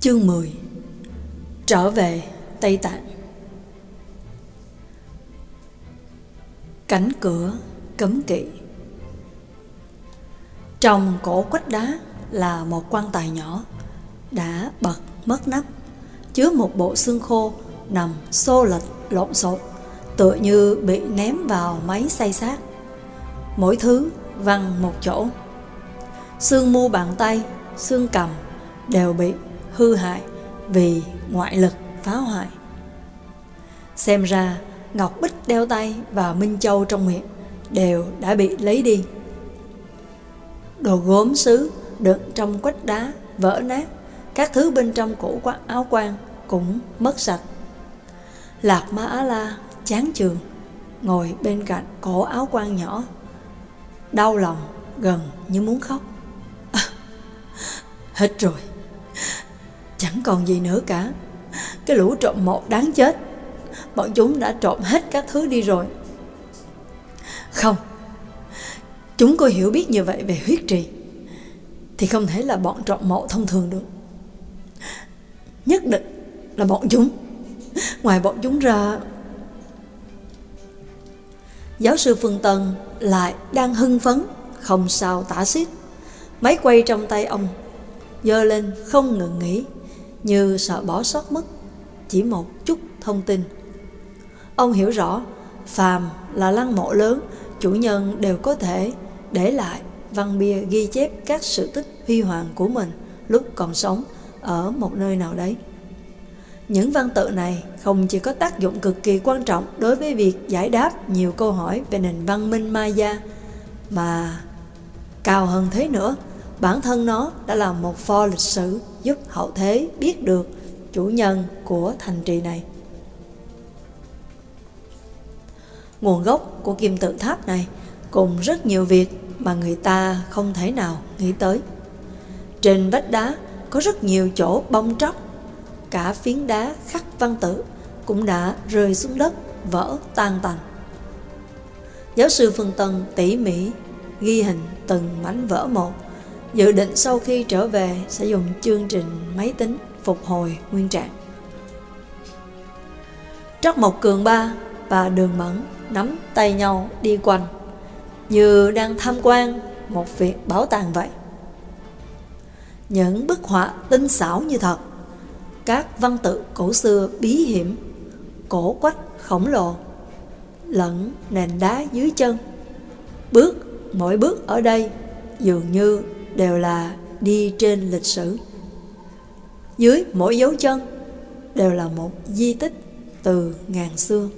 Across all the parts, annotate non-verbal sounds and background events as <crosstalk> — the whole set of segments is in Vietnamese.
Chương 10 Trở về Tây Tạng. Cánh cửa cấm kỵ. Trong cổ quách đá là một quan tài nhỏ Đã bật mất nắp Chứa một bộ xương khô nằm xô lệch lộn xộn Tựa như bị ném vào máy xay xác. Mỗi thứ văng một chỗ. Xương mu bàn tay, xương cầm đều bị hư hại vì ngoại lực phá hoại. Xem ra Ngọc Bích đeo tay và Minh Châu trong miệng đều đã bị lấy đi. Đồ gốm sứ đựng trong quách đá vỡ nát, các thứ bên trong cổ áo quan cũng mất sạch. Lạc Ma Á La chán trường, ngồi bên cạnh cổ áo quan nhỏ, đau lòng gần như muốn khóc. À, <laughs> hết rồi. Chẳng còn gì nữa cả. Cái lũ trộm một đáng chết. Bọn chúng đã trộm hết các thứ đi rồi. Không. Chúng có hiểu biết như vậy về huyết trì, Thì không thể là bọn trộm mộ thông thường được. Nhất định là bọn chúng. Ngoài bọn chúng ra, Giáo sư Phương Tân lại đang hưng phấn, Không sao tả xiết. Máy quay trong tay ông, Dơ lên không ngừng nghỉ như sợ bỏ sót mất chỉ một chút thông tin. Ông hiểu rõ, phàm là lăng mộ lớn, chủ nhân đều có thể để lại văn bia ghi chép các sự tích huy hoàng của mình lúc còn sống ở một nơi nào đấy. Những văn tự này không chỉ có tác dụng cực kỳ quan trọng đối với việc giải đáp nhiều câu hỏi về nền văn minh Maya, mà cao hơn thế nữa, bản thân nó đã là một pho lịch sử giúp hậu thế biết được chủ nhân của thành trì này. Nguồn gốc của kim tự tháp này cùng rất nhiều việc mà người ta không thể nào nghĩ tới. Trên vách đá có rất nhiều chỗ bong tróc, cả phiến đá khắc văn tự cũng đã rơi xuống đất, vỡ tan tành. Giáo sư Phương Tân tỉ mỉ ghi hình từng mảnh vỡ một dự định sau khi trở về sẽ dùng chương trình máy tính phục hồi nguyên trạng. Trắc Mộc Cường Ba và Đường Mẫn nắm tay nhau đi quanh, như đang tham quan một việc bảo tàng vậy. Những bức họa tinh xảo như thật, các văn tự cổ xưa bí hiểm, cổ quách khổng lồ, lẫn nền đá dưới chân. Bước, mỗi bước ở đây dường như đều là đi trên lịch sử. Dưới mỗi dấu chân đều là một di tích từ ngàn xưa.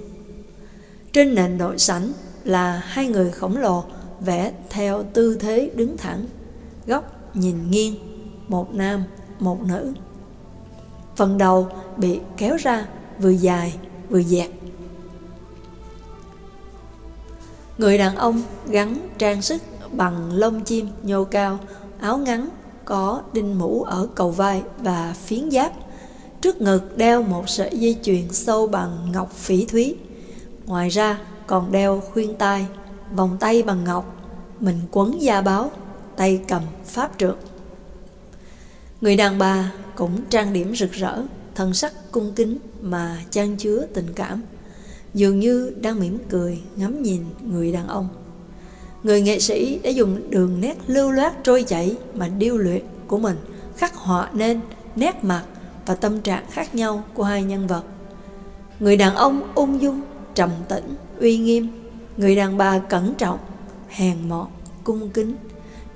Trên nền nội sảnh là hai người khổng lồ vẽ theo tư thế đứng thẳng, góc nhìn nghiêng, một nam, một nữ. Phần đầu bị kéo ra vừa dài vừa dẹt. Người đàn ông gắn trang sức bằng lông chim nhô cao áo ngắn có đinh mũ ở cầu vai và phiến giáp. Trước ngực đeo một sợi dây chuyền sâu bằng ngọc phỉ thúy. Ngoài ra còn đeo khuyên tai, vòng tay bằng ngọc, mình quấn da báo, tay cầm pháp trượng. Người đàn bà cũng trang điểm rực rỡ, thân sắc cung kính mà chan chứa tình cảm, dường như đang mỉm cười ngắm nhìn người đàn ông. Người nghệ sĩ đã dùng đường nét lưu loát trôi chảy mà điêu luyện của mình khắc họa nên nét mặt và tâm trạng khác nhau của hai nhân vật. Người đàn ông ung dung, trầm tĩnh, uy nghiêm. Người đàn bà cẩn trọng, hèn mọn, cung kính.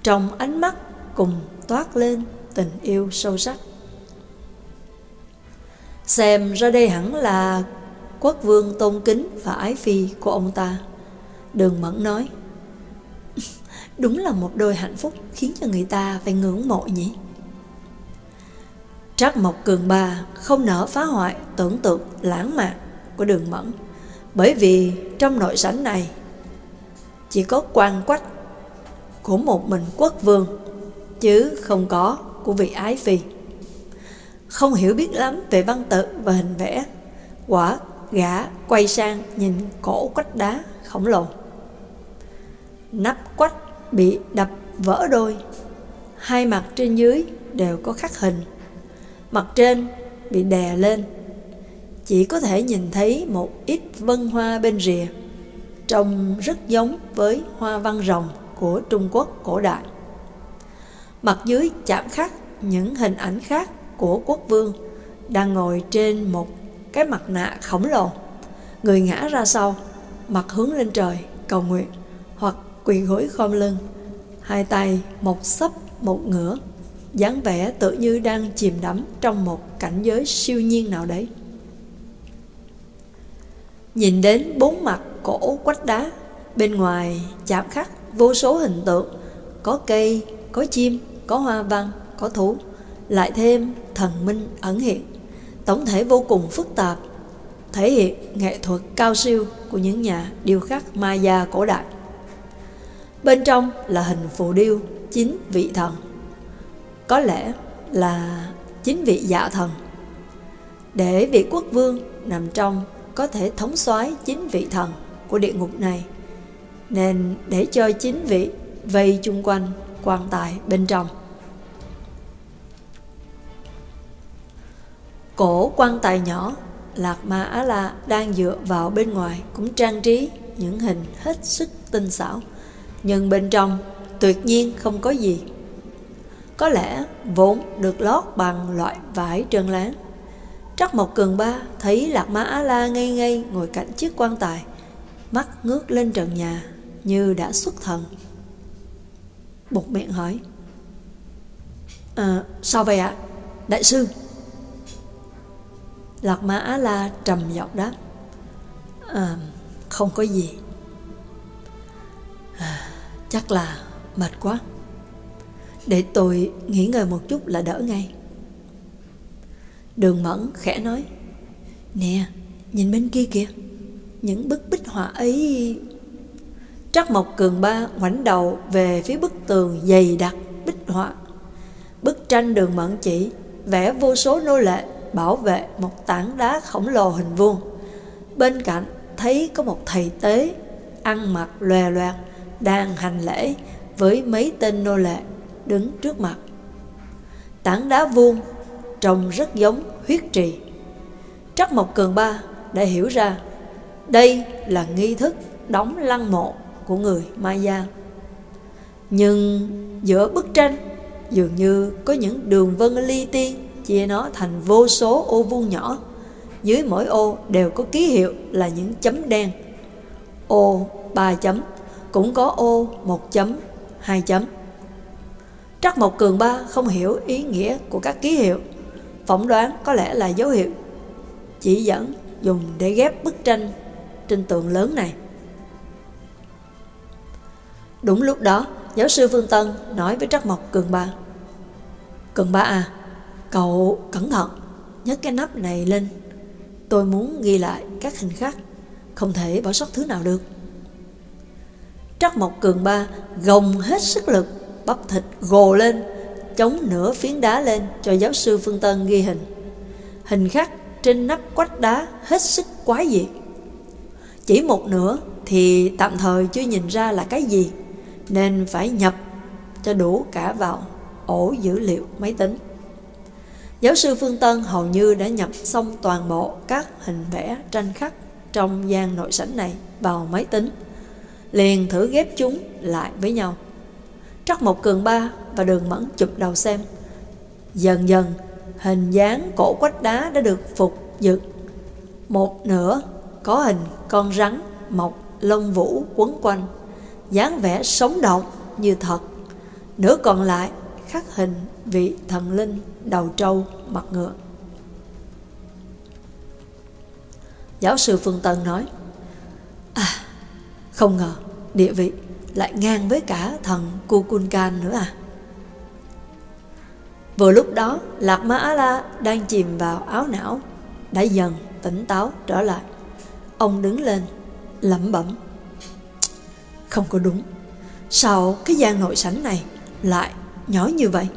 Trong ánh mắt cùng toát lên tình yêu sâu sắc. Xem ra đây hẳn là quốc vương tôn kính và ái phi của ông ta. Đường Mẫn nói. Đúng là một đôi hạnh phúc khiến cho người ta phải ngưỡng mộ nhỉ. Trác Mộc Cường Ba không nỡ phá hoại tưởng tượng lãng mạn của đường mẫn bởi vì trong nội sảnh này chỉ có quan quách của một mình quốc vương chứ không có của vị ái phi. Không hiểu biết lắm về văn tự và hình vẽ, quả gã quay sang nhìn cổ quách đá khổng lồ. Nắp quách bị đập vỡ đôi. Hai mặt trên dưới đều có khắc hình. Mặt trên bị đè lên Chỉ có thể nhìn thấy một ít vân hoa bên rìa, Trông rất giống với hoa văn rồng của Trung Quốc cổ đại Mặt dưới chạm khắc những hình ảnh khác của quốc vương Đang ngồi trên một cái mặt nạ khổng lồ Người ngã ra sau, Mặt hướng lên trời cầu nguyện quỳ gối khom lưng Hai tay một sấp một ngửa dáng vẻ tự như đang chìm đắm trong một cảnh giới siêu nhiên nào đấy. Nhìn đến bốn mặt cổ quách đá, bên ngoài chạm khắc vô số hình tượng, có cây, có chim, có hoa văn, có thú, lại thêm thần minh ẩn hiện. Tổng thể vô cùng phức tạp, thể hiện nghệ thuật cao siêu của những nhà điêu khắc Maya cổ đại. Bên trong là hình phù điêu, chín vị thần. Có lẽ là chín vị dạ thần. Để vị quốc vương nằm trong có thể thống soái chín vị thần của địa ngục này, nên để cho chín vị vây chung quanh quan tài bên trong. Cổ quan tài nhỏ lạc ma á la đang dựa vào bên ngoài cũng trang trí những hình hết sức tinh xảo nhưng bên trong tuyệt nhiên không có gì có lẽ vốn được lót bằng loại vải trơn láng. Trắc Mộc Cường Ba thấy Lạc Ma Á La ngây ngây ngồi cạnh chiếc quan tài, mắt ngước lên trần nhà như đã xuất thần. Bột miệng hỏi, À, sao vậy ạ? Đại sư Lạc Ma Á La trầm giọng đáp à, Không có gì à, Chắc là mệt quá. Để tôi nghỉ ngơi một chút là đỡ ngay. Đường Mẫn khẽ nói Nè, nhìn bên kia kìa. Những bức bích họa ấy Trắc Mộc Cường Ba ngoảnh đầu về phía bức tường dày đặc bích họa. Bức tranh đường mẫn chỉ vẽ vô số nô lệ bảo vệ một tảng đá khổng lồ hình vuông. Bên cạnh thấy có một thầy tế ăn mặc lòe loẹt đang hành lễ với mấy tên nô lệ đứng trước mặt. Tảng đá vuông trông rất giống huyết trì. Trắc Mộc Cường Ba đã hiểu ra đây là nghi thức đóng lăng mộ của người Maya. Nhưng giữa bức tranh dường như có những đường vân li ti chia nó thành vô số ô vuông nhỏ. Dưới mỗi ô đều có ký hiệu là những chấm đen. Ô 3 chấm, cũng có ô 1 chấm, 2 chấm. Trắc Mộc Cường Ba không hiểu ý nghĩa của các ký hiệu, phỏng đoán có lẽ là dấu hiệu chỉ dẫn dùng để ghép bức tranh trên tường lớn này. Đúng lúc đó, giáo sư Phương Tân nói với Trắc Mộc Cường Ba Cường Ba à, cậu cẩn thận, nhấc cái nắp này lên. Tôi muốn ghi lại các hình khác, không thể bỏ sót thứ nào được. Trắc Mộc Cường Ba gồng hết sức lực bắp thịt gồ lên, chống nửa phiến đá lên cho giáo sư Phương Tân ghi hình. Hình khắc trên nắp quách đá hết sức quái dị. Chỉ một nửa thì tạm thời chưa nhìn ra là cái gì, nên phải nhập cho đủ cả vào ổ dữ liệu máy tính. Giáo sư Phương Tân hầu như đã nhập xong toàn bộ các hình vẽ tranh khắc trong gian nội sảnh này vào máy tính, liền thử ghép chúng lại với nhau. Trắc một cường ba và đường mẫn chụp đầu xem. Dần dần, hình dáng cổ quách đá đã được phục dựng. Một nửa có hình con rắn mọc lông vũ quấn quanh, dáng vẻ sống động như thật. Nửa còn lại khắc hình vị thần linh đầu trâu mặt ngựa. Giáo sư Phương Tân nói À không ngờ địa vị lại ngang với cả thần Kukulkan nữa à. Vừa lúc đó, Lạc Ma Á La đang chìm vào áo não, đã dần tỉnh táo trở lại. Ông đứng lên, lẩm bẩm. Không có đúng, sao cái gian nội sảnh này lại nhỏ như vậy?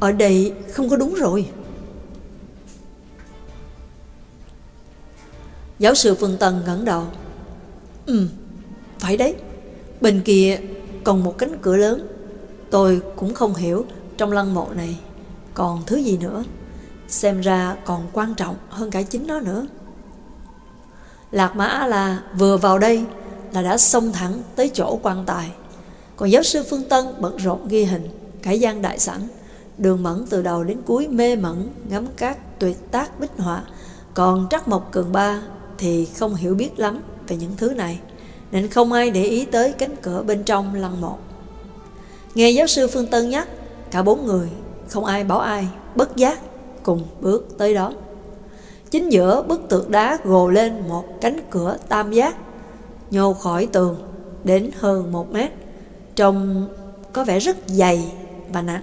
Ở đây không có đúng rồi. Giáo sư Phương Tân ngẩng đầu. Ừ, phải đấy. Bên kia còn một cánh cửa lớn Tôi cũng không hiểu trong lăng mộ này còn thứ gì nữa xem ra còn quan trọng hơn cả chính nó nữa. Lạc Mã là vừa vào đây là đã xông thẳng tới chỗ quan tài. Còn giáo sư Phương Tân bận rộn ghi hình, cải gian đại sẵn, đường mẫn từ đầu đến cuối mê mẩn ngắm các tuyệt tác bích họa. Còn Trắc Mộc Cường Ba thì không hiểu biết lắm về những thứ này, nên không ai để ý tới cánh cửa bên trong lăng mộ. Nghe giáo sư Phương Tân nhắc, cả bốn người, không ai bảo ai, bất giác, cùng bước tới đó. Chính giữa bức tượng đá gồ lên một cánh cửa tam giác, nhô khỏi tường đến hơn một mét, trông có vẻ rất dày và nặng.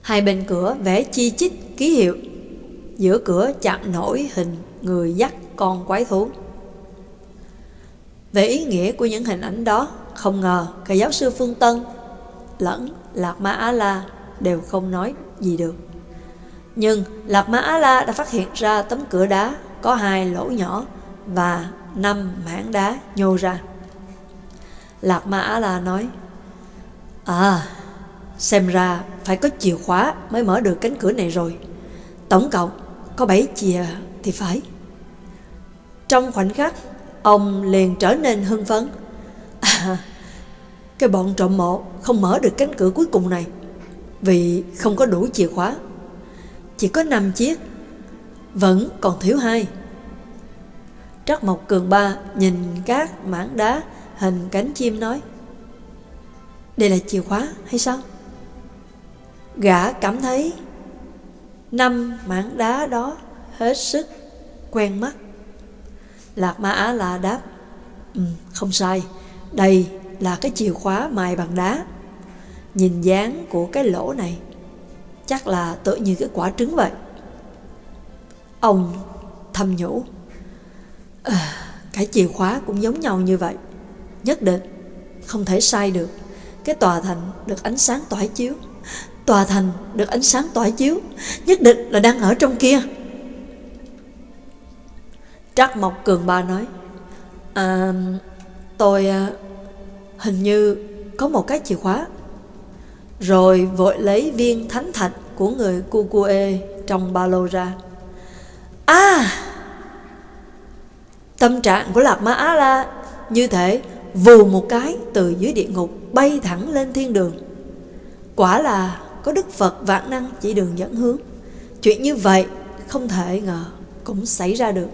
Hai bên cửa vẽ chi chít ký hiệu, giữa cửa chạm nổi hình người dắt con quái thú. Về ý nghĩa của những hình ảnh đó, không ngờ cả giáo sư Phương Tân lẫn Lạc Ma Á La đều không nói gì được. Nhưng Lạc Ma Á La đã phát hiện ra tấm cửa đá có hai lỗ nhỏ và năm mảng đá nhô ra. Lạc Ma Á La nói, À, xem ra phải có chìa khóa mới mở được cánh cửa này rồi. Tổng cộng có bảy chìa thì phải. Trong khoảnh khắc, ông liền trở nên hưng phấn. À, cái bọn trộm mộ không mở được cánh cửa cuối cùng này vì không có đủ chìa khóa. Chỉ có 5 chiếc, vẫn còn thiếu hai. Trắc Mộc Cường Ba nhìn các mảng đá hình cánh chim nói Đây là chìa khóa hay sao? Gã cảm thấy năm mảng đá đó hết sức quen mắt. Lạc Ma Á là đáp ừ, Không sai, đây là cái chìa khóa mài bằng đá. Nhìn dáng của cái lỗ này chắc là tự như cái quả trứng vậy. Ông thầm nhủ à, Cái chìa khóa cũng giống nhau như vậy. Nhất định Không thể sai được. Cái tòa thành được ánh sáng tỏa chiếu. Tòa thành được ánh sáng tỏa chiếu. Nhất định là đang ở trong kia. Trắc Mộc Cường Ba nói À Tôi à, Hình như có một cái chìa khóa Rồi vội lấy viên thánh thạch Của người Kukue Trong ba lô ra À Tâm trạng của Lạc Ma Á La Như thể vù một cái từ dưới địa ngục bay thẳng lên thiên đường. Quả là có Đức Phật vạn năng chỉ đường dẫn hướng. Chuyện như vậy không thể ngờ cũng xảy ra được.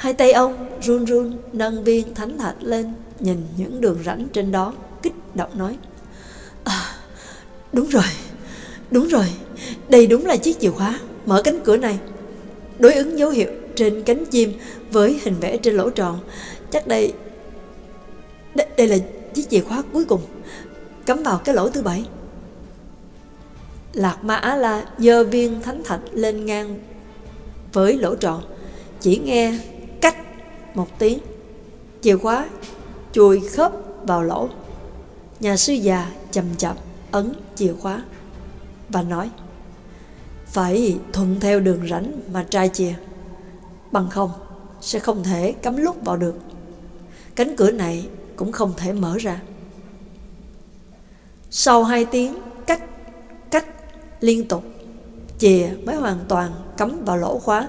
Hai tay ông run run nâng viên thánh thạch lên nhìn những đường rãnh trên đó kích động nói à, Đúng rồi, đúng rồi, đây đúng là chiếc chìa khóa mở cánh cửa này. Đối ứng dấu hiệu trên cánh chim với hình vẽ trên lỗ tròn. Chắc đây đây, đây là chiếc chìa khóa cuối cùng Cắm vào cái lỗ thứ bảy Lạc Ma Á La dơ viên thánh thạch lên ngang với lỗ tròn Chỉ nghe một tiếng Chìa khóa chùi khớp vào lỗ Nhà sư già chậm chậm ấn chìa khóa Và nói Phải thuận theo đường rãnh mà trai chìa Bằng không sẽ không thể cắm lúc vào được Cánh cửa này cũng không thể mở ra. Sau hai tiếng cách cách liên tục, chìa mới hoàn toàn cắm vào lỗ khóa.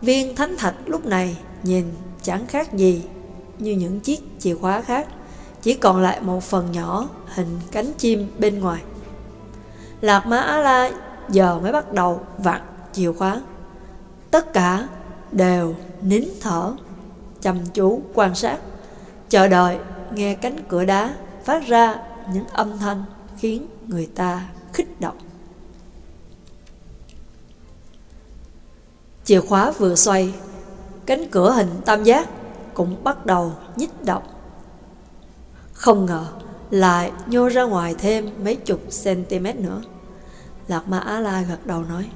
Viên thánh thạch lúc này nhìn chẳng khác gì như những chiếc chìa khóa khác, chỉ còn lại một phần nhỏ hình cánh chim bên ngoài. Lạc Mã Á La giờ mới bắt đầu vặn chìa khóa. Tất cả đều nín thở, chăm chú quan sát chờ đợi nghe cánh cửa đá phát ra những âm thanh khiến người ta khích động. Chìa khóa vừa xoay, cánh cửa hình tam giác cũng bắt đầu nhích động. Không ngờ lại nhô ra ngoài thêm mấy chục cm nữa. Lạc Ma Á La gật đầu nói,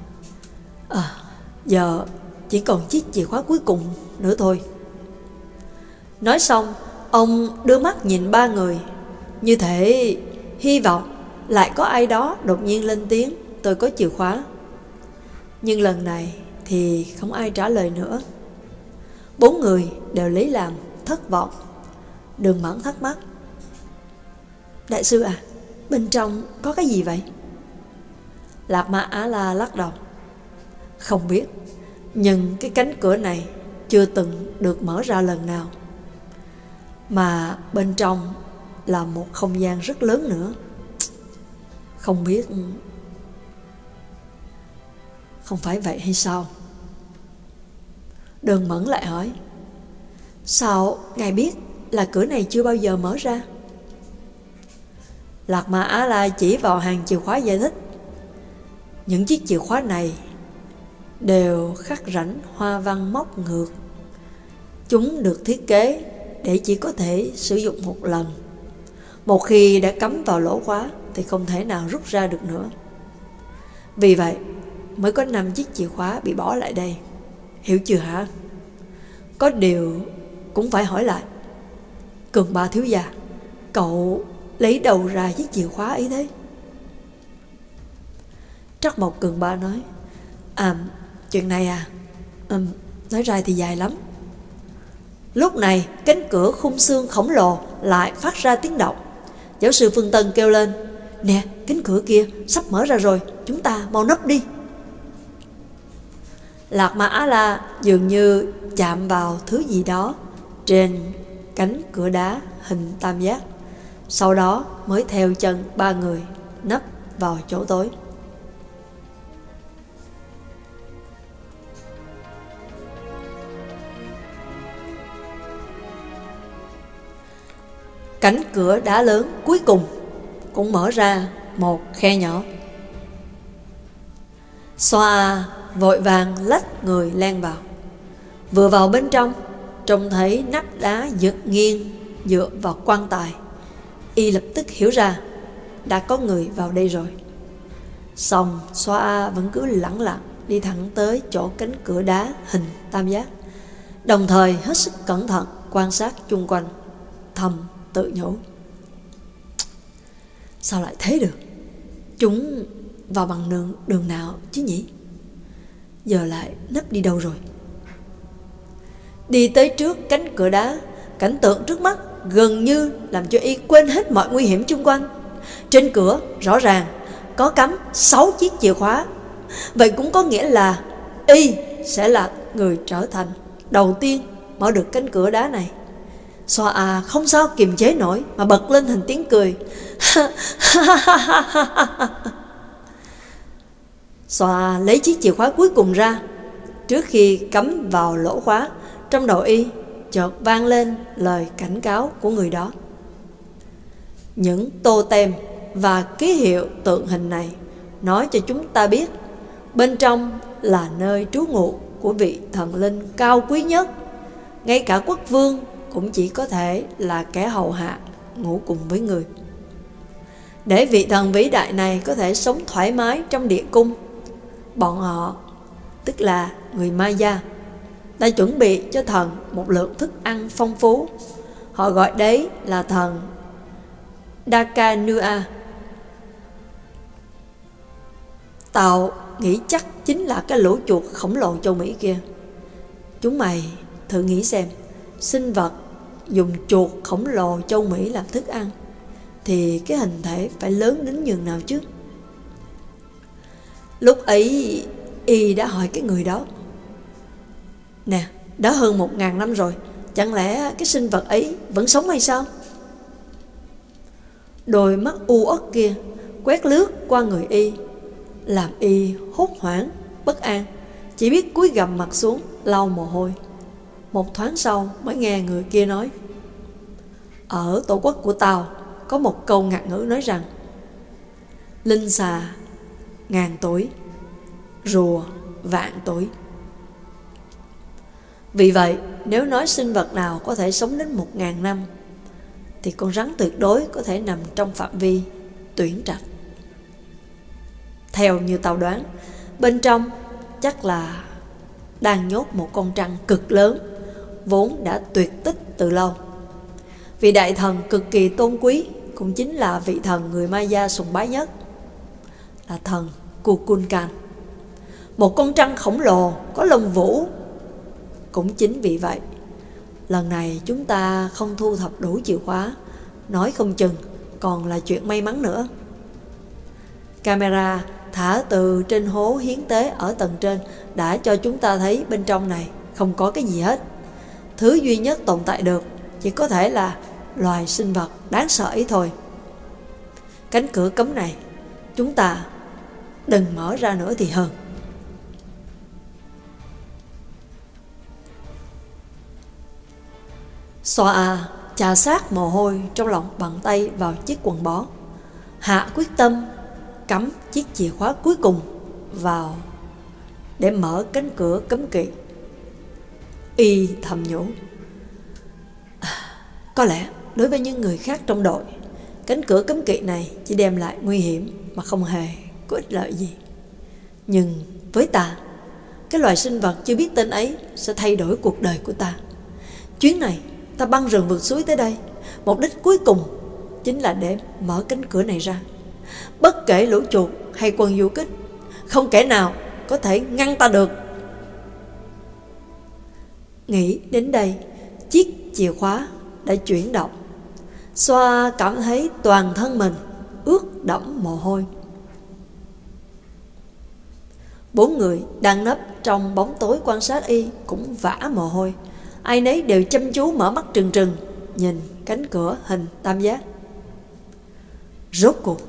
À, giờ chỉ còn chiếc chìa khóa cuối cùng nữa thôi. Nói xong, Ông đưa mắt nhìn ba người Như thể hy vọng lại có ai đó đột nhiên lên tiếng Tôi có chìa khóa Nhưng lần này thì không ai trả lời nữa Bốn người đều lấy làm thất vọng. Đường mẫn thắc mắc, Đại sư à Bên trong có cái gì vậy? Lạc Ma Á La lắc đầu, Không biết, Nhưng cái cánh cửa này Chưa từng được mở ra lần nào. Mà bên trong Là một không gian rất lớn nữa. Không biết, Không phải vậy hay sao? Đơn mẫn lại hỏi Sao ngài biết là cửa này chưa bao giờ mở ra Lạc Ma Á La chỉ vào hàng chìa khóa giải thích những chiếc chìa khóa này đều khắc rảnh hoa văn móc ngược. Chúng được thiết kế để chỉ có thể sử dụng một lần. Một khi đã cắm vào lỗ khóa thì không thể nào rút ra được nữa. Vì vậy mới có 5 chiếc chìa khóa bị bỏ lại đây. Hiểu chưa hả? Có điều cũng phải hỏi lại. Cường ba thiếu già, cậu lấy đầu ra chiếc chìa khóa ấy thế? Trắc Mộc Cường Ba nói À chuyện này à um, Nói ra thì dài lắm Lúc này cánh cửa khung xương khổng lồ lại phát ra tiếng động Giáo sư Phương Tân kêu lên Nè cánh cửa kia sắp mở ra rồi Chúng ta mau nấp đi Lạc mã Á La dường như chạm vào thứ gì đó Trên cánh cửa đá hình tam giác Sau đó mới theo chân ba người nấp vào chỗ tối Cánh cửa đá lớn cuối cùng cũng mở ra một khe nhỏ. Xoa vội vàng lách người len vào. Vừa vào bên trong, trông thấy nắp đá giật nghiêng dựa vào quan tài. Y lập tức hiểu ra đã có người vào đây rồi. Xong, xoa vẫn cứ lẳng lặng đi thẳng tới chỗ cánh cửa đá hình tam giác. Đồng thời hết sức cẩn thận quan sát chung quanh, thầm tự nhủ Sao lại thế được Chúng vào bằng đường, đường nào chứ nhỉ Giờ lại nấp đi đâu rồi? Đi tới trước cánh cửa đá, Cảnh tượng trước mắt gần như làm cho y quên hết mọi nguy hiểm chung quanh. Trên cửa, rõ ràng có cắm 6 chiếc chìa khóa. Vậy cũng có nghĩa là y sẽ là người trở thành đầu tiên mở được cánh cửa đá này. Xoa à không sao kiềm chế nổi Mà bật lên thành tiếng cười. <laughs> xòa lấy chiếc chìa khóa cuối cùng ra. Trước khi cắm vào lỗ khóa Trong đầu y chợt vang lên lời cảnh cáo của người đó. Những tô tem và ký hiệu tượng hình này Nói cho chúng ta biết Bên trong là nơi trú ngụ của vị thần linh cao quý nhất. Ngay cả quốc vương cũng chỉ có thể là kẻ hầu hạ ngủ cùng với người. Để vị thần vĩ đại này có thể sống thoải mái trong địa cung, bọn họ, tức là người Maya, đã chuẩn bị cho thần một lượng thức ăn phong phú. Họ gọi đấy là thần Dakanua. Tàu nghĩ chắc chính là cái lũ chuột khổng lồ châu Mỹ kia. Chúng mày thử nghĩ xem, sinh vật dùng chuột khổng lồ châu Mỹ làm thức ăn thì cái hình thể phải lớn đến nhường nào chứ lúc ấy y đã hỏi cái người đó. Nè, đã hơn một ngàn năm rồi, chẳng lẽ cái sinh vật ấy vẫn sống hay sao? Đôi mắt u ớt kia quét lướt qua người y, làm y hốt hoảng, bất an, chỉ biết cúi gầm mặt xuống, lau mồ hôi. Một thoáng sau mới nghe người kia nói, Ở tổ quốc của tao Có một câu ngạn ngữ nói rằng, Linh xà ngàn tuổi Rùa vạn tuổi Vì vậy nếu nói sinh vật nào có thể sống đến một ngàn năm Thì con rắn tuyệt đối có thể nằm trong phạm vi tuyển trạch Theo như tao đoán Bên trong chắc là đang nhốt một con trăng cực lớn vốn đã tuyệt tích từ lâu. Vị đại thần cực kỳ tôn quý cũng chính là vị thần người Maya sùng bái nhất, là thần Kukulkan. Một con trăng khổng lồ có lông vũ. Cũng chính vì vậy, lần này chúng ta không thu thập đủ chìa khóa, nói không chừng còn là chuyện may mắn nữa. Camera thả từ trên hố hiến tế ở tầng trên đã cho chúng ta thấy bên trong này không có cái gì hết. Thứ duy nhất tồn tại được chỉ có thể là loài sinh vật đáng sợ ấy thôi. Cánh cửa cấm này chúng ta đừng mở ra nữa thì hơn. Xoa à, chà sát mồ hôi trong lòng bàn tay vào chiếc quần bó. Hạ quyết tâm cắm chiếc chìa khóa cuối cùng vào để mở cánh cửa cấm kỵ. Y thầm nhủ. À, có lẽ đối với những người khác trong đội, cánh cửa cấm kỵ này chỉ đem lại nguy hiểm mà không hề có ích lợi gì. Nhưng với ta, cái loài sinh vật chưa biết tên ấy sẽ thay đổi cuộc đời của ta. Chuyến này ta băng rừng vượt suối tới đây, mục đích cuối cùng chính là để mở cánh cửa này ra. Bất kể lũ chuột hay quân du kích, không kẻ nào có thể ngăn ta được. Nghĩ đến đây, chiếc chìa khóa đã chuyển động. Xoa cảm thấy toàn thân mình ướt đẫm mồ hôi. Bốn người đang nấp trong bóng tối quan sát y cũng vã mồ hôi. Ai nấy đều chăm chú mở mắt trừng trừng, nhìn cánh cửa hình tam giác. Rốt cuộc,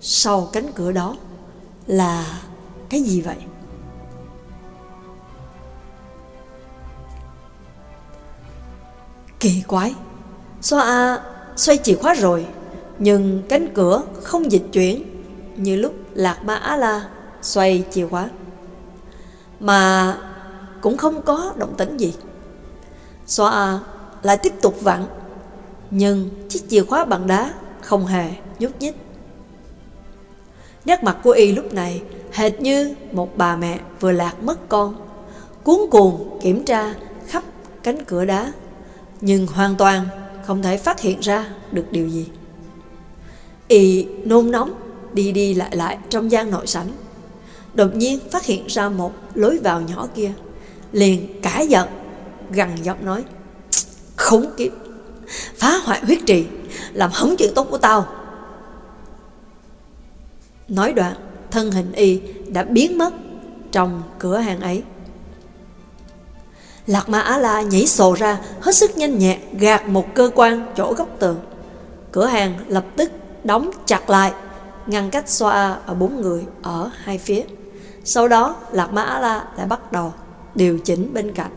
sau cánh cửa đó là cái gì vậy? Kỳ quái, xoa A xoay chìa khóa rồi, nhưng cánh cửa không dịch chuyển như lúc Lạc Ma Á La xoay chìa khóa. Mà cũng không có động tĩnh gì. Xoa A lại tiếp tục vặn, nhưng chiếc chìa khóa bằng đá không hề nhúc nhích. Nét mặt của y lúc này hệt như một bà mẹ vừa lạc mất con, cuốn cuồng kiểm tra khắp cánh cửa đá, nhưng hoàn toàn không thể phát hiện ra được điều gì. Y nôn nóng đi đi lại lại trong gian nội sảnh, đột nhiên phát hiện ra một lối vào nhỏ kia, liền cãi giận, gằn giọng nói: "Khốn kiếp, phá hoại huyết trì, làm hỏng chuyện tốt của tao." Nói đoạn, thân hình y đã biến mất trong cửa hàng ấy. Lạc Ma Á La nhảy sồ ra, hết sức nhanh nhẹn gạt một cơ quan chỗ góc tường. Cửa hàng lập tức đóng chặt lại, ngăn cách xoa ở bốn người ở hai phía. Sau đó, Lạc Ma A-la lại bắt đầu điều chỉnh bên cạnh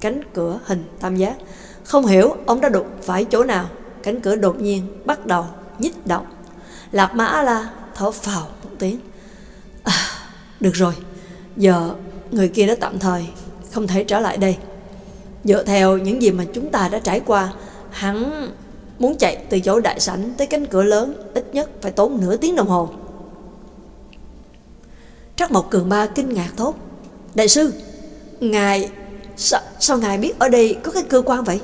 cánh cửa hình tam giác. Không hiểu ông đã đụng phải chỗ nào, cánh cửa đột nhiên bắt đầu nhích động. Lạc Ma A-la thở phào một tiếng. À, được rồi, giờ người kia đã tạm thời không thể trở lại đây. Dựa theo những gì mà chúng ta đã trải qua, hắn muốn chạy từ chỗ đại sảnh tới cánh cửa lớn ít nhất phải tốn nửa tiếng đồng hồ. Trắc Mộc Cường Ba kinh ngạc thốt. Đại sư, ngài, sao, sao ngài biết ở đây có cái cơ quan vậy?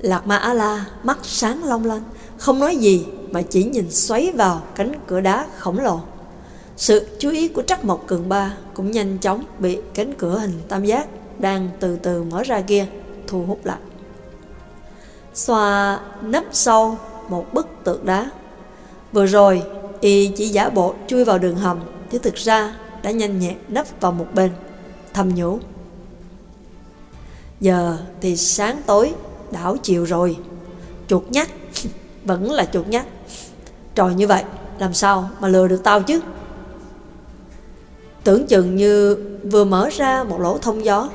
Lạc Ma A-la mắt sáng long lanh, không nói gì mà chỉ nhìn xoáy vào cánh cửa đá khổng lồ. Sự chú ý của Trắc Mộc Cường Ba cũng nhanh chóng bị cánh cửa hình tam giác đang từ từ mở ra kia thu hút lại. Xoa nấp sâu một bức tượng đá. Vừa rồi, y chỉ giả bộ chui vào đường hầm, chứ thực ra đã nhanh nhẹn nấp vào một bên, thầm nhủ. Giờ thì sáng tối, đảo chiều rồi, chuột nhắt, <laughs> vẫn là chuột nhắt. Trò như vậy, làm sao mà lừa được tao chứ? Tưởng chừng như vừa mở ra một lỗ thông gió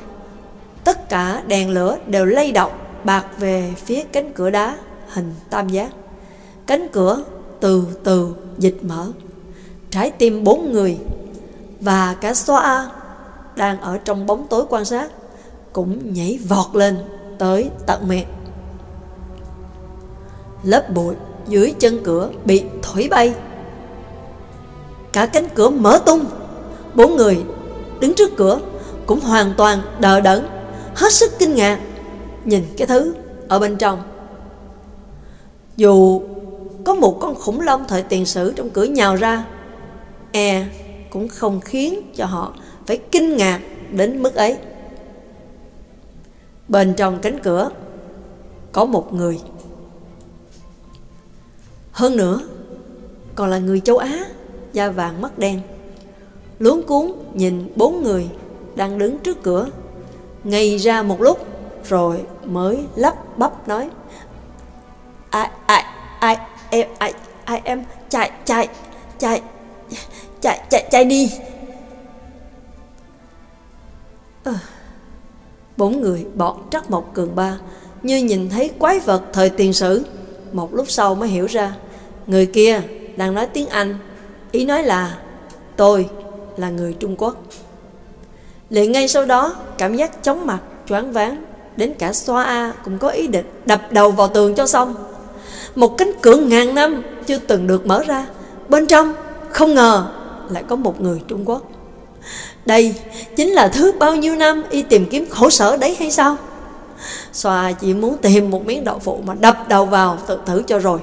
Tất cả đèn lửa đều lay động bạc về phía cánh cửa đá hình tam giác Cánh cửa từ từ dịch mở Trái tim bốn người và cả xoa đang ở trong bóng tối quan sát cũng nhảy vọt lên tới tận miệng. Lớp bụi dưới chân cửa bị thổi bay. Cả cánh cửa mở tung Bốn người đứng trước cửa cũng hoàn toàn đờ đẫn, hết sức kinh ngạc, nhìn cái thứ ở bên trong. Dù có một con khủng long thời tiền sử trong cửa nhào ra, e cũng không khiến cho họ phải kinh ngạc đến mức ấy. Bên trong cánh cửa có một người. Hơn nữa, còn là người châu Á da vàng mắt đen. Luống cuốn nhìn bốn người đang đứng trước cửa. Ngây ra một lúc rồi mới lắp bắp nói Ai, ai, ai, em, ai, ai em, chạy, chạy, chạy, chạy, chạy, chạy đi. À, bốn người bọn trắc mộc cường ba như nhìn thấy quái vật thời tiền sử. Một lúc sau mới hiểu ra, người kia đang nói tiếng Anh, ý nói là tôi là người Trung Quốc. Liền ngay sau đó, cảm giác chóng mặt, choáng váng, đến cả xoa A cũng có ý định đập đầu vào tường cho xong. Một cánh cửa ngàn năm chưa từng được mở ra, bên trong không ngờ lại có một người Trung Quốc. Đây chính là thứ bao nhiêu năm y tìm kiếm khổ sở đấy hay sao? Xoa chỉ muốn tìm một miếng đậu phụ mà đập đầu vào tự thử cho rồi.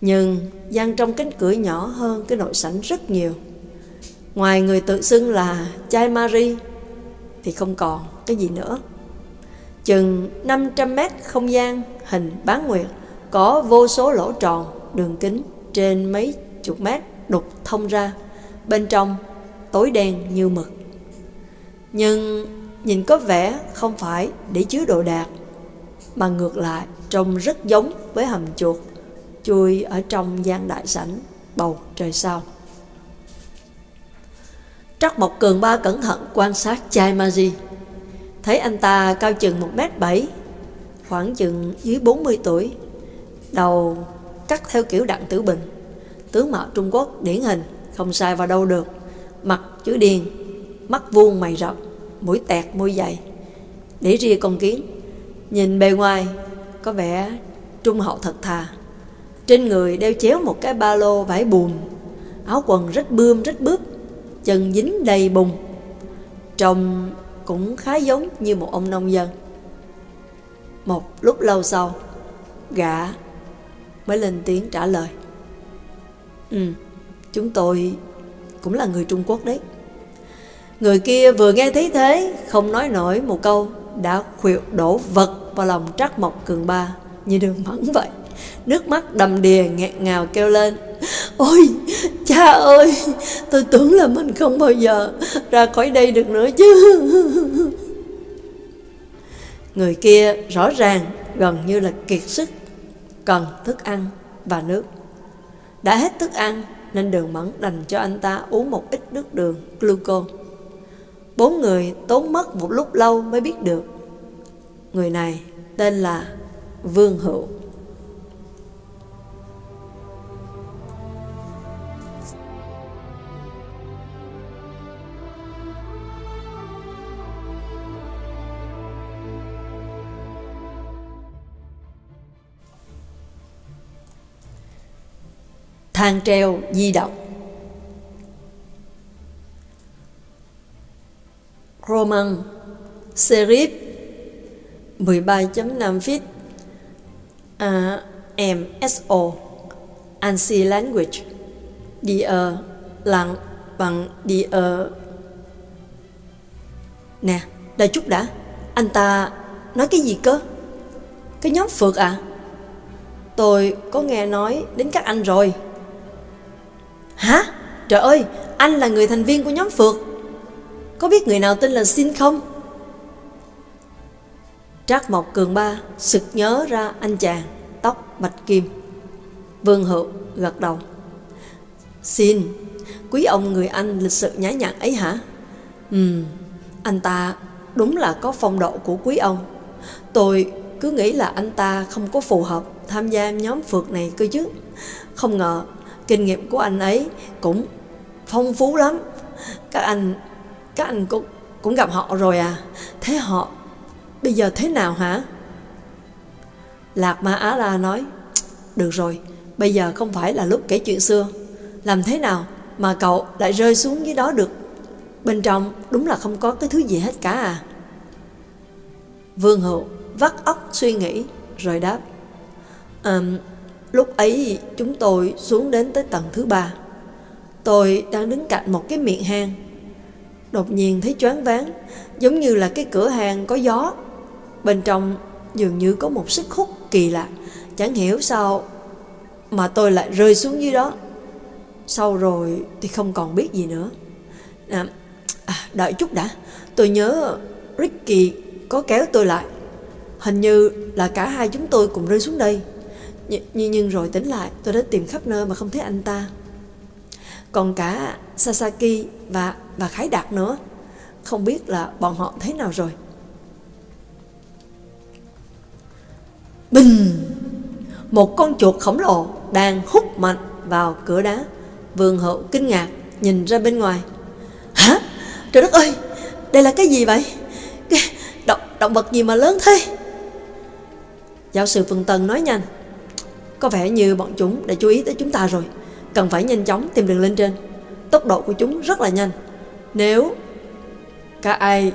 Nhưng gian trong cánh cửa nhỏ hơn cái nội sảnh rất nhiều. Ngoài người tự xưng là chai Marie thì không còn cái gì nữa. Chừng 500 mét không gian hình bán nguyệt có vô số lỗ tròn đường kính trên mấy chục mét đục thông ra. Bên trong tối đen như mực. Nhưng nhìn có vẻ không phải để chứa đồ đạc, mà ngược lại trông rất giống với hầm chuột chui ở trong gian đại sảnh bầu trời sau. Trắc Mộc Cường Ba cẩn thận quan sát chai Maji. Thấy anh ta cao chừng 1m7, khoảng chừng dưới 40 tuổi. Đầu cắt theo kiểu đặng tử bình. Tướng mạo Trung Quốc điển hình, không sai vào đâu được. Mặt chữ điền, mắt vuông mày rậm, mũi tẹt môi dày. Để ria con kiến. Nhìn bề ngoài, có vẻ trung hậu thật thà. Trên người đeo chéo một cái ba lô vải buồn, áo quần rất bươm rất bướp, chân dính đầy bùn. Trông cũng khá giống như một ông nông dân. Một lúc lâu sau, gã mới lên tiếng trả lời. Ừ, chúng tôi cũng là người Trung Quốc đấy. Người kia vừa nghe thấy thế, không nói nổi một câu, đã khuỵu đổ vật vào lòng trắc mộc cường ba như đường mẫn vậy. Nước mắt đầm đìa nghẹt ngào kêu lên Ôi cha ơi Tôi tưởng là mình không bao giờ ra khỏi đây được nữa chứ Người kia rõ ràng gần như là kiệt sức Cần thức ăn và nước đã hết thức ăn, Nên đường mẫn đành cho anh ta uống một ít nước đường, glucose. Bốn người tốn mất một lúc lâu mới biết được. Người này tên là Vương Hữu. Thang treo di động. Roman Serif 13.5 feet uh, MSO ANSI language địa lặng bằng địa Nè, đợi chút đã Anh ta nói cái gì cơ? Cái nhóm phượt à? Tôi có nghe nói đến các anh rồi Hả? Trời ơi, anh là người thành viên của nhóm Phượt. Có biết người nào tên là Xin không? Trác Mộc Cường Ba sực nhớ ra anh chàng tóc bạch kim. Vương Hữu gật đầu. Xin, quý ông người anh lịch sự nhã nhặn ấy hả? Ừm, anh ta đúng là có phong độ của quý ông. Tôi cứ nghĩ là anh ta không có phù hợp tham gia nhóm phượt này cơ chứ. Không ngờ kinh nghiệm của anh ấy cũng phong phú lắm. Các anh các anh cũng cũng gặp họ rồi à. Thế họ bây giờ thế nào hả? Lạc ma á la nói được rồi bây giờ không phải là lúc kể chuyện xưa. Làm thế nào mà cậu lại rơi xuống dưới đó được? Bên trong đúng là không có cái thứ gì hết cả à. Vương hữu vắt óc suy nghĩ rồi đáp um, Lúc ấy chúng tôi xuống đến tới tầng thứ ba. Tôi đang đứng cạnh một cái miệng hang. Đột nhiên thấy choáng váng, giống như là cái cửa hàng có gió. Bên trong dường như có một sức hút kỳ lạ. Chẳng hiểu sao mà tôi lại rơi xuống dưới đó. Sau rồi thì không còn biết gì nữa à, à, Đợi chút đã Tôi nhớ Ricky có kéo tôi lại Hình như là cả hai chúng tôi cùng rơi xuống đây nhưng Nhưng rồi tính lại Tôi đã tìm khắp nơi mà không thấy anh ta. Còn cả Sasaki và, và Khái Đạt nữa. Không biết là bọn họ thế nào rồi. Bình Một con chuột khổng lồ đang hút mạnh vào cửa đá. Vườn hậu kinh ngạc nhìn ra bên ngoài. Hả? Trời đất ơi! Đây là cái gì vậy? Cái động, động vật gì mà lớn thế? Giáo sư Phương Tân nói nhanh. Có vẻ như bọn chúng đã chú ý tới chúng ta rồi. Cần phải nhanh chóng tìm đường lên trên. Tốc độ của chúng rất là nhanh. Nếu cả ai,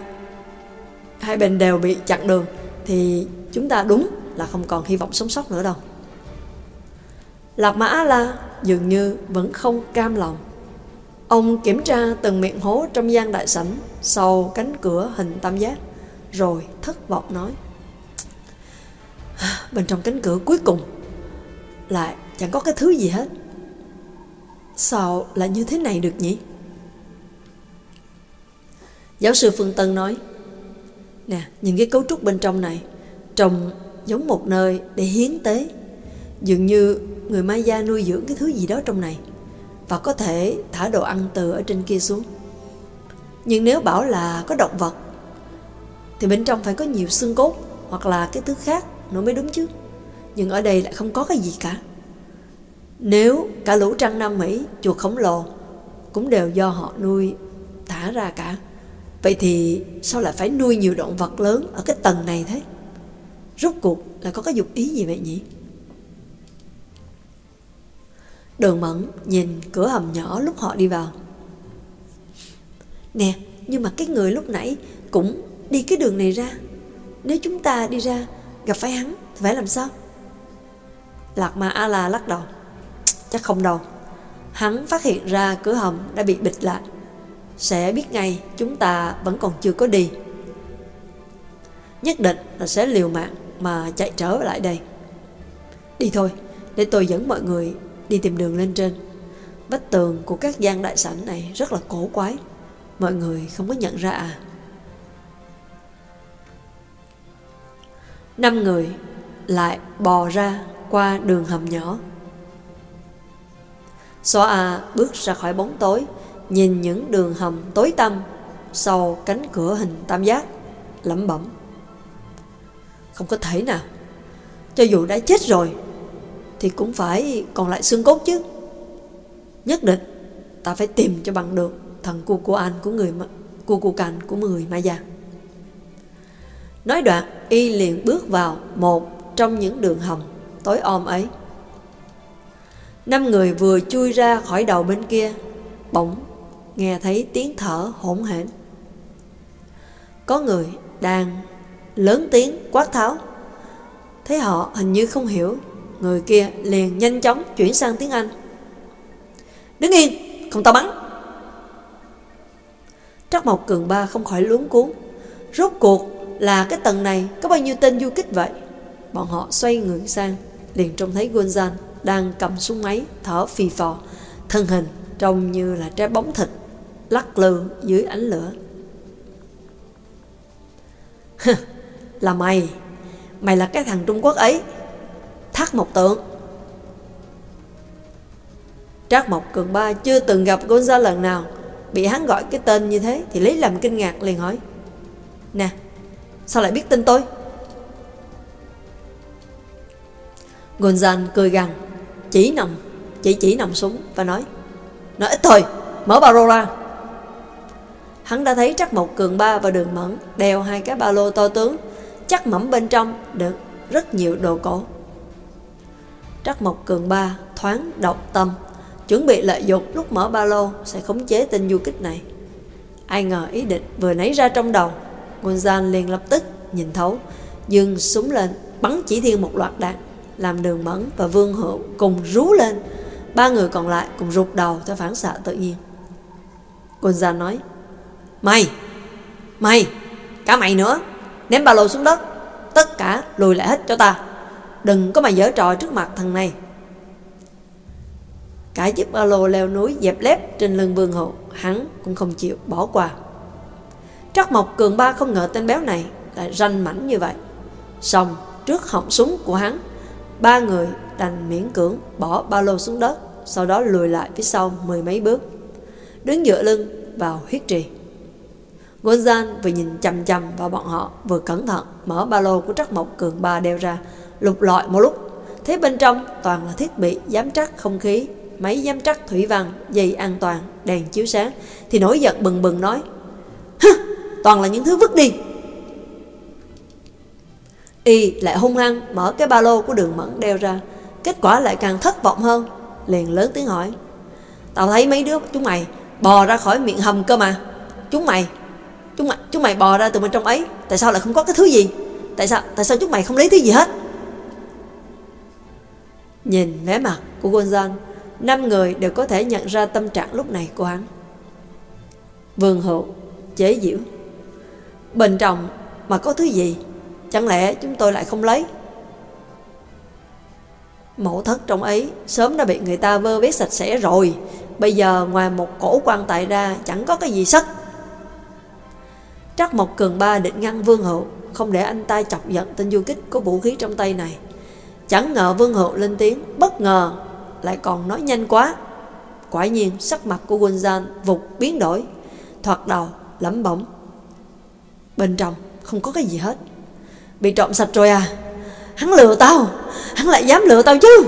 Hai bên đều bị chặn đường, Thì chúng ta đúng là không còn hy vọng sống sót nữa đâu. Lạc Mã La dường như vẫn không cam lòng. Ông kiểm tra từng miệng hố trong gian đại sảnh Sau cánh cửa hình tam giác, Rồi thất vọng nói, Bên trong cánh cửa cuối cùng lại chẳng có cái thứ gì hết. Sao lại như thế này được nhỉ? Giáo sư Phương Tân nói Nè, nhìn cái cấu trúc bên trong này Trông giống một nơi để hiến tế. Dường như người Maya nuôi dưỡng cái thứ gì đó trong này Và có thể thả đồ ăn từ ở trên kia xuống. Nhưng nếu bảo là có động vật Thì bên trong phải có nhiều xương cốt Hoặc là cái thứ khác nó mới đúng chứ. Nhưng ở đây lại không có cái gì cả. Nếu cả lũ trăng Nam Mỹ Chuột khổng lồ Cũng đều do họ nuôi, thả ra cả, Vậy thì sao lại phải nuôi nhiều động vật lớn Ở cái tầng này thế? Rốt cuộc là có cái dục ý gì vậy nhỉ? Đường mẫn nhìn cửa hầm nhỏ lúc họ đi vào. Nè, Nhưng mà cái người lúc nãy Cũng đi cái đường này ra. Nếu chúng ta đi ra, Gặp phải hắn phải làm sao? Lạc Ma A-la lắc đầu. Chắc không đâu. Hắn phát hiện ra cửa hầm đã bị bịt lại. Sẽ biết ngay chúng ta vẫn còn chưa có đi. Nhất định là sẽ liều mạng mà chạy trở lại đây. Đi thôi, Để tôi dẫn mọi người đi tìm đường lên trên. Vách tường của các gian đại sảnh này rất là cổ quái. Mọi người không có nhận ra à. Năm người lại bò ra qua đường hầm nhỏ. Xóa A bước ra khỏi bóng tối, Nhìn những đường hầm tối tăm Sau cánh cửa hình tam giác, lẩm bẩm. Không có thể nào, Cho dù đã chết rồi Thì cũng phải còn lại xương cốt chứ. Nhất định Ta phải tìm cho bằng được Thần cu của anh của người Cu cu cành của người ma già. Nói đoạn, y liền bước vào một trong những đường hầm tối om ấy. Năm người vừa chui ra khỏi đầu bên kia Bỗng nghe thấy tiếng thở hỗn hển. Có người đang lớn tiếng quát tháo. Thấy họ hình như không hiểu Người kia liền nhanh chóng chuyển sang tiếng Anh. Đứng yên, không tao bắn. Trắc Mộc Cường Ba không khỏi luống cuốn Rốt cuộc là cái tầng này có bao nhiêu tên du kích vậy? Bọn họ xoay người sang. Liền trông thấy Gunzan đang cầm súng máy Thở phì phò. Thân hình trông như là trái bóng thịt Lắc lư dưới ánh lửa. Là mày. Mày là cái thằng Trung Quốc ấy. Thắt một tượng. Trác Mộc Cường Ba chưa từng gặp Gonza lần nào. Bị hắn gọi cái tên như thế Thì lấy làm kinh ngạc liền hỏi. Nè, Sao lại biết tên tôi? Gonzan cười gằn, Chỉ nằm, Chỉ chỉ nằm súng và nói Nói ít thôi, Mở ba lô ra. Hắn đã thấy chắc một cường ba và đường mẫn Đeo hai cái ba lô to tướng, Chắc mẫm bên trong được rất nhiều đồ cổ. Trắc Mộc, Cường Ba thoáng độc tâm, Chuẩn bị lợi dụng lúc mở ba lô Sẽ khống chế tên du kích này. Ai ngờ ý định vừa nảy ra trong đầu, Gonzan liền lập tức nhìn thấu dừng súng lên, bắn chỉ thiên một loạt đạn làm đường mẫn và vương hữu cùng rú lên ba người còn lại cùng rụt đầu theo phản xạ tự nhiên Quân gia nói mày mày cả mày nữa ném ba lô xuống đất tất cả lùi lại hết cho ta đừng có mà dở trò trước mặt thằng này Cả chiếc ba lô leo núi dẹp lép trên lưng vương hậu, hắn cũng không chịu bỏ qua. Trắc Mộc Cường Ba không ngờ tên béo này lại ranh mảnh như vậy. Xong, trước họng súng của hắn, ba người đành miễn cưỡng bỏ ba lô xuống đất, sau đó lùi lại phía sau mười mấy bước. Đứng dựa lưng vào huyết trì. Gonzan vừa nhìn chầm chầm vào bọn họ, vừa cẩn thận mở ba lô của Trắc Mộc Cường Ba đeo ra, lục lọi một lúc. Thế bên trong toàn là thiết bị giám trắc không khí, máy giám trắc thủy văn, dây an toàn, đèn chiếu sáng, thì nổi giận bừng bừng nói, Hứ, toàn là những thứ vứt đi. Y lại hung hăng mở cái ba lô của đường mẫn đeo ra, kết quả lại càng thất vọng hơn, liền lớn tiếng hỏi, Tao thấy mấy đứa chúng mày bò ra khỏi miệng hầm cơ mà, chúng mày Chúng mày, chúng mày bò ra từ bên trong ấy Tại sao lại không có cái thứ gì? Tại sao tại sao chúng mày không lấy thứ gì hết? Nhìn vẻ mặt của Gonzan Năm người đều có thể nhận ra tâm trạng lúc này của hắn. Vương hậu chế diễu Bên trong mà có thứ gì? Chẳng lẽ chúng tôi lại không lấy Mẫu thất trong ấy Sớm đã bị người ta vơ vét sạch sẽ rồi Bây giờ ngoài một cổ quan tài ra Chẳng có cái gì sắt Trắc Mộc Cường Ba định ngăn Vương Hậu, không để anh ta chọc giận tên du kích có vũ khí trong tay này. Chẳng ngờ Vương Hậu lên tiếng, bất ngờ, lại còn nói nhanh quá. Quả nhiên, sắc mặt của Quân Gian vụt biến đổi, thoạt đầu, lẩm bẩm. Bên trong, không có cái gì hết. Bị trộm sạch rồi à? Hắn lừa tao, hắn lại dám lừa tao chứ.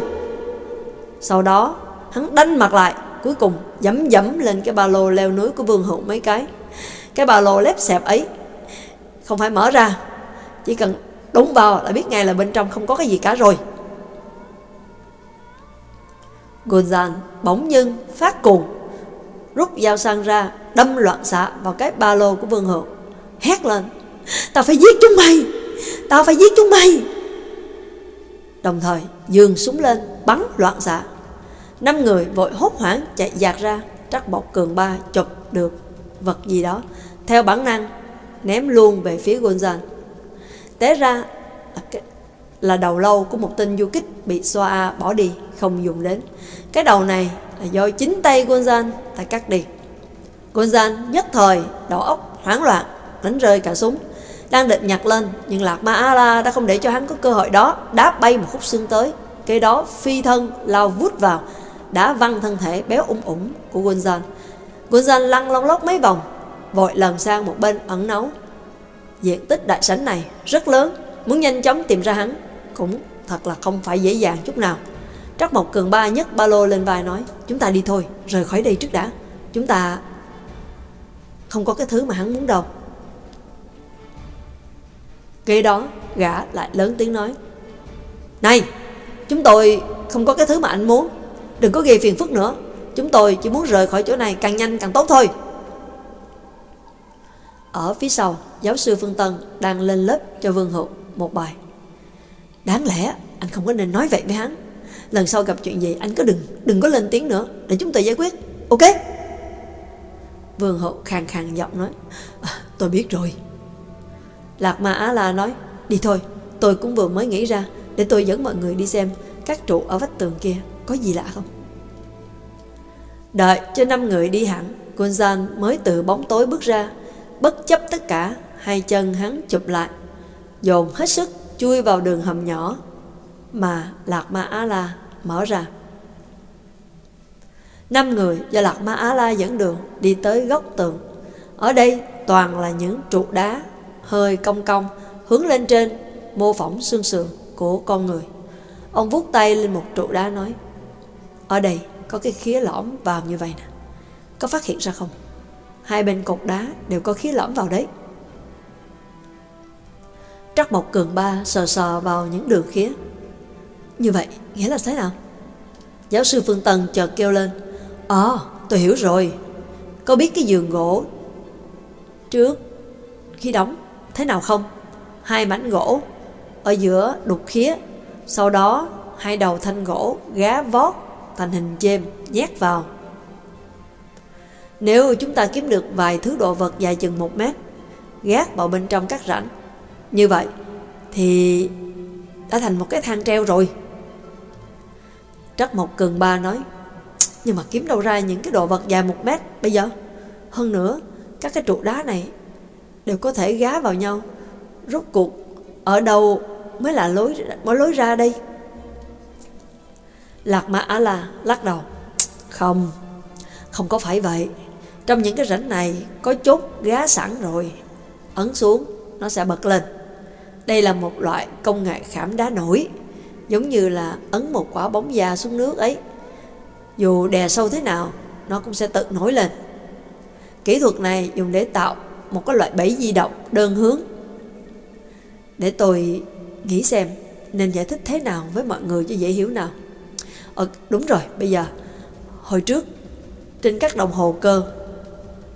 Sau đó, hắn đánh mặt lại, cuối cùng dẫm dẫm lên cái ba lô leo núi của Vương Hậu mấy cái. Cái ba lô lép xẹp ấy Không phải mở ra Chỉ cần đúng vào là biết ngay là bên trong không có cái gì cả rồi Gonzan bỗng nhiên phát cuồng Rút dao sang ra Đâm loạn xạ vào cái ba lô của Vương Hữu Hét lên Tao phải giết chúng mày Tao phải giết chúng mày Đồng thời dường súng lên Bắn loạn xạ Năm người vội hốt hoảng chạy dạt ra Trắc bọc cường ba chụp được vật gì đó theo bản năng ném luôn về phía Gonzan. Té ra là, cái, là đầu lâu của một tên du kích bị xoa bỏ đi, không dùng đến. Cái đầu này là do chính tay Gonzan ta cắt đi. Gonzan nhất thời đầu óc hoảng loạn, đánh rơi cả súng. Đang định nhặt lên, nhưng Lạc Ma A-la đã không để cho hắn có cơ hội đó, đá bay một khúc xương tới. kế đó phi thân lao vút vào, đã văng thân thể béo ung ủng của Gonzan. Gonzan lăn long lóc mấy vòng, vội lần sang một bên ẩn nấu. Diện tích đại sảnh này rất lớn, muốn nhanh chóng tìm ra hắn cũng thật là không phải dễ dàng chút nào. Trắc Mộc Cường Ba nhấc ba lô lên vai nói, chúng ta đi thôi, rời khỏi đây trước đã. Chúng ta không có cái thứ mà hắn muốn đâu. Kế đó, gã lại lớn tiếng nói, Này, chúng tôi không có cái thứ mà anh muốn, đừng có gây phiền phức nữa. Chúng tôi chỉ muốn rời khỏi chỗ này càng nhanh càng tốt thôi. Ở phía sau, giáo sư Phương Tân đang lên lớp cho Vương Hữu một bài. Đáng lẽ anh không có nên nói vậy với hắn. Lần sau gặp chuyện gì anh có đừng đừng có lên tiếng nữa để chúng tôi giải quyết. Ok? Vương Hữu khàn khàn giọng nói. À, tôi biết rồi. Lạc Ma Á La nói. Đi thôi, tôi cũng vừa mới nghĩ ra để tôi dẫn mọi người đi xem các trụ ở vách tường kia có gì lạ không. Đợi cho năm người đi hẳn, Gunzan mới từ bóng tối bước ra Bất chấp tất cả, hai chân hắn chụp lại, dồn hết sức chui vào đường hầm nhỏ mà Lạc Ma Á La mở ra. Năm người do Lạc Ma Á La dẫn đường đi tới góc tường. Ở đây toàn là những trụ đá hơi cong cong hướng lên trên mô phỏng xương sườn của con người. Ông vuốt tay lên một trụ đá nói Ở đây có cái khía lõm vào như vậy nè Có phát hiện ra không? Hai bên cột đá đều có khía lõm vào đấy Trắc Mộc Cường Ba sờ sờ vào những đường khía Như vậy nghĩa là thế nào? Giáo sư Phương Tần chợt kêu lên Ồ, à, tôi hiểu rồi Có biết cái giường gỗ Trước Khi đóng Thế nào không? Hai mảnh gỗ Ở giữa đục khía Sau đó hai đầu thanh gỗ gá vót Thành hình chêm nhét vào nếu chúng ta kiếm được vài thứ đồ vật dài chừng một mét, gác vào bên trong các rãnh, như vậy thì đã thành một cái thang treo rồi. Trắc Mộc Cường Ba nói, Nhưng mà kiếm đâu ra những cái đồ vật dài một mét bây giờ Hơn nữa Các cái trụ đá này Đều có thể gá vào nhau. Rốt cuộc, Ở đâu mới là lối, mới lối ra đây? Lạc ma Á La lắc đầu. Không Không có phải vậy. Trong những cái rãnh này Có chốt gá sẵn rồi. Ấn xuống, Nó sẽ bật lên. Đây là một loại công nghệ khảm đá nổi, Giống như là ấn một quả bóng da xuống nước ấy. Dù đè sâu thế nào, Nó cũng sẽ tự nổi lên. Kỹ thuật này dùng để tạo một cái loại bẫy di động đơn hướng. Để tôi nghĩ xem Nên giải thích thế nào với mọi người cho dễ hiểu nào. Ờ đúng rồi bây giờ Hồi trước Trên các đồng hồ cơ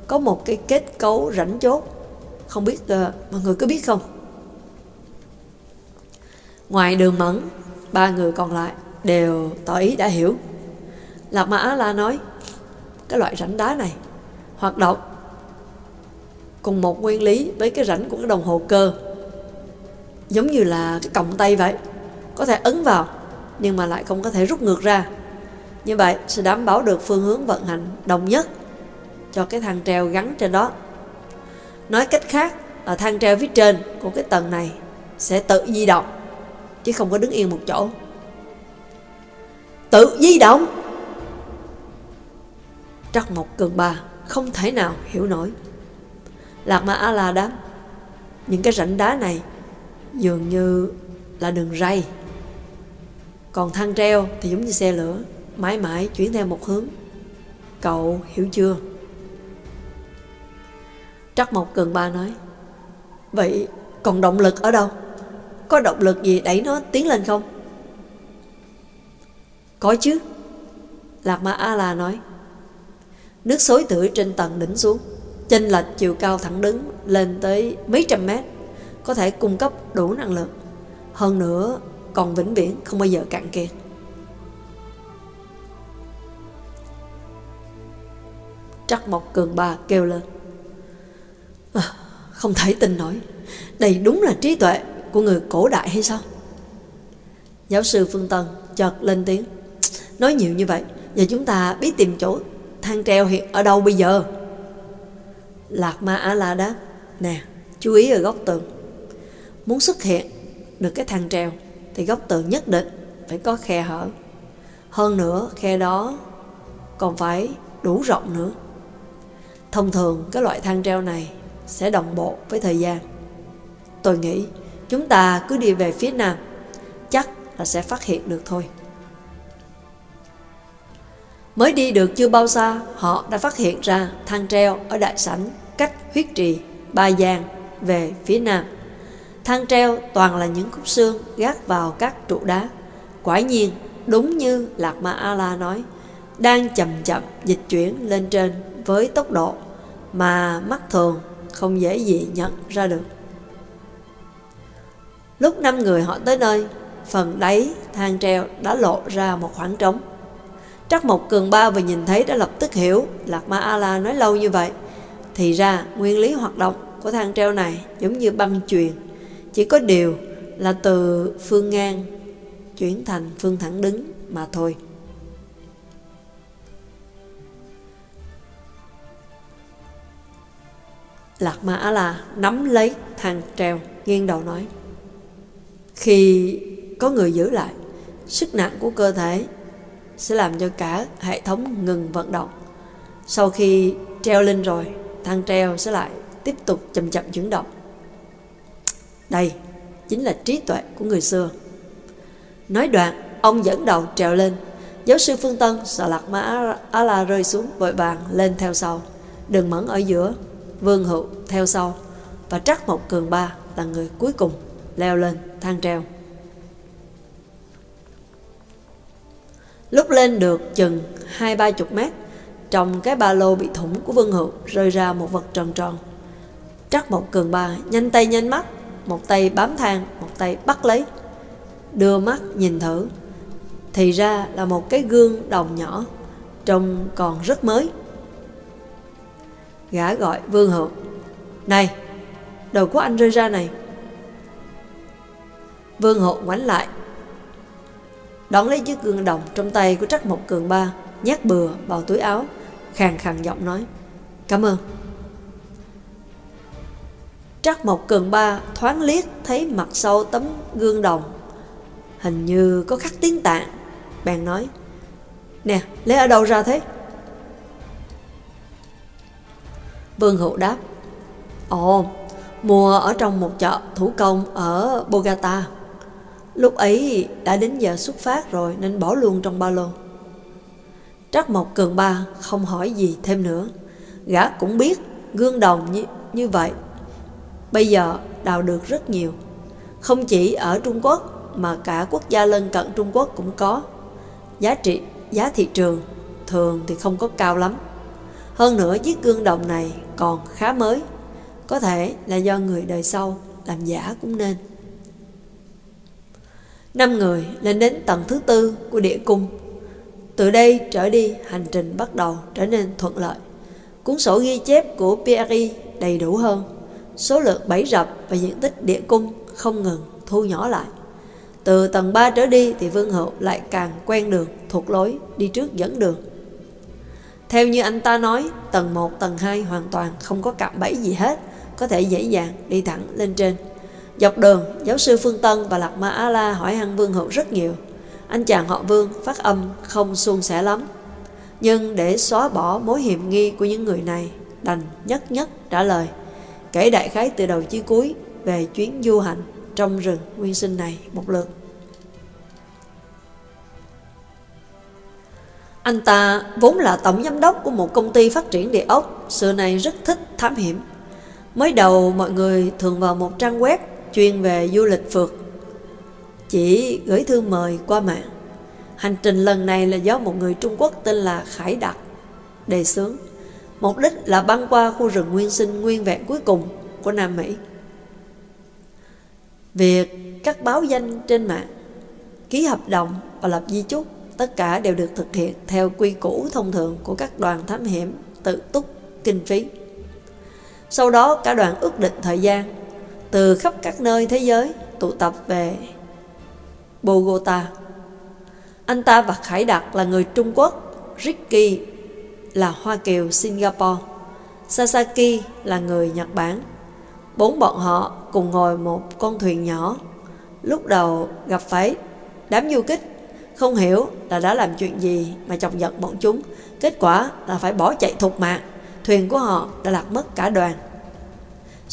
Có một cái kết cấu rãnh chốt. Không biết uh, mọi người có biết không? Ngoài đường mẫn Ba người còn lại đều tỏ ý đã hiểu. Lạc mã La nói Cái loại rãnh đá này Hoạt động Cùng một nguyên lý với cái rãnh của cái đồng hồ cơ. Giống như là cái còng tay vậy, Có thể ấn vào Nhưng mà lại không có thể rút ngược ra. Như vậy sẽ đảm bảo được phương hướng vận hành đồng nhất Cho cái thang treo gắn trên đó. Nói cách khác là thang treo phía trên của cái tầng này Sẽ tự di động, Chứ không có đứng yên một chỗ. Tự di động! Trắc một Cường Ba không thể nào hiểu nổi. Lạc Ma A-la đáp Những cái rãnh đá này Dường như là đường ray. Còn thang treo thì giống như xe lửa, Mãi mãi chuyển theo một hướng. Cậu hiểu chưa? Trắc Mộc Cường Ba nói, Vậy còn động lực ở đâu? Có động lực gì đẩy nó tiến lên không? Có chứ. Lạc Ma A-la nói, Nước xối từ trên tầng đỉnh xuống. Chênh lệch chiều cao thẳng đứng Lên tới mấy trăm mét Có thể cung cấp đủ năng lượng. Hơn nữa còn vĩnh viễn không bao giờ cạn kiệt. Trắc Mộc Cường Ba kêu lên. À, Không thể tin nổi. Đây đúng là trí tuệ của người cổ đại hay sao? Giáo sư Phương Tân chợt lên tiếng. Nói nhiều như vậy giờ chúng ta biết tìm chỗ thang treo hiện ở đâu bây giờ? Lạc Ma Á La đáp. Nè, chú ý ở góc tường. Muốn xuất hiện được cái thang treo Thì góc tường nhất định phải có khe hở. Hơn nữa, khe đó còn phải đủ rộng nữa. Thông thường, cái loại thang treo này sẽ đồng bộ với thời gian. Tôi nghĩ chúng ta cứ đi về phía nam, Chắc là sẽ phát hiện được thôi. Mới đi được chưa bao xa, họ đã phát hiện ra thang treo ở đại sảnh cách huyết trì, ba giang về phía nam. Thang treo toàn là những khúc xương gác vào các trụ đá. Quả nhiên, đúng như Lạc Ma A-la nói, đang chậm chậm dịch chuyển lên trên với tốc độ mà mắt thường không dễ gì nhận ra được. Lúc năm người họ tới nơi, phần đáy thang treo đã lộ ra một khoảng trống. Trắc Mộc Cường Ba vừa nhìn thấy đã lập tức hiểu Lạc Ma A-la nói lâu như vậy. Thì ra, nguyên lý hoạt động của thang treo này giống như băng truyền Chỉ có điều là từ phương ngang chuyển thành phương thẳng đứng mà thôi. Lạc Ma A-la nắm lấy thang treo, nghiêng đầu nói. Khi có người giữ lại, Sức nặng của cơ thể sẽ làm cho cả hệ thống ngừng vận động. Sau khi treo lên rồi, thang treo sẽ lại tiếp tục chậm chậm chuyển động. Đây chính là trí tuệ của người xưa. Nói đoạn, ông dẫn đầu trèo lên. Giáo sư Phương Tân sợ lạc mã, Á La rơi xuống vội vàng lên theo sau. Đừng mẫn ở giữa, Vương Hữu theo sau và Trắc Mộc Cường Ba là người cuối cùng leo lên thang treo. Lúc lên được chừng hai ba chục mét, trong cái ba lô bị thủng của Vương Hữu rơi ra một vật tròn tròn. Trắc một cường ba nhanh tay nhanh mắt, một tay bám thang, một tay bắt lấy. Đưa mắt nhìn thử, thì ra là một cái gương đồng nhỏ, trông còn rất mới. Gã gọi Vương Hữu, Này, đầu của anh rơi ra này. Vương Hữu ngoảnh lại Đón lấy chiếc gương đồng trong tay của Trắc Mộc Cường Ba nhát bừa vào túi áo, khàn khàn giọng nói, cảm ơn. Trắc Mộc Cường Ba thoáng liếc thấy mặt sau tấm gương đồng, hình như có khắc tiếng tạng, bèn nói, Nè, lấy ở đâu ra thế? Vương Hữu đáp, Ồ, mua ở trong một chợ thủ công ở Bogota. Lúc ấy đã đến giờ xuất phát rồi nên bỏ luôn trong ba lô. Trắc Mộc Cường Ba không hỏi gì thêm nữa. Gã cũng biết gương đồng như, như vậy. Bây giờ đào được rất nhiều. Không chỉ ở Trung Quốc mà cả quốc gia lân cận Trung Quốc cũng có. Giá trị, giá thị trường thường thì không có cao lắm. Hơn nữa chiếc gương đồng này còn khá mới. Có thể là do người đời sau làm giả cũng nên. Năm người lên đến tầng thứ tư của địa cung. Từ đây trở đi, hành trình bắt đầu trở nên thuận lợi. Cuốn sổ ghi chép của Pierre đầy đủ hơn. Số lượng bẫy rập và diện tích địa cung không ngừng thu nhỏ lại. Từ tầng 3 trở đi thì Vương Hậu lại càng quen đường, thuộc lối, đi trước dẫn đường. Theo như anh ta nói, tầng 1, tầng 2 hoàn toàn không có cạm bẫy gì hết, có thể dễ dàng đi thẳng lên trên. Dọc đường, giáo sư Phương Tân và Lạc Ma A-La hỏi hằng Vương Hậu rất nhiều. Anh chàng họ Vương phát âm không suôn sẻ lắm. Nhưng để xóa bỏ mối hiểm nghi của những người này, đành nhất nhất trả lời. Kể đại khái từ đầu chí cuối về chuyến du hành trong rừng nguyên sinh này một lượt. Anh ta vốn là tổng giám đốc của một công ty phát triển địa ốc, xưa này rất thích thám hiểm. Mới đầu mọi người thường vào một trang web chuyên về du lịch phượt. Chỉ gửi thư mời qua mạng. Hành trình lần này là do một người Trung Quốc tên là Khải Đặc đề xướng. Mục đích là băng qua khu rừng nguyên sinh nguyên vẹn cuối cùng của Nam Mỹ. Việc các báo danh trên mạng, ký hợp đồng và lập di chúc tất cả đều được thực hiện theo quy củ thông thường của các đoàn thám hiểm tự túc kinh phí. Sau đó cả đoàn ước định thời gian từ khắp các nơi thế giới tụ tập về Bogota. Anh ta và Khải Đạt là người Trung Quốc, Ricky là Hoa Kiều Singapore, Sasaki là người Nhật Bản. Bốn bọn họ cùng ngồi một con thuyền nhỏ. Lúc đầu gặp phải đám du kích, không hiểu là đã làm chuyện gì mà chọc giận bọn chúng. Kết quả là phải bỏ chạy thục mạng, thuyền của họ đã lạc mất cả đoàn.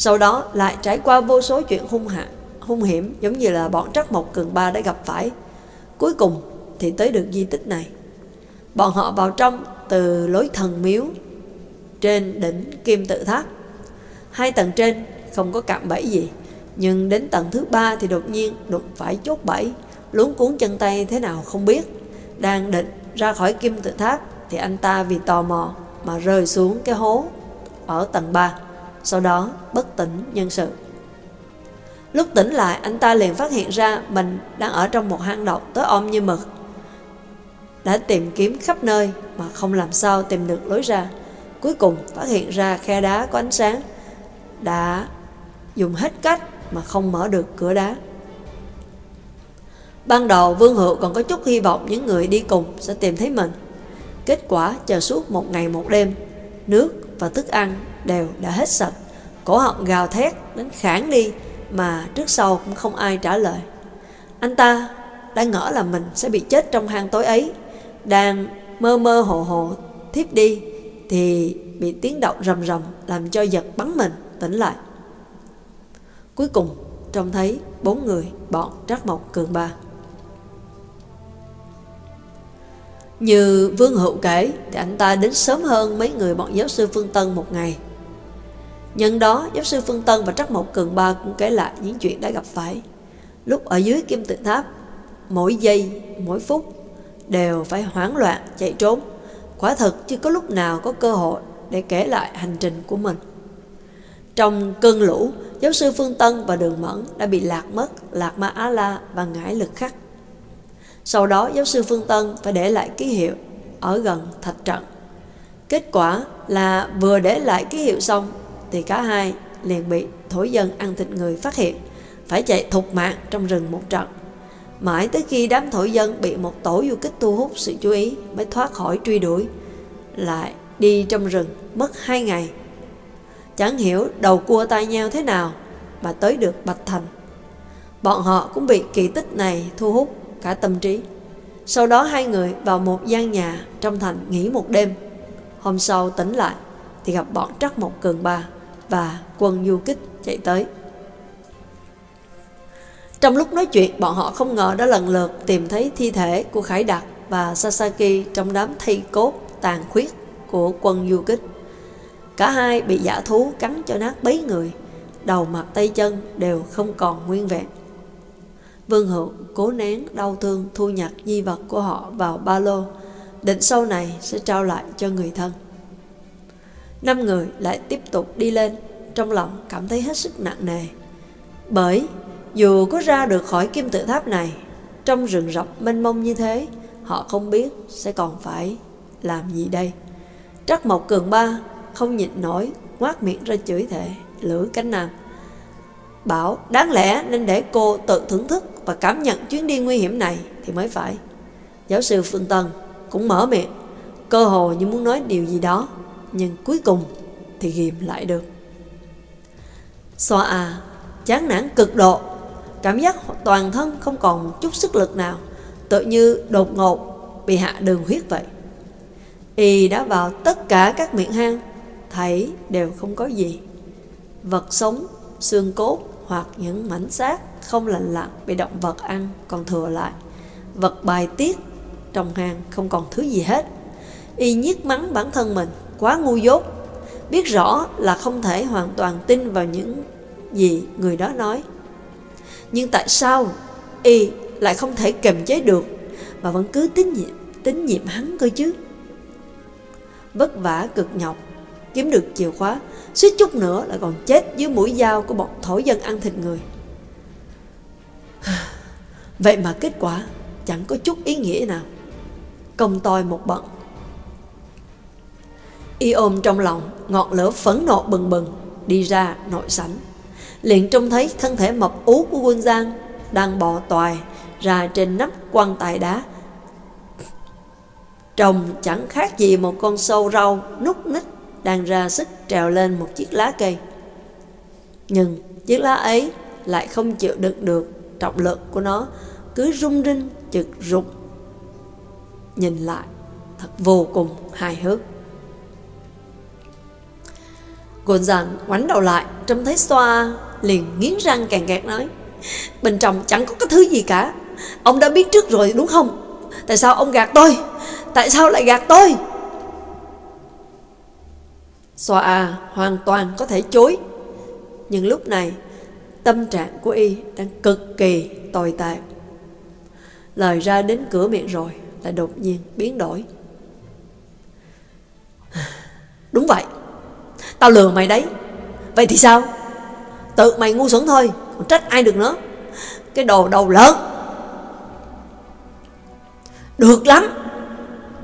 Sau đó lại trải qua vô số chuyện hung hạ, hung hiểm giống như là bọn Trắc Mộc Cường Ba đã gặp phải. Cuối cùng thì tới được di tích này. Bọn họ vào trong từ lối thần miếu trên đỉnh Kim Tự Tháp. Hai tầng trên không có cạm bẫy gì, nhưng đến tầng thứ ba thì đột nhiên đụng phải chốt bẫy, luống cuốn chân tay thế nào không biết. Đang định ra khỏi Kim Tự Tháp thì anh ta vì tò mò mà rơi xuống cái hố ở tầng 3 sau đó bất tỉnh nhân sự. Lúc tỉnh lại, anh ta liền phát hiện ra mình đang ở trong một hang động tối om như mực. Đã tìm kiếm khắp nơi mà không làm sao tìm được lối ra. Cuối cùng phát hiện ra khe đá có ánh sáng. Đã dùng hết cách mà không mở được cửa đá. Ban đầu Vương Hữu còn có chút hy vọng những người đi cùng sẽ tìm thấy mình. Kết quả chờ suốt một ngày một đêm, nước và thức ăn đều đã hết sạch. Cổ họng gào thét đến khản đi mà trước sau cũng không ai trả lời. Anh ta đang ngỡ là mình sẽ bị chết trong hang tối ấy, đang mơ mơ hồ hồ thiếp đi thì bị tiếng động rầm rầm làm cho giật bắn mình tỉnh lại. Cuối cùng trông thấy bốn người bọn Trắc Mộc Cường Ba. Như Vương Hữu kể thì anh ta đến sớm hơn mấy người bọn giáo sư Phương Tân một ngày. Nhân đó, giáo sư Phương Tân và Trắc Mộc Cường Ba cũng kể lại những chuyện đã gặp phải. Lúc ở dưới kim tự tháp, mỗi giây, mỗi phút đều phải hoảng loạn chạy trốn. Quả thật chưa có lúc nào có cơ hội để kể lại hành trình của mình. Trong cơn lũ, giáo sư Phương Tân và Đường Mẫn đã bị lạc mất Lạc Ma Á La và ngải lực khắc. Sau đó giáo sư Phương Tân phải để lại ký hiệu ở gần thạch trận. Kết quả là vừa để lại ký hiệu xong thì cả hai liền bị thổi dân ăn thịt người phát hiện, phải chạy thục mạng trong rừng một trận. Mãi tới khi đám thổi dân bị một tổ du kích thu hút sự chú ý mới thoát khỏi truy đuổi. Lại đi trong rừng mất hai ngày. Chẳng hiểu đầu cua tai nhau thế nào mà tới được Bạch Thành. Bọn họ cũng bị kỳ tích này thu hút cả tâm trí. Sau đó hai người vào một gian nhà trong thành nghỉ một đêm. Hôm sau tỉnh lại thì gặp bọn Trắc một Cường Ba và quân du kích chạy tới. Trong lúc nói chuyện, bọn họ không ngờ đã lần lượt tìm thấy thi thể của Khải Đặc và Sasaki trong đám thây cốt tàn khuyết của quân du kích. Cả hai bị giả thú cắn cho nát bấy người, đầu mặt tay chân đều không còn nguyên vẹn. Vương Hữu cố nén đau thương thu nhặt di vật của họ vào ba lô, định sau này sẽ trao lại cho người thân. Năm người lại tiếp tục đi lên, trong lòng cảm thấy hết sức nặng nề. Bởi dù có ra được khỏi kim tự tháp này, trong rừng rậm mênh mông như thế, họ không biết sẽ còn phải làm gì đây. Trắc Mộc Cường Ba không nhịn nổi, ngoác miệng ra chửi thề, lửa cánh nam. Bảo đáng lẽ nên để cô tự thưởng thức và cảm nhận chuyến đi nguy hiểm này thì mới phải. Giáo sư Phương Tân cũng mở miệng, cơ hồ như muốn nói điều gì đó, nhưng cuối cùng thì ghìm lại được. Xoa à, chán nản cực độ, cảm giác toàn thân không còn một chút sức lực nào, tự như đột ngột bị hạ đường huyết vậy. Y đã vào tất cả các miệng hang, thấy đều không có gì. Vật sống, xương cốt hoặc những mảnh xác không lành lặn bị động vật ăn còn thừa lại. Vật bài tiết trong hang không còn thứ gì hết. Y nhiếc mắng bản thân mình quá ngu dốt, biết rõ là không thể hoàn toàn tin vào những gì người đó nói. Nhưng tại sao Y lại không thể kiềm chế được mà vẫn cứ tín nhiệm, tín nhiệm hắn cơ chứ? Vất vả cực nhọc, kiếm được chìa khóa, suýt chút nữa là còn chết dưới mũi dao của bọn thổ dân ăn thịt người. <sighs> Vậy mà kết quả chẳng có chút ý nghĩa nào. Công toi một bận. Y ôm trong lòng ngọn lửa phẫn nộ bừng bừng đi ra nội sảnh. Liền trông thấy thân thể mập ú của quân Giang đang bò toài ra trên nắp quan tài đá. Trông chẳng khác gì một con sâu rau nút nít đang ra sức trèo lên một chiếc lá cây. Nhưng chiếc lá ấy lại không chịu đựng được trọng lượng của nó, cứ rung rinh chực rụng. Nhìn lại, thật vô cùng hài hước. Gồn dần ngoảnh đầu lại, trông thấy xoa, liền nghiến răng càng gạt nói. Bên trong chẳng có cái thứ gì cả. Ông đã biết trước rồi đúng không? Tại sao ông gạt tôi? Tại sao lại gạt tôi? Xoa à, hoàn toàn có thể chối. Nhưng lúc này, tâm trạng của y đang cực kỳ tồi tệ. Lời ra đến cửa miệng rồi, lại đột nhiên biến đổi. <sighs> Đúng vậy, tao lừa mày đấy. Vậy thì sao? Tự mày ngu xuẩn thôi, còn trách ai được nữa. Cái đồ đầu lớn. Được lắm.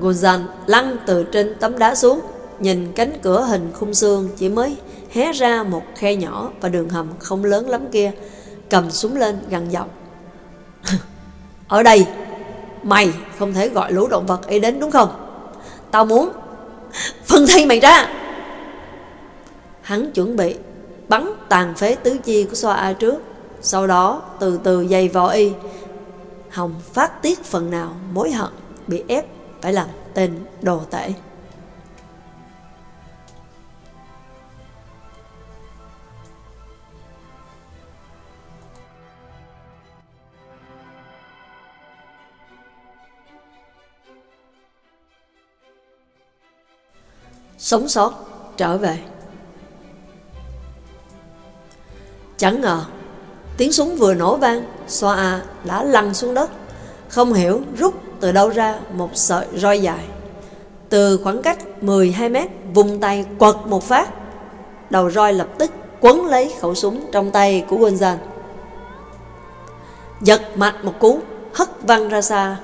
Gonzan lăn từ trên tấm đá xuống, Nhìn cánh cửa hình khung xương chỉ mới hé ra một khe nhỏ và đường hầm không lớn lắm kia, cầm súng lên gần giọng. <laughs> Ở đây, mày không thể gọi lũ động vật ấy đến đúng không? Tao muốn phân thay mày ra. Hắn chuẩn bị bắn tàn phế tứ chi của Xoa A trước, sau đó từ từ dày vò y. Hồng phát tiết phần nào mối hận bị ép phải làm tên đồ tể. sống sót trở về. Chẳng ngờ, tiếng súng vừa nổ vang, xoa A đã lăn xuống đất, không hiểu rút từ đâu ra một sợi roi dài. Từ khoảng cách 12 mét, vùng tay quật một phát, đầu roi lập tức quấn lấy khẩu súng trong tay của Gonzan. Giật mạnh một cú, hất văng ra xa.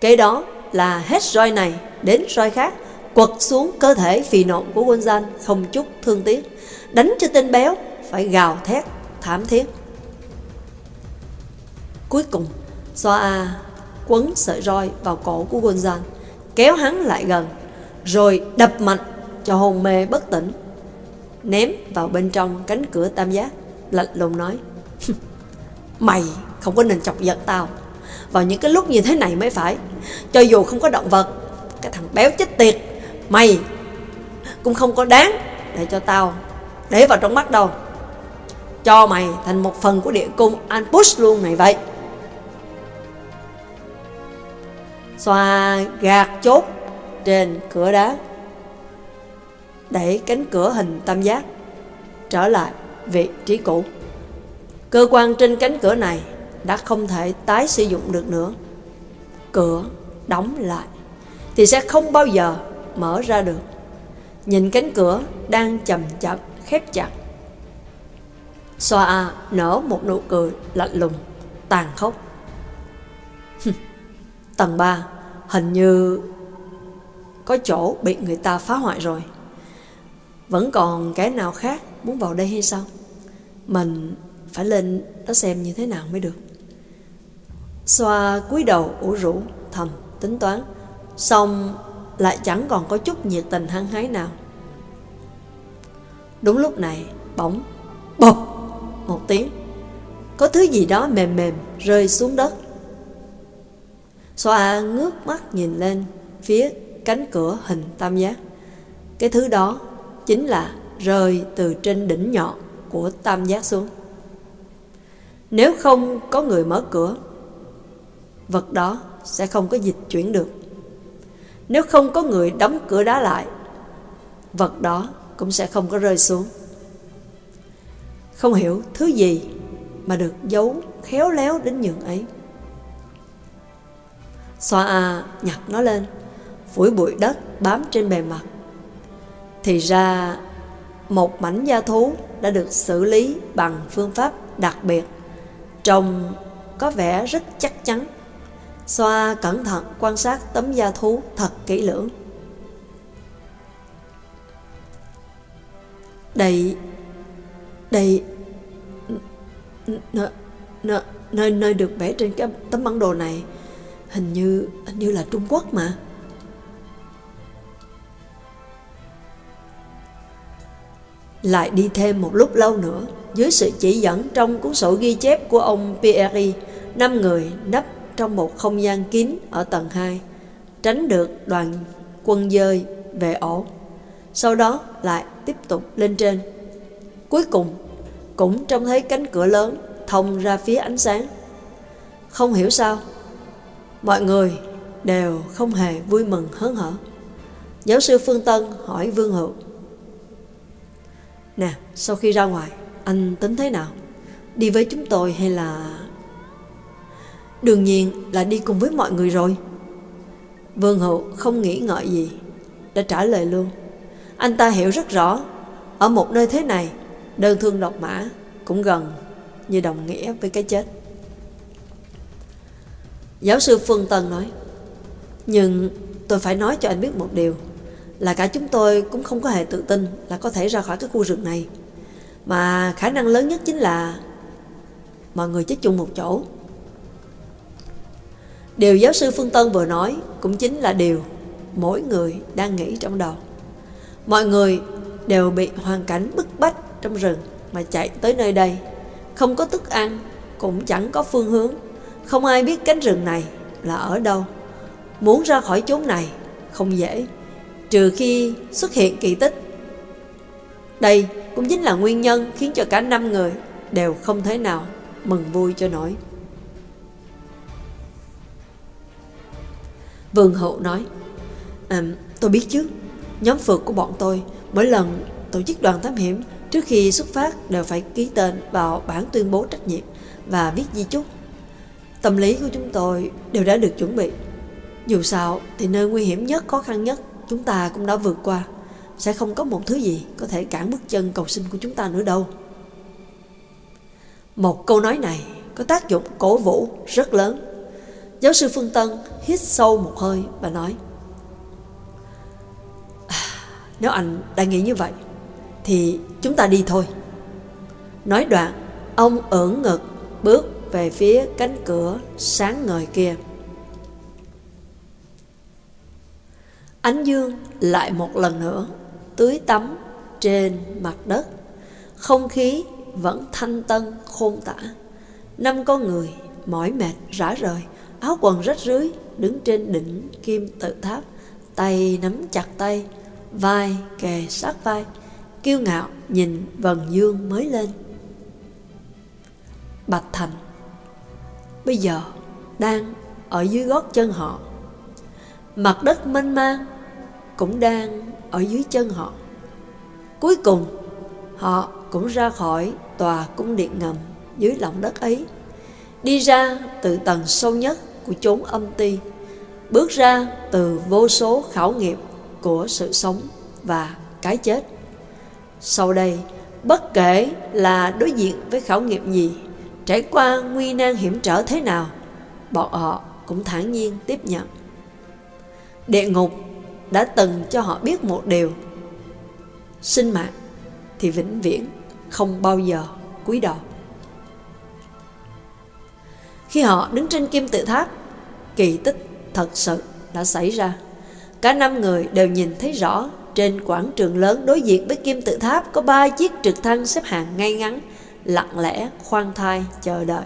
Kế đó là hết roi này đến roi khác, quật xuống cơ thể phì nộn của Gonzan không chút thương tiếc, đánh cho tên béo phải gào thét thảm thiết. Cuối cùng, Soa quấn sợi roi vào cổ của Gonzan, kéo hắn lại gần, rồi đập mạnh cho hồn mê bất tỉnh. Ném vào bên trong cánh cửa tam giác, lạnh lùng nói, <laughs> Mày không có nên chọc giận tao, vào những cái lúc như thế này mới phải, cho dù không có động vật, cái thằng béo chết tiệt, mày cũng không có đáng để cho tao để vào trong mắt đâu. Cho mày thành một phần của địa cung Anpush luôn này vậy. Xoa gạt chốt trên cửa đá, Đẩy cánh cửa hình tam giác, Trở lại vị trí cũ. Cơ quan trên cánh cửa này Đã không thể tái sử dụng được nữa. Cửa đóng lại Thì sẽ không bao giờ mở ra được. Nhìn cánh cửa đang chậm chậm khép chặt. Xoa A nở một nụ cười lạnh lùng, Tàn khốc. Tầng 3 Hình như Có chỗ bị người ta phá hoại rồi. Vẫn còn cái nào khác Muốn vào đây hay sao? Mình phải lên đó xem như thế nào mới được. Xoa cúi đầu ủ rũ, Thầm tính toán, Xong lại chẳng còn có chút nhiệt tình hăng hái nào. Đúng lúc này, Bỗng Bột một tiếng Có thứ gì đó mềm mềm rơi xuống đất Xoa ngước mắt nhìn lên phía cánh cửa hình tam giác. Cái thứ đó chính là rơi từ trên đỉnh nhọn của tam giác xuống. Nếu không có người mở cửa, vật đó sẽ không có dịch chuyển được. Nếu không có người đóng cửa đá lại, vật đó cũng sẽ không có rơi xuống. Không hiểu thứ gì mà được giấu khéo léo đến nhường ấy. Xoa A nhặt nó lên, Phủi bụi đất bám trên bề mặt. Thì ra, Một mảnh da thú Đã được xử lý bằng phương pháp đặc biệt, Trông có vẻ rất chắc chắn. Xoa cẩn thận quan sát tấm da thú thật kỹ lưỡng. Đây đây Nơi, nơi, nơi được vẽ trên cái tấm bản đồ này Hình như, hình như là Trung Quốc mà. Lại đi thêm một lúc lâu nữa Dưới sự chỉ dẫn trong cuốn sổ ghi chép của ông Pierre Năm người nấp trong một không gian kín ở tầng 2 Tránh được đoàn quân dơi về ổ. Sau đó lại tiếp tục lên trên. Cuối cùng cũng trông thấy cánh cửa lớn thông ra phía ánh sáng Không hiểu sao Mọi người đều không hề vui mừng hớn hở. Giáo sư Phương Tân hỏi Vương Hữu. Nè, sau khi ra ngoài, anh tính thế nào? Đi với chúng tôi hay là... Đương nhiên là đi cùng với mọi người rồi. Vương Hữu không nghĩ ngợi gì, đã trả lời luôn. Anh ta hiểu rất rõ, ở một nơi thế này, đơn thương độc mã cũng gần như đồng nghĩa với cái chết. Giáo sư Phương Tân nói, Nhưng tôi phải nói cho anh biết một điều, Là cả chúng tôi cũng không có hề tự tin Là có thể ra khỏi cái khu rừng này. Mà khả năng lớn nhất chính là Mọi người chết chung một chỗ. Điều giáo sư Phương Tân vừa nói Cũng chính là điều Mỗi người đang nghĩ trong đầu. Mọi người đều bị hoàn cảnh bức bách trong rừng Mà chạy tới nơi đây. Không có thức ăn Cũng chẳng có phương hướng. Không ai biết cánh rừng này là ở đâu. Muốn ra khỏi chốn này không dễ Trừ khi xuất hiện kỳ tích. Đây cũng chính là nguyên nhân khiến cho cả năm người đều không thể nào mừng vui cho nổi. Vương Hậu nói à, Tôi biết chứ. Nhóm phượt của bọn tôi Mỗi lần tổ chức đoàn thám hiểm Trước khi xuất phát đều phải ký tên vào bản tuyên bố trách nhiệm Và viết di chúc. Tâm lý của chúng tôi đều đã được chuẩn bị. Dù sao thì nơi nguy hiểm nhất, khó khăn nhất Chúng ta cũng đã vượt qua. Sẽ không có một thứ gì có thể cản bước chân cầu sinh của chúng ta nữa đâu. Một câu nói này có tác dụng cổ vũ rất lớn. Giáo sư Phương Tân hít sâu một hơi và nói à, Nếu anh đã nghĩ như vậy thì chúng ta đi thôi Nói đoạn Ông ưỡn ngực bước về phía cánh cửa sáng ngời kia. Ánh dương lại một lần nữa tưới tắm trên mặt đất. Không khí vẫn thanh tân khôn tả. Năm con người mỏi mệt rã rời, áo quần rách rưới đứng trên đỉnh kim tự tháp, tay nắm chặt tay, vai kề sát vai, kiêu ngạo nhìn vần dương mới lên. Bạch Thành bây giờ đang ở dưới gót chân họ. Mặt đất mênh mang cũng đang ở dưới chân họ. Cuối cùng, họ cũng ra khỏi tòa cung điện ngầm dưới lòng đất ấy, đi ra từ tầng sâu nhất của chốn âm ti, bước ra từ vô số khảo nghiệm của sự sống và cái chết. Sau đây, bất kể là đối diện với khảo nghiệm gì, trải qua nguy nan hiểm trở thế nào, bọn họ cũng thản nhiên tiếp nhận. Địa ngục đã từng cho họ biết một điều. Sinh mạng thì vĩnh viễn không bao giờ cúi đầu. Khi họ đứng trên kim tự tháp kỳ tích thật sự đã xảy ra. Cả năm người đều nhìn thấy rõ trên quảng trường lớn đối diện với kim tự tháp có ba chiếc trực thăng xếp hàng ngay ngắn lặng lẽ khoan thai chờ đợi.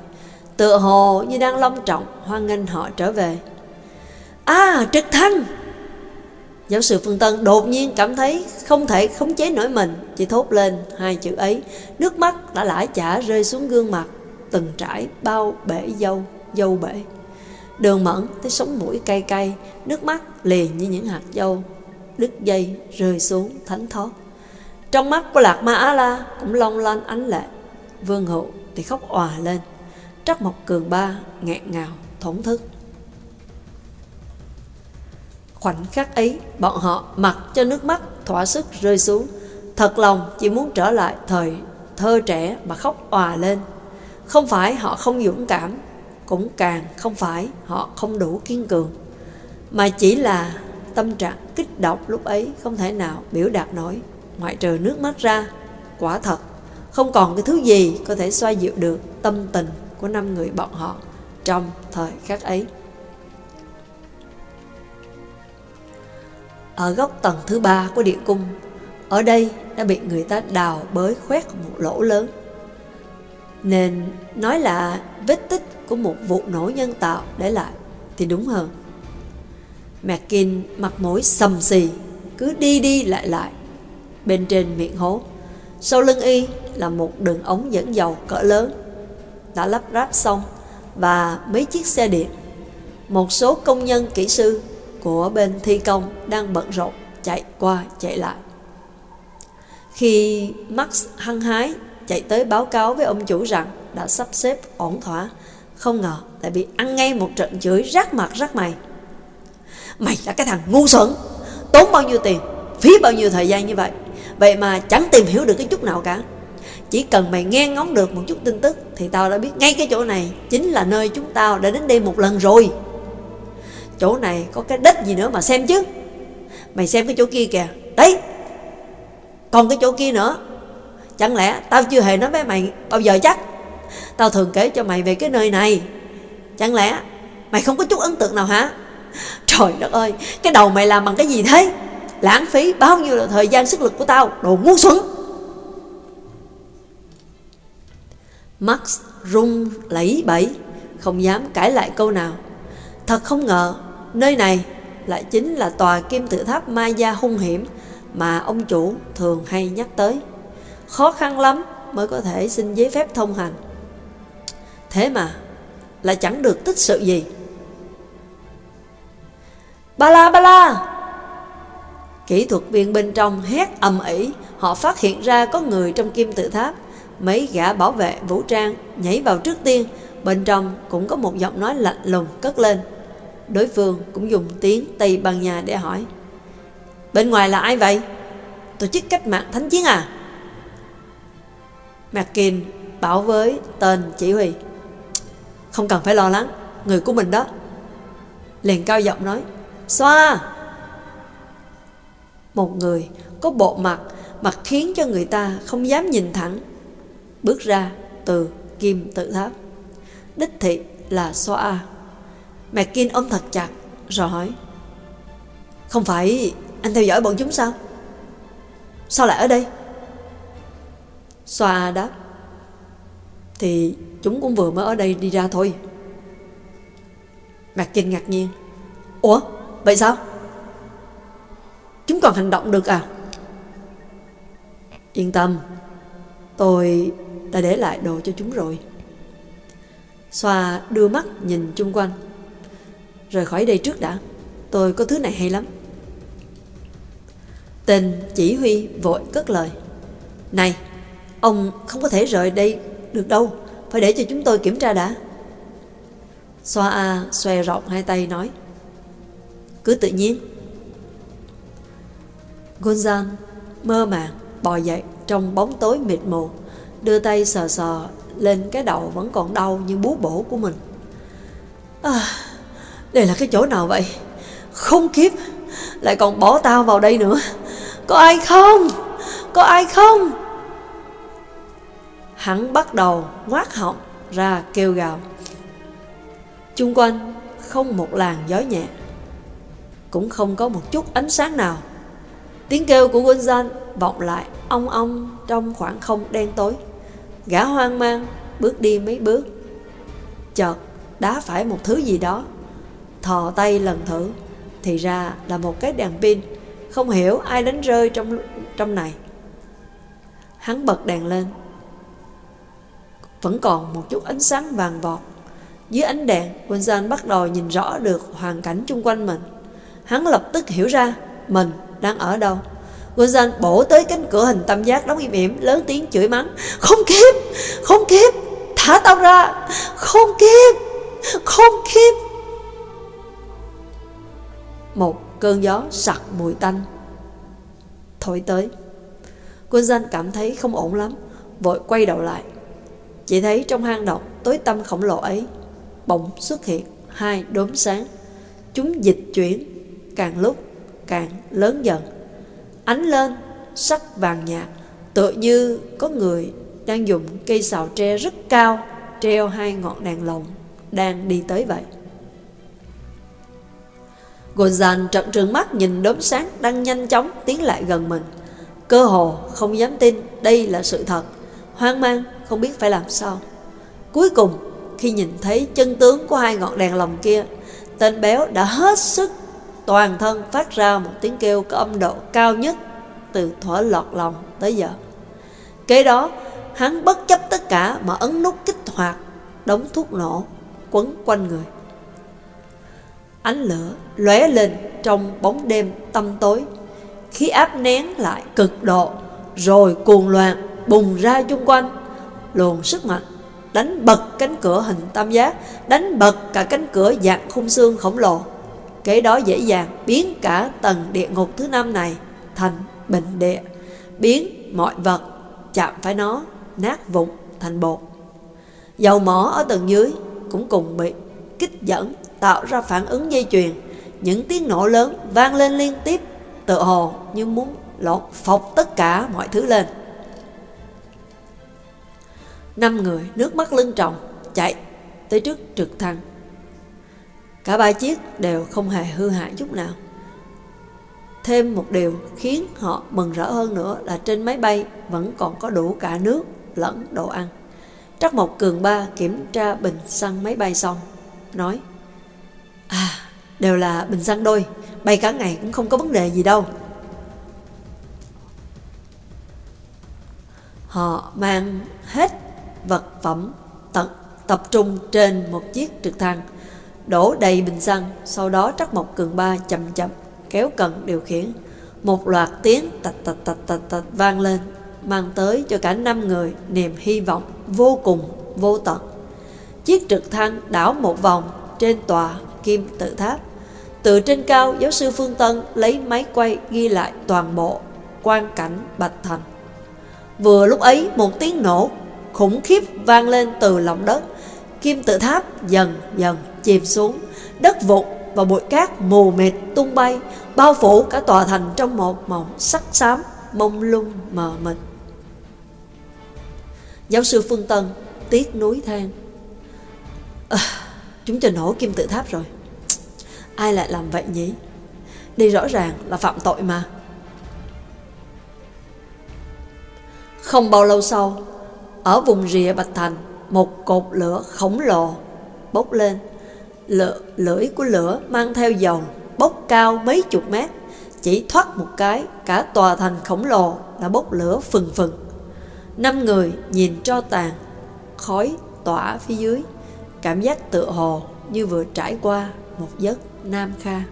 Tựa hồ như đang long trọng hoan nghênh họ trở về. À trực thăng! Giáo sư Phương Tân đột nhiên cảm thấy không thể khống chế nổi mình, chỉ thốt lên hai chữ ấy, nước mắt đã lã chả rơi xuống gương mặt, từng trải bao bể dâu, dâu bể. Đường mẫn tới sống mũi cay cay, nước mắt liền như những hạt dâu, đứt dây rơi xuống thánh thót. Trong mắt của Lạc Ma Á La cũng long lanh ánh lệ, Vương Hữu thì khóc òa lên, Trắc Mộc Cường Ba nghẹn ngào, thổn thức. Khoảnh khắc ấy, bọn họ mặc cho nước mắt thỏa sức rơi xuống. Thật lòng chỉ muốn trở lại thời thơ trẻ mà khóc òa lên. Không phải họ không dũng cảm, cũng càng không phải họ không đủ kiên cường. Mà chỉ là tâm trạng kích động lúc ấy không thể nào biểu đạt nổi, ngoại trừ nước mắt ra. Quả thật, không còn cái thứ gì có thể xoa dịu được tâm tình của năm người bọn họ trong thời khắc ấy. ở góc tầng thứ ba của địa cung. Ở đây đã bị người ta đào bới khoét một lỗ lớn. Nên nói là vết tích của một vụ nổ nhân tạo để lại thì đúng hơn. McKin mặt mũi sầm xì, cứ đi đi lại lại. Bên trên miệng hố, sau lưng y là một đường ống dẫn dầu cỡ lớn. Đã lắp ráp xong và mấy chiếc xe điện. Một số công nhân kỹ sư của bên thi công đang bận rộn chạy qua chạy lại. Khi Max hăng hái chạy tới báo cáo với ông chủ rằng đã sắp xếp ổn thỏa, không ngờ lại bị ăn ngay một trận chửi rác mặt rác mày. Mày là cái thằng ngu xuẩn, tốn bao nhiêu tiền, phí bao nhiêu thời gian như vậy, vậy mà chẳng tìm hiểu được cái chút nào cả. Chỉ cần mày nghe ngóng được một chút tin tức thì tao đã biết ngay cái chỗ này chính là nơi chúng tao đã đến đây một lần rồi. Chỗ này có cái đất gì nữa mà xem chứ. Mày xem cái chỗ kia kìa. Đấy. Còn cái chỗ kia nữa. Chẳng lẽ tao chưa hề nói với mày bao giờ chắc? Tao thường kể cho mày về cái nơi này. Chẳng lẽ mày không có chút ấn tượng nào hả? <laughs> trời đất ơi, cái đầu mày làm bằng cái gì thế lãng phí bao nhiêu là thời gian, sức lực của tao đồ ngu xuẩn Max run lẫy bẫy không dám cãi lại câu nào thật không ngờ, Nơi này lại chính là tòa kim tự tháp Maya hung hiểm mà ông chủ thường hay nhắc tới. Khó khăn lắm mới có thể xin giấy phép thông hành. Thế mà lại chẳng được tích sự gì. Ba la ba la! Kỹ thuật viên bên trong hét ầm ĩ, họ phát hiện ra có người trong kim tự tháp. Mấy gã bảo vệ vũ trang nhảy vào trước tiên, bên trong cũng có một giọng nói lạnh lùng cất lên. Đối phương cũng dùng tiếng Tây Ban Nha để hỏi Bên ngoài là ai vậy? Tổ chức cách mạng thánh chiến à? McKin bảo với tên chỉ huy Không cần phải lo lắng Người của mình đó Liền cao giọng nói Xoa. Một người có bộ mặt Mặt khiến cho người ta không dám nhìn thẳng. Bước ra từ kim tự tháp. Đích thị là Xoa. Mẹ Kinh ôm thật chặt, Rồi hỏi, Không phải anh theo dõi bọn chúng sao? Sao lại ở đây? Xoa đáp, Thì chúng cũng vừa mới ở đây đi ra thôi. Mạc kinh ngạc nhiên, Ủa? Vậy sao? Chúng còn hành động được à? Yên tâm, Tôi đã để lại đồ cho chúng rồi. Xoa đưa mắt nhìn chung quanh. Rời khỏi đây trước đã, Tôi có thứ này hay lắm. Tên chỉ huy vội cất lời. Này, Ông không có thể rời đây được đâu, Phải để cho chúng tôi kiểm tra đã. Xoa A xòe rộng hai tay nói. Cứ tự nhiên. Gonzan mơ màng bò dậy trong bóng tối mịt mù Đưa tay sờ sờ lên cái đầu vẫn còn đau như bú bổ của mình. À, Đây là cái chỗ nào vậy? Không kiếp Lại còn bỏ tao vào đây nữa. Có ai không? Có ai không? Hắn bắt đầu ngoác họng ra kêu gào. Chung quanh không một làn gió nhẹ. Cũng không có một chút ánh sáng nào. Tiếng kêu của Gunzan vọng lại ong ong trong khoảng không đen tối. Gã hoang mang bước đi mấy bước. Chợt, đá phải một thứ gì đó. Thò tay lần thử, Thì ra là một cái đèn pin. Không hiểu ai đánh rơi trong trong này. Hắn bật đèn lên. Vẫn còn một chút ánh sáng vàng vọt. Dưới ánh đèn Quinzan bắt đầu nhìn rõ được hoàn cảnh chung quanh mình. Hắn lập tức hiểu ra Mình đang ở đâu. Gonzan bổ tới cánh cửa hình tam giác đóng im ỉm lớn tiếng chửi mắng Không kịp, không kịp, thả tao ra Không kịp, không kịp. Một cơn gió sặc mùi tanh Thổi tới. Gonzan cảm thấy không ổn lắm Vội quay đầu lại. Chỉ thấy trong hang động tối tăm khổng lồ ấy Bỗng xuất hiện hai đốm sáng. Chúng dịch chuyển Càng lúc càng lớn dần. Ánh lên, sắc vàng nhạt, tựa như có người đang dùng cây xào tre rất cao, treo hai ngọn đèn lồng đang đi tới vậy. Gonzan trợn trừng mắt nhìn đốm sáng đang nhanh chóng tiến lại gần mình. Cơ hồ không dám tin đây là sự thật, hoang mang, không biết phải làm sao. Cuối cùng, khi nhìn thấy chân tướng của hai ngọn đèn lồng kia, tên béo đã hết sức toàn thân phát ra một tiếng kêu có âm độ cao nhất từ thỏa lọt lòng tới giờ. Kế đó, hắn bất chấp tất cả mà ấn nút kích hoạt, đóng thuốc nổ, quấn quanh người. Ánh lửa lóe lên trong bóng đêm tăm tối, khí áp nén lại cực độ, rồi cuồng loạn bùng ra chung quanh, luồn sức mạnh đánh bật cánh cửa hình tam giác, đánh bật cả cánh cửa dạng khung xương khổng lồ. Kế đó dễ dàng biến cả tầng địa ngục thứ năm này thành bình địa, biến mọi vật chạm phải nó nát vụn thành bột. Dầu mỏ ở tầng dưới cũng cùng bị kích dẫn tạo ra phản ứng dây chuyền, những tiếng nổ lớn vang lên liên tiếp, tự hồ như muốn lột phọc tất cả mọi thứ lên. Năm người nước mắt lưng tròng chạy tới trước trực thăng. Cả ba chiếc đều không hề hư hại chút nào. Thêm một điều khiến họ mừng rỡ hơn nữa là trên máy bay vẫn còn có đủ cả nước lẫn đồ ăn. Trắc Mộc Cường Ba kiểm tra bình xăng máy bay xong, nói À, đều là bình xăng đôi, bay cả ngày cũng không có vấn đề gì đâu. Họ mang hết vật phẩm tận tập trung trên một chiếc trực thăng, đổ đầy bình xăng, sau đó Trắc một Cường Ba chậm chậm kéo cần điều khiển. Một loạt tiếng tạch tạch tạch tạch tạch vang lên, mang tới cho cả năm người niềm hy vọng vô cùng vô tận. Chiếc trực thăng đảo một vòng trên tòa kim tự tháp. Từ trên cao, giáo sư Phương Tân lấy máy quay ghi lại toàn bộ quan cảnh Bạch Thành. Vừa lúc ấy, một tiếng nổ khủng khiếp vang lên từ lòng đất. Kim tự tháp dần dần chìm xuống, đất vụn và bụi cát mù mịt tung bay, bao phủ cả tòa thành trong một màu sắc xám, mông lung mờ mịt. Giáo sư Phương Tân tiếc núi than. à, Chúng ta nổ kim tự tháp rồi Ai lại làm vậy nhỉ Đây rõ ràng là phạm tội mà Không bao lâu sau Ở vùng rìa Bạch Thành một cột lửa khổng lồ Bốc lên. Lửa, Lưỡi của lửa mang theo dầu Bốc cao mấy chục mét Chỉ thoát một cái Cả tòa thành khổng lồ đã bốc lửa phừng phừng. Năm người nhìn cho tàn Khói tỏa phía dưới Cảm giác tựa hồ như vừa trải qua một giấc nam kha.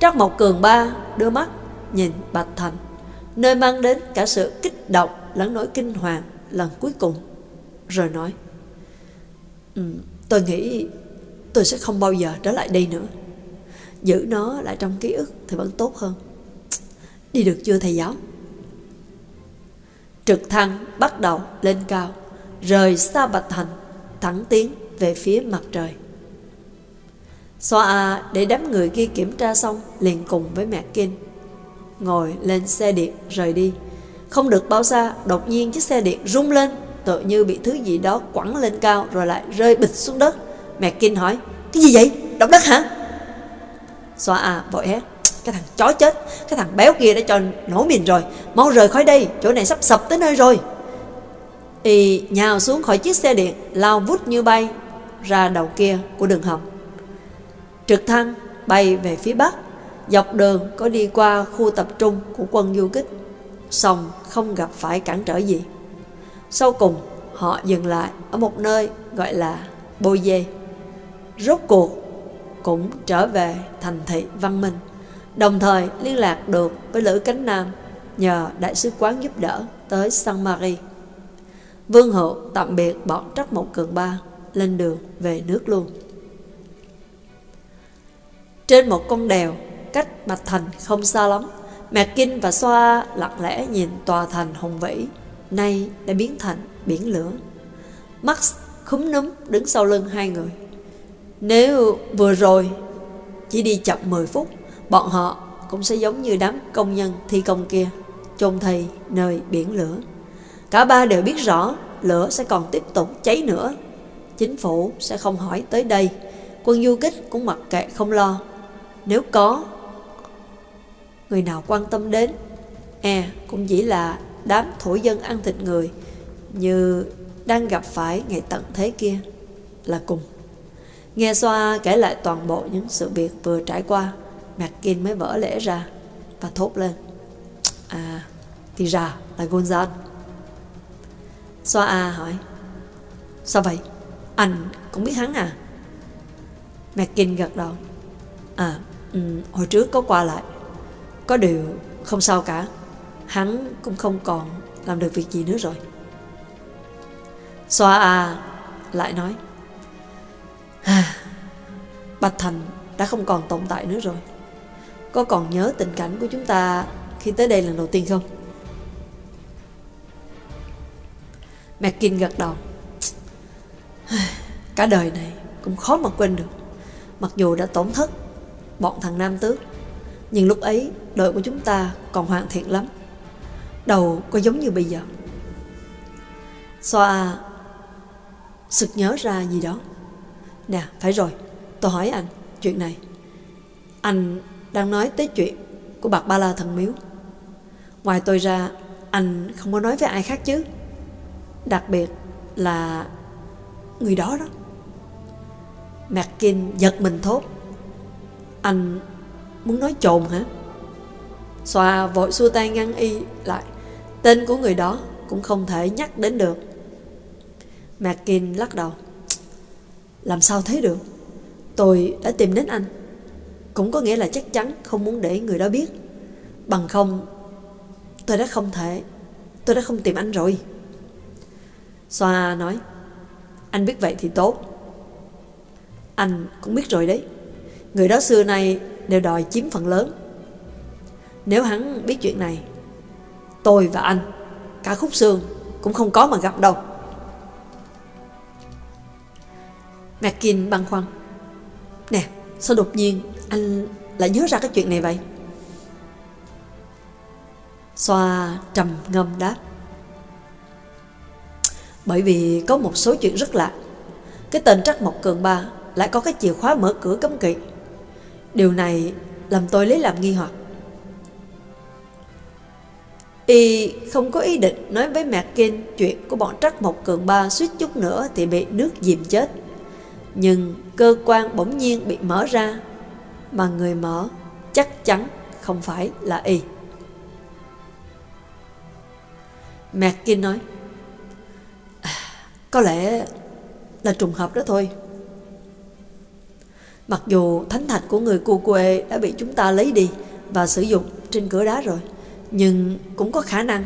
Trắc Mộc Cường Ba đưa mắt nhìn Bạch Thành Nơi mang đến cả sự kích động lẫn nỗi kinh hoàng lần cuối cùng. Rồi nói um, Tôi nghĩ tôi sẽ không bao giờ trở lại đây nữa. Giữ nó lại trong ký ức thì vẫn tốt hơn. Đi được chưa thầy giáo? Trực thăng bắt đầu lên cao Rời xa Bạch Thành Thẳng tiến về phía mặt trời. Xoa A để đám người kia kiểm tra xong liền cùng với mẹ Kinh Ngồi lên xe điện rời đi. Không được bao xa Đột nhiên chiếc xe điện rung lên. Tự như bị thứ gì đó quẳng lên cao Rồi lại rơi bịch xuống đất Mẹ Kinh hỏi, Cái gì vậy? Động đất hả? Xoa à vội hét, Cái thằng chó chết, Cái thằng béo kia đã cho nổ mìn rồi, Mau rời khỏi đây, Chỗ này sắp sập tới nơi rồi Y nhào xuống khỏi chiếc xe điện, Lao vút như bay Ra đầu kia của đường hầm Trực thăng bay về phía bắc, Dọc đường có đi qua khu tập trung của quân du kích, song không gặp phải cản trở gì sau cùng, họ dừng lại ở một nơi gọi là Bôi Dê Rốt cuộc cũng trở về thành thị văn minh, Đồng thời liên lạc được với Lữ Cánh Nam Nhờ đại sứ quán giúp đỡ tới San Marie Vương Hậu tạm biệt bọn Trắc một Cường Ba Lên đường về nước luôn. Trên một con đèo Cách Bạch Thành không xa lắm, Mạc Kinh và Xoa lặng lẽ nhìn tòa thành hùng vĩ. Nay đã biến thành biển lửa Max khúm núm đứng sau lưng hai người Nếu vừa rồi Chỉ đi chậm 10 phút Bọn họ cũng sẽ giống như đám công nhân thi công kia chôn thầy nơi biển lửa Cả ba đều biết rõ lửa sẽ còn tiếp tục cháy nữa. Chính phủ sẽ không hỏi tới đây. Quân du kích cũng mặc kệ không lo. Nếu có người nào quan tâm đến, e cũng chỉ là đám thổ dân ăn thịt người như đang gặp phải ngày tận thế kia là cùng. Nghe Xoa kể lại toàn bộ những sự việc vừa trải qua, mạc McKin mới vỡ lẽ ra và thốt lên. À, thì ra là Gonzalo. Xoa A hỏi Sao vậy? Anh cũng biết hắn à? Mạc McKin gật đầu À, ừ, hồi trước có qua lại Có điều không sao cả Hắn cũng không còn làm được việc gì nữa rồi. Xoa A lại nói Bạch Thành đã không còn tồn tại nữa rồi. Có còn nhớ tình cảnh của chúng ta khi tới đây lần đầu tiên không? Mackin gật đầu Cả đời này cũng khó mà quên được. Mặc dù đã tổn thất Bọn thằng Nam Tước, Nhưng lúc ấy đội của chúng ta còn hoàn thiện lắm. Đầu có giống như bây giờ. Xoa, Sực nhớ ra gì đó. Nè, phải rồi, Tôi hỏi anh chuyện này. Anh đang nói tới chuyện Của bạc ba la thần miếu. Ngoài tôi ra, Anh không có nói với ai khác chứ. Đặc biệt là người đó đó. McKin giật mình thốt. Anh muốn nói trồn hả? Xoa vội xua tay ngăn y lại. Tên của người đó cũng không thể nhắc đến được. Mackin lắc đầu. Làm sao thế được? Tôi đã tìm đến anh. Cũng có nghĩa là chắc chắn không muốn để người đó biết. Bằng không, Tôi đã không thể, Tôi đã không tìm anh rồi. Xoa nói. Anh biết vậy thì tốt. Anh cũng biết rồi đấy. Người đó xưa nay đều đòi chiếm phần lớn. Nếu hắn biết chuyện này Tôi và anh, Cả khúc xương cũng không có mà gặp đâu. McKin băn khoăn. Nè, sao đột nhiên Anh lại nhớ ra cái chuyện này vậy? Xoa trầm ngâm đáp. Bởi vì có một số chuyện rất lạ. Cái tên Trắc Mộc Cường Ba lại có cái chìa khóa mở cửa cấm kỵ. Điều này làm tôi lấy làm nghi hoặc. Y không có ý định nói với McKin chuyện của bọn Trắc một Cường Ba suýt chút nữa thì bị nước dìm chết. Nhưng cơ quan bỗng nhiên bị mở ra, mà người mở chắc chắn không phải là Y. kinh nói, à, có lẽ là trùng hợp đó thôi. Mặc dù thánh thạch của người cu quê đã bị chúng ta lấy đi và sử dụng trên cửa đá rồi, nhưng cũng có khả năng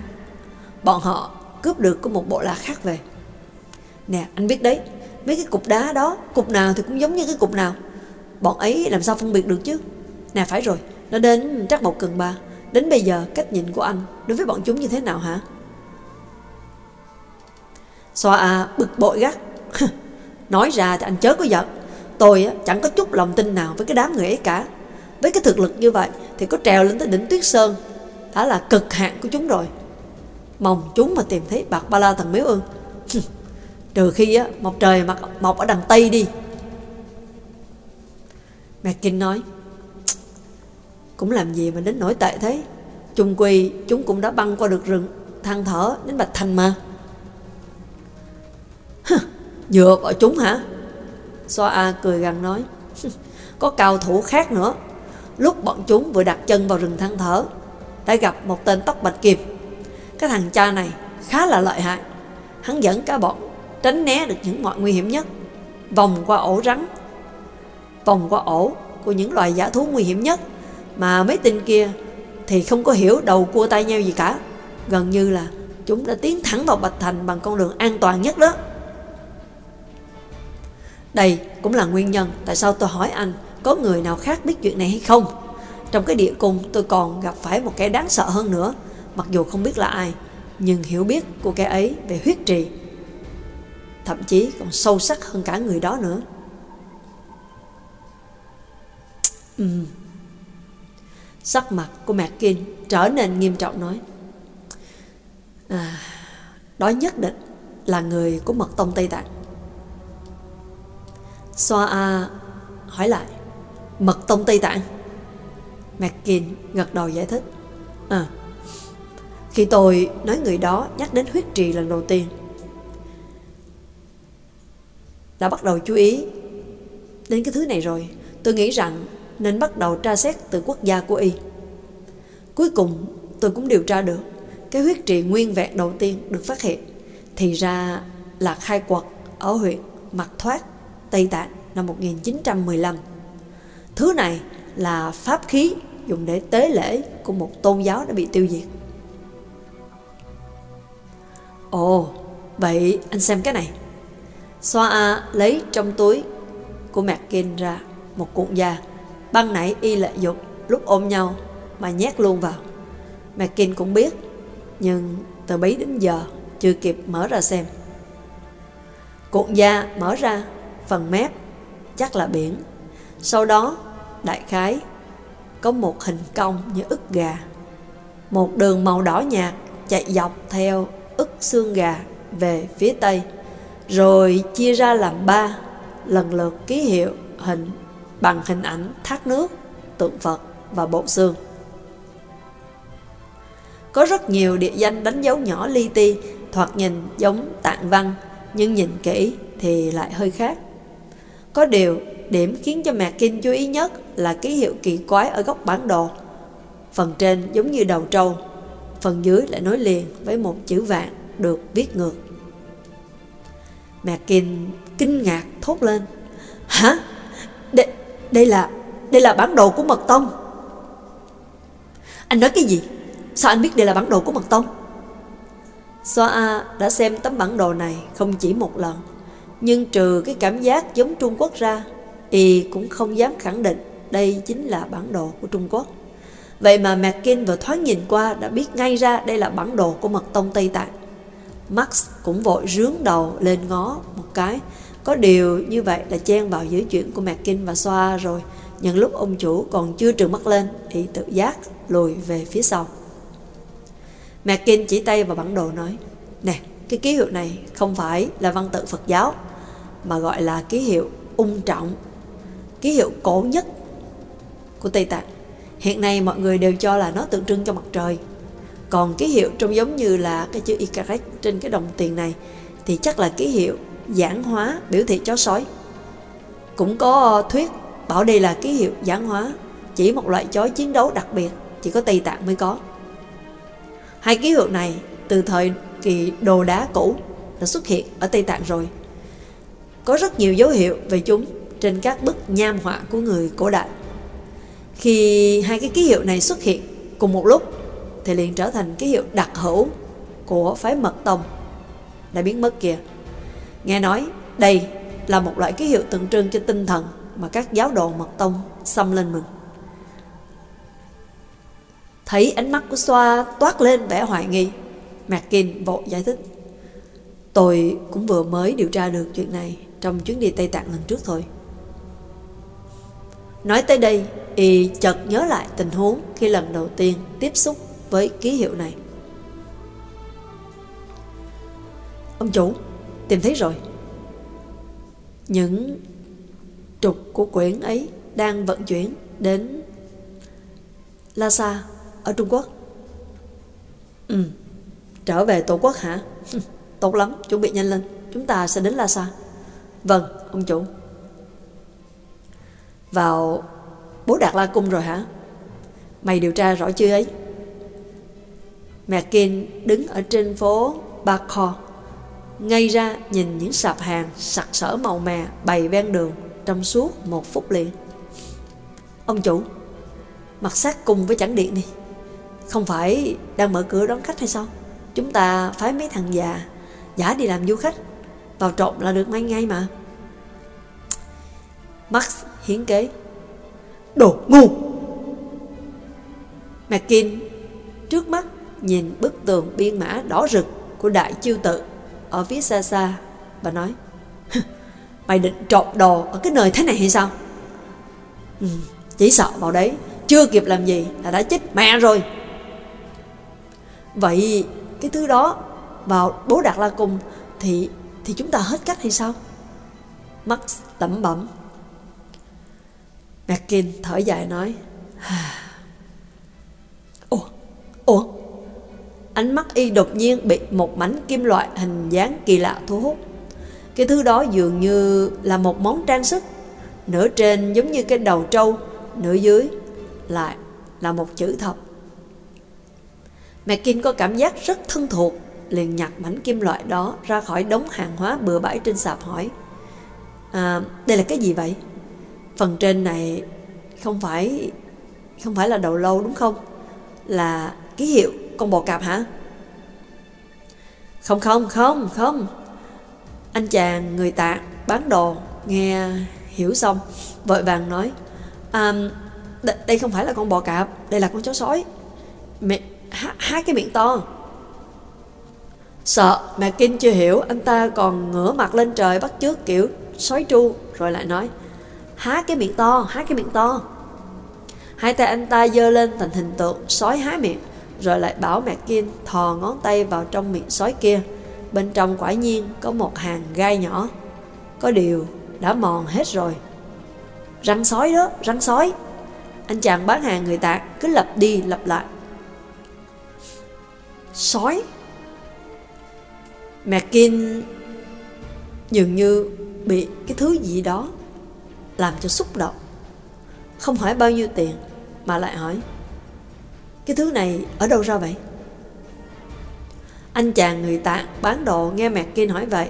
bọn họ cướp được của một bộ lạc khác về. Nè, anh biết đấy, mấy cái cục đá đó, cục nào thì cũng giống như cái cục nào. Bọn ấy làm sao phân biệt được chứ? Nè, phải rồi, nó đến trắc một cần ba. Đến bây giờ, cách nhìn của anh đối với bọn chúng như thế nào hả? Xoa à, bực bội gắt. <laughs> Nói ra thì anh chớ có giận. Tôi chẳng có chút lòng tin nào với cái đám người ấy cả. Với cái thực lực như vậy thì có trèo lên tới đỉnh Tuyết Sơn đã là cực hạn của chúng rồi. Mong chúng mà tìm thấy bạc ba la thần miếu ương. <laughs> Trừ khi á, một trời mặt mọc ở đằng Tây đi. Mẹ Kinh nói, cũng làm gì mà đến nổi tệ thế. Trung quy chúng cũng đã băng qua được rừng than thở đến Bạch Thành mà. <laughs> Dựa vào chúng hả? Xoa A cười gằn nói, <laughs> có cao thủ khác nữa. Lúc bọn chúng vừa đặt chân vào rừng than thở, đã gặp một tên tóc bạch kim. Cái thằng cha này khá là lợi hại. Hắn dẫn cả bọn tránh né được những mọi nguy hiểm nhất, vòng qua ổ rắn, vòng qua ổ của những loài giả thú nguy hiểm nhất mà mấy tên kia thì không có hiểu đầu cua tay nhau gì cả. Gần như là chúng đã tiến thẳng vào Bạch Thành bằng con đường an toàn nhất đó. Đây cũng là nguyên nhân tại sao tôi hỏi anh có người nào khác biết chuyện này hay không. Trong cái địa cung tôi còn gặp phải một kẻ đáng sợ hơn nữa, mặc dù không biết là ai, nhưng hiểu biết của kẻ ấy về huyết trì. Thậm chí còn sâu sắc hơn cả người đó nữa. Ừ. Sắc mặt của McKin trở nên nghiêm trọng nói. À, đó nhất định là người của mật tông Tây Tạng. Xoa A hỏi lại Mật tông Tây Tạng McKin gật đầu giải thích. À Khi tôi nói người đó nhắc đến huyết trì lần đầu tiên, Đã bắt đầu chú ý Đến cái thứ này rồi. Tôi nghĩ rằng nên bắt đầu tra xét từ quốc gia của Y. Cuối cùng tôi cũng điều tra được Cái huyết trì nguyên vẹn đầu tiên được phát hiện, Thì ra là khai quật ở huyện Mặt Thoát, Tây Tạng năm 1915. Thứ này là pháp khí dùng để tế lễ của một tôn giáo đã bị tiêu diệt. Ồ, vậy anh xem cái này. Soa A lấy trong túi của Mackin ra một cuộn da. Băng nãy y lợi dụng lúc ôm nhau mà nhét luôn vào. Mackin cũng biết, nhưng từ bấy đến giờ chưa kịp mở ra xem. Cuộn da mở ra, phần mép chắc là biển. Sau đó, đại khái, có một hình cong như ức gà. Một đường màu đỏ nhạt chạy dọc theo ức xương gà về phía tây, rồi chia ra làm ba, lần lượt ký hiệu hình bằng hình ảnh thác nước, tượng Phật và bộ xương. Có rất nhiều địa danh đánh dấu nhỏ li ti, thoạt nhìn giống tạng văn, nhưng nhìn kỹ thì lại hơi khác. Có điều, điểm khiến cho Mạc Kinh chú ý nhất là ký hiệu kỳ quái ở góc bản đồ. Phần trên giống như đầu trâu, phần dưới lại nối liền với một chữ vạn được viết ngược. Mẹ Kinh kinh ngạc thốt lên. Hả? Đây, đây là đây là bản đồ của Mật Tông. Anh nói cái gì? Sao anh biết đây là bản đồ của Mật Tông? Soa A đã xem tấm bản đồ này không chỉ một lần nhưng trừ cái cảm giác giống Trung Quốc ra, y cũng không dám khẳng định đây chính là bản đồ của Trung Quốc. Vậy mà McKin vừa thoáng nhìn qua đã biết ngay ra đây là bản đồ của mật tông Tây Tạng. Max cũng vội rướng đầu lên ngó một cái. Có điều như vậy là chen vào giữa chuyện của McKin và Xoa rồi. Nhân lúc ông chủ còn chưa trừng mắt lên, thì tự giác lùi về phía sau. McKin chỉ tay vào bản đồ nói, Nè, cái ký hiệu này không phải là văn tự Phật giáo mà gọi là ký hiệu ung trọng, ký hiệu cổ nhất của Tây Tạng. Hiện nay mọi người đều cho là nó tượng trưng cho mặt trời. Còn ký hiệu trông giống như là cái chữ Icarus trên cái đồng tiền này thì chắc là ký hiệu giảng hóa biểu thị chó sói. Cũng có thuyết bảo đây là ký hiệu giảng hóa, chỉ một loại chó chiến đấu đặc biệt, chỉ có Tây Tạng mới có. Hai ký hiệu này từ thời kỳ đồ đá cũ đã xuất hiện ở Tây Tạng rồi. Có rất nhiều dấu hiệu về chúng trên các bức nham họa của người cổ đại. Khi hai cái ký hiệu này xuất hiện cùng một lúc thì liền trở thành ký hiệu đặc hữu của phái mật tông đã biến mất kìa. Nghe nói đây là một loại ký hiệu tượng trưng cho tinh thần mà các giáo đồ mật tông xâm lên mình. Thấy ánh mắt của Xoa toát lên vẻ hoài nghi, Mckin vội giải thích. Tôi cũng vừa mới điều tra được chuyện này trong chuyến đi Tây Tạng lần trước thôi. Nói tới đây, y chợt nhớ lại tình huống khi lần đầu tiên tiếp xúc với ký hiệu này. Ông chủ, tìm thấy rồi. Những trục của quyển ấy đang vận chuyển đến Lhasa ở Trung Quốc. Ừ, trở về Tổ quốc hả? <laughs> Tốt lắm, chuẩn bị nhanh lên, chúng ta sẽ đến Lhasa. Vâng, ông chủ. Vào bố Đạt La Cung rồi hả? Mày điều tra rõ chưa ấy? Mẹ Kiên đứng ở trên phố Bakor ngay ra nhìn những sạp hàng sặc sỡ màu mè bày ven đường trong suốt một phút liền. Ông chủ, mặt sát cùng với chẳng điện đi. Không phải đang mở cửa đón khách hay sao? Chúng ta phái mấy thằng già giả đi làm du khách vào trộm là được ngay ngay mà. Max hiến kế. Đồ ngu. McKin trước mắt nhìn bức tường biên mã đỏ rực của đại chiêu tự ở phía xa xa và nói Mày định trộm đồ ở cái nơi thế này hay sao? Ừ, Chỉ sợ vào đấy Chưa kịp làm gì là đã chết mẹ rồi. Vậy cái thứ đó Vào bố Đạt La Cung Thì thì chúng ta hết cách hay sao? Max lẩm bẩm. Mackin thở dài nói <sighs> Ủa Ủa Ánh mắt y đột nhiên bị một mảnh kim loại hình dáng kỳ lạ thu hút. Cái thứ đó dường như là một món trang sức, nửa trên giống như cái đầu trâu, nửa dưới lại là một chữ thập. Mackin có cảm giác rất thân thuộc, liền nhặt mảnh kim loại đó ra khỏi đống hàng hóa bừa bãi trên sạp hỏi. À, đây là cái gì vậy? Phần trên này không phải không phải là đầu lâu đúng không? Là ký hiệu con bò cạp hả? Không không không không Anh chàng người tạ bán đồ Nghe hiểu xong Vội vàng nói à, Đây không phải là con bò cạp Đây là con chó sói Mẹ, hai cái miệng to Sợ mẹ Kinh chưa hiểu Anh ta còn ngửa mặt lên trời Bắt trước kiểu sói tru Rồi lại nói Há cái miệng to, há cái miệng to Hai tay anh ta dơ lên thành hình tượng Sói há miệng rồi lại bảo mẹ thò ngón tay vào trong miệng sói kia. Bên trong quả nhiên có một hàng gai nhỏ. Có điều đã mòn hết rồi. Răng sói đó, răng sói. Anh chàng bán hàng người tạc cứ lặp đi lặp lại. Sói. Mẹ dường như bị cái thứ gì đó làm cho xúc động. Không hỏi bao nhiêu tiền, mà lại hỏi, cái thứ này ở đâu ra vậy? Anh chàng người tạng bán đồ nghe mẹ Kinh hỏi vậy,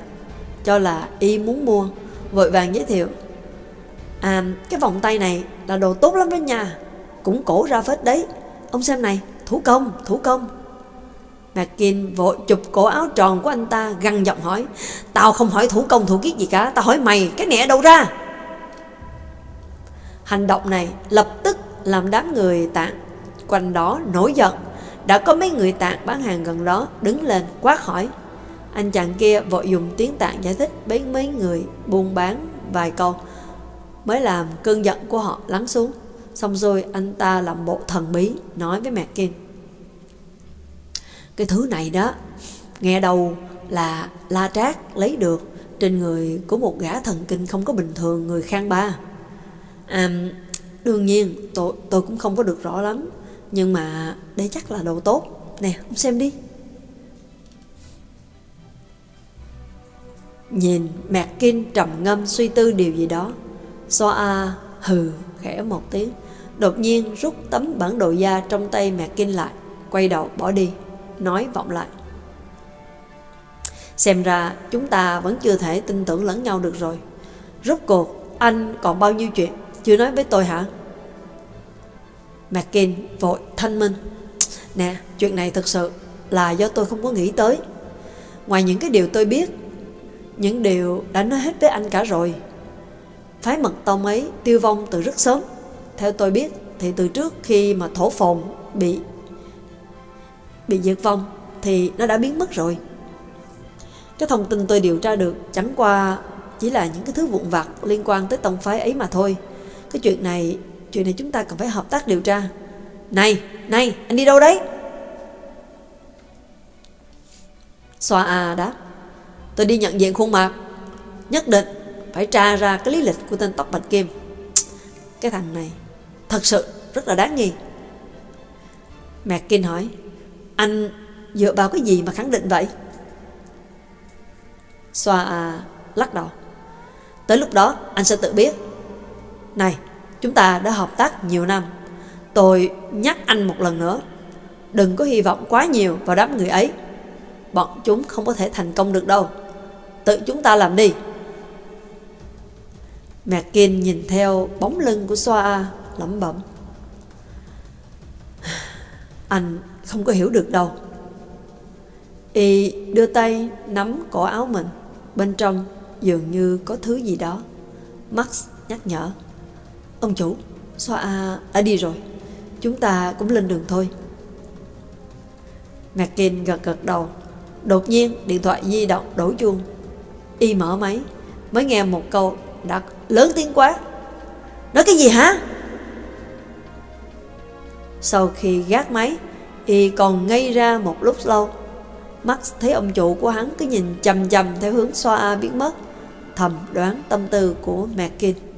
Cho là y muốn mua, Vội vàng giới thiệu À cái vòng tay này là đồ tốt lắm đó nha, Cũng cổ ra phết đấy Ông xem này, thủ công thủ công Mạc vội chụp cổ áo tròn của anh ta, gằn giọng hỏi, Tao không hỏi thủ công thủ kiết gì cả, Tao hỏi mày, cái này ở đâu ra Hành động này lập tức làm đám người tạng quanh đó nổi giận. Đã có mấy người tạng bán hàng gần đó đứng lên quát hỏi. Anh chàng kia vội dùng tiếng tạng giải thích với mấy người buôn bán vài câu mới làm cơn giận của họ lắng xuống. Xong rồi anh ta làm bộ thần bí nói với mẹ Kim. Cái thứ này đó, nghe đầu là La Trác lấy được trên người của một gã thần kinh không có bình thường người khang ba. À, đương nhiên tôi, tôi cũng không có được rõ lắm, nhưng mà đây chắc là đồ tốt. Nè, ông xem đi. Nhìn Mạc Kinh trầm ngâm suy tư điều gì đó soa A hừ khẽ một tiếng Đột nhiên rút tấm bản đồ da trong tay Mạc Kinh lại Quay đầu bỏ đi Nói vọng lại Xem ra chúng ta vẫn chưa thể tin tưởng lẫn nhau được rồi Rốt cuộc anh còn bao nhiêu chuyện chưa nói với tôi hả? Mckin vội thanh minh. Nè, chuyện này thật sự là do tôi không có nghĩ tới. Ngoài những cái điều tôi biết, những điều đã nói hết với anh cả rồi. Phái mật tông ấy tiêu vong từ rất sớm. Theo tôi biết, thì từ trước khi mà thổ phồn bị bị diệt vong, thì nó đã biến mất rồi. Cái thông tin tôi điều tra được chẳng qua chỉ là những cái thứ vụn vặt liên quan tới tông phái ấy mà thôi cái chuyện này chuyện này chúng ta cần phải hợp tác điều tra. Này này anh đi đâu đấy? Xoa a đáp Tôi đi nhận diện khuôn mặt. Nhất định phải tra ra cái lý lịch của tên tóc bạch kim. Cái thằng này Thật sự rất là đáng nghi. Mạc Kinh hỏi Anh dựa vào cái gì mà khẳng định vậy? Xoa à, lắc đầu Tới lúc đó anh sẽ tự biết. Này, Chúng ta đã hợp tác nhiều năm. Tôi nhắc anh một lần nữa. Đừng có hy vọng quá nhiều vào đám người ấy. Bọn chúng không có thể thành công được đâu. Tự chúng ta làm đi. Mẹ Kiên nhìn theo bóng lưng của Xoa lẩm bẩm. Anh không có hiểu được đâu. Y đưa tay nắm cổ áo mình. Bên trong dường như có thứ gì đó. Max nhắc nhở. Ông chủ Xoa A đã đi rồi? Chúng ta cũng lên đường thôi. McKin gật gật đầu. Đột nhiên, điện thoại di động đổ chuông. Y mở máy, Mới nghe một câu đã lớn tiếng quá. Nói cái gì hả? Sau khi gác máy, Y còn ngây ra một lúc lâu. Max thấy ông chủ của hắn cứ nhìn chầm chầm theo hướng xoa A biến mất, Thầm đoán tâm tư của McKin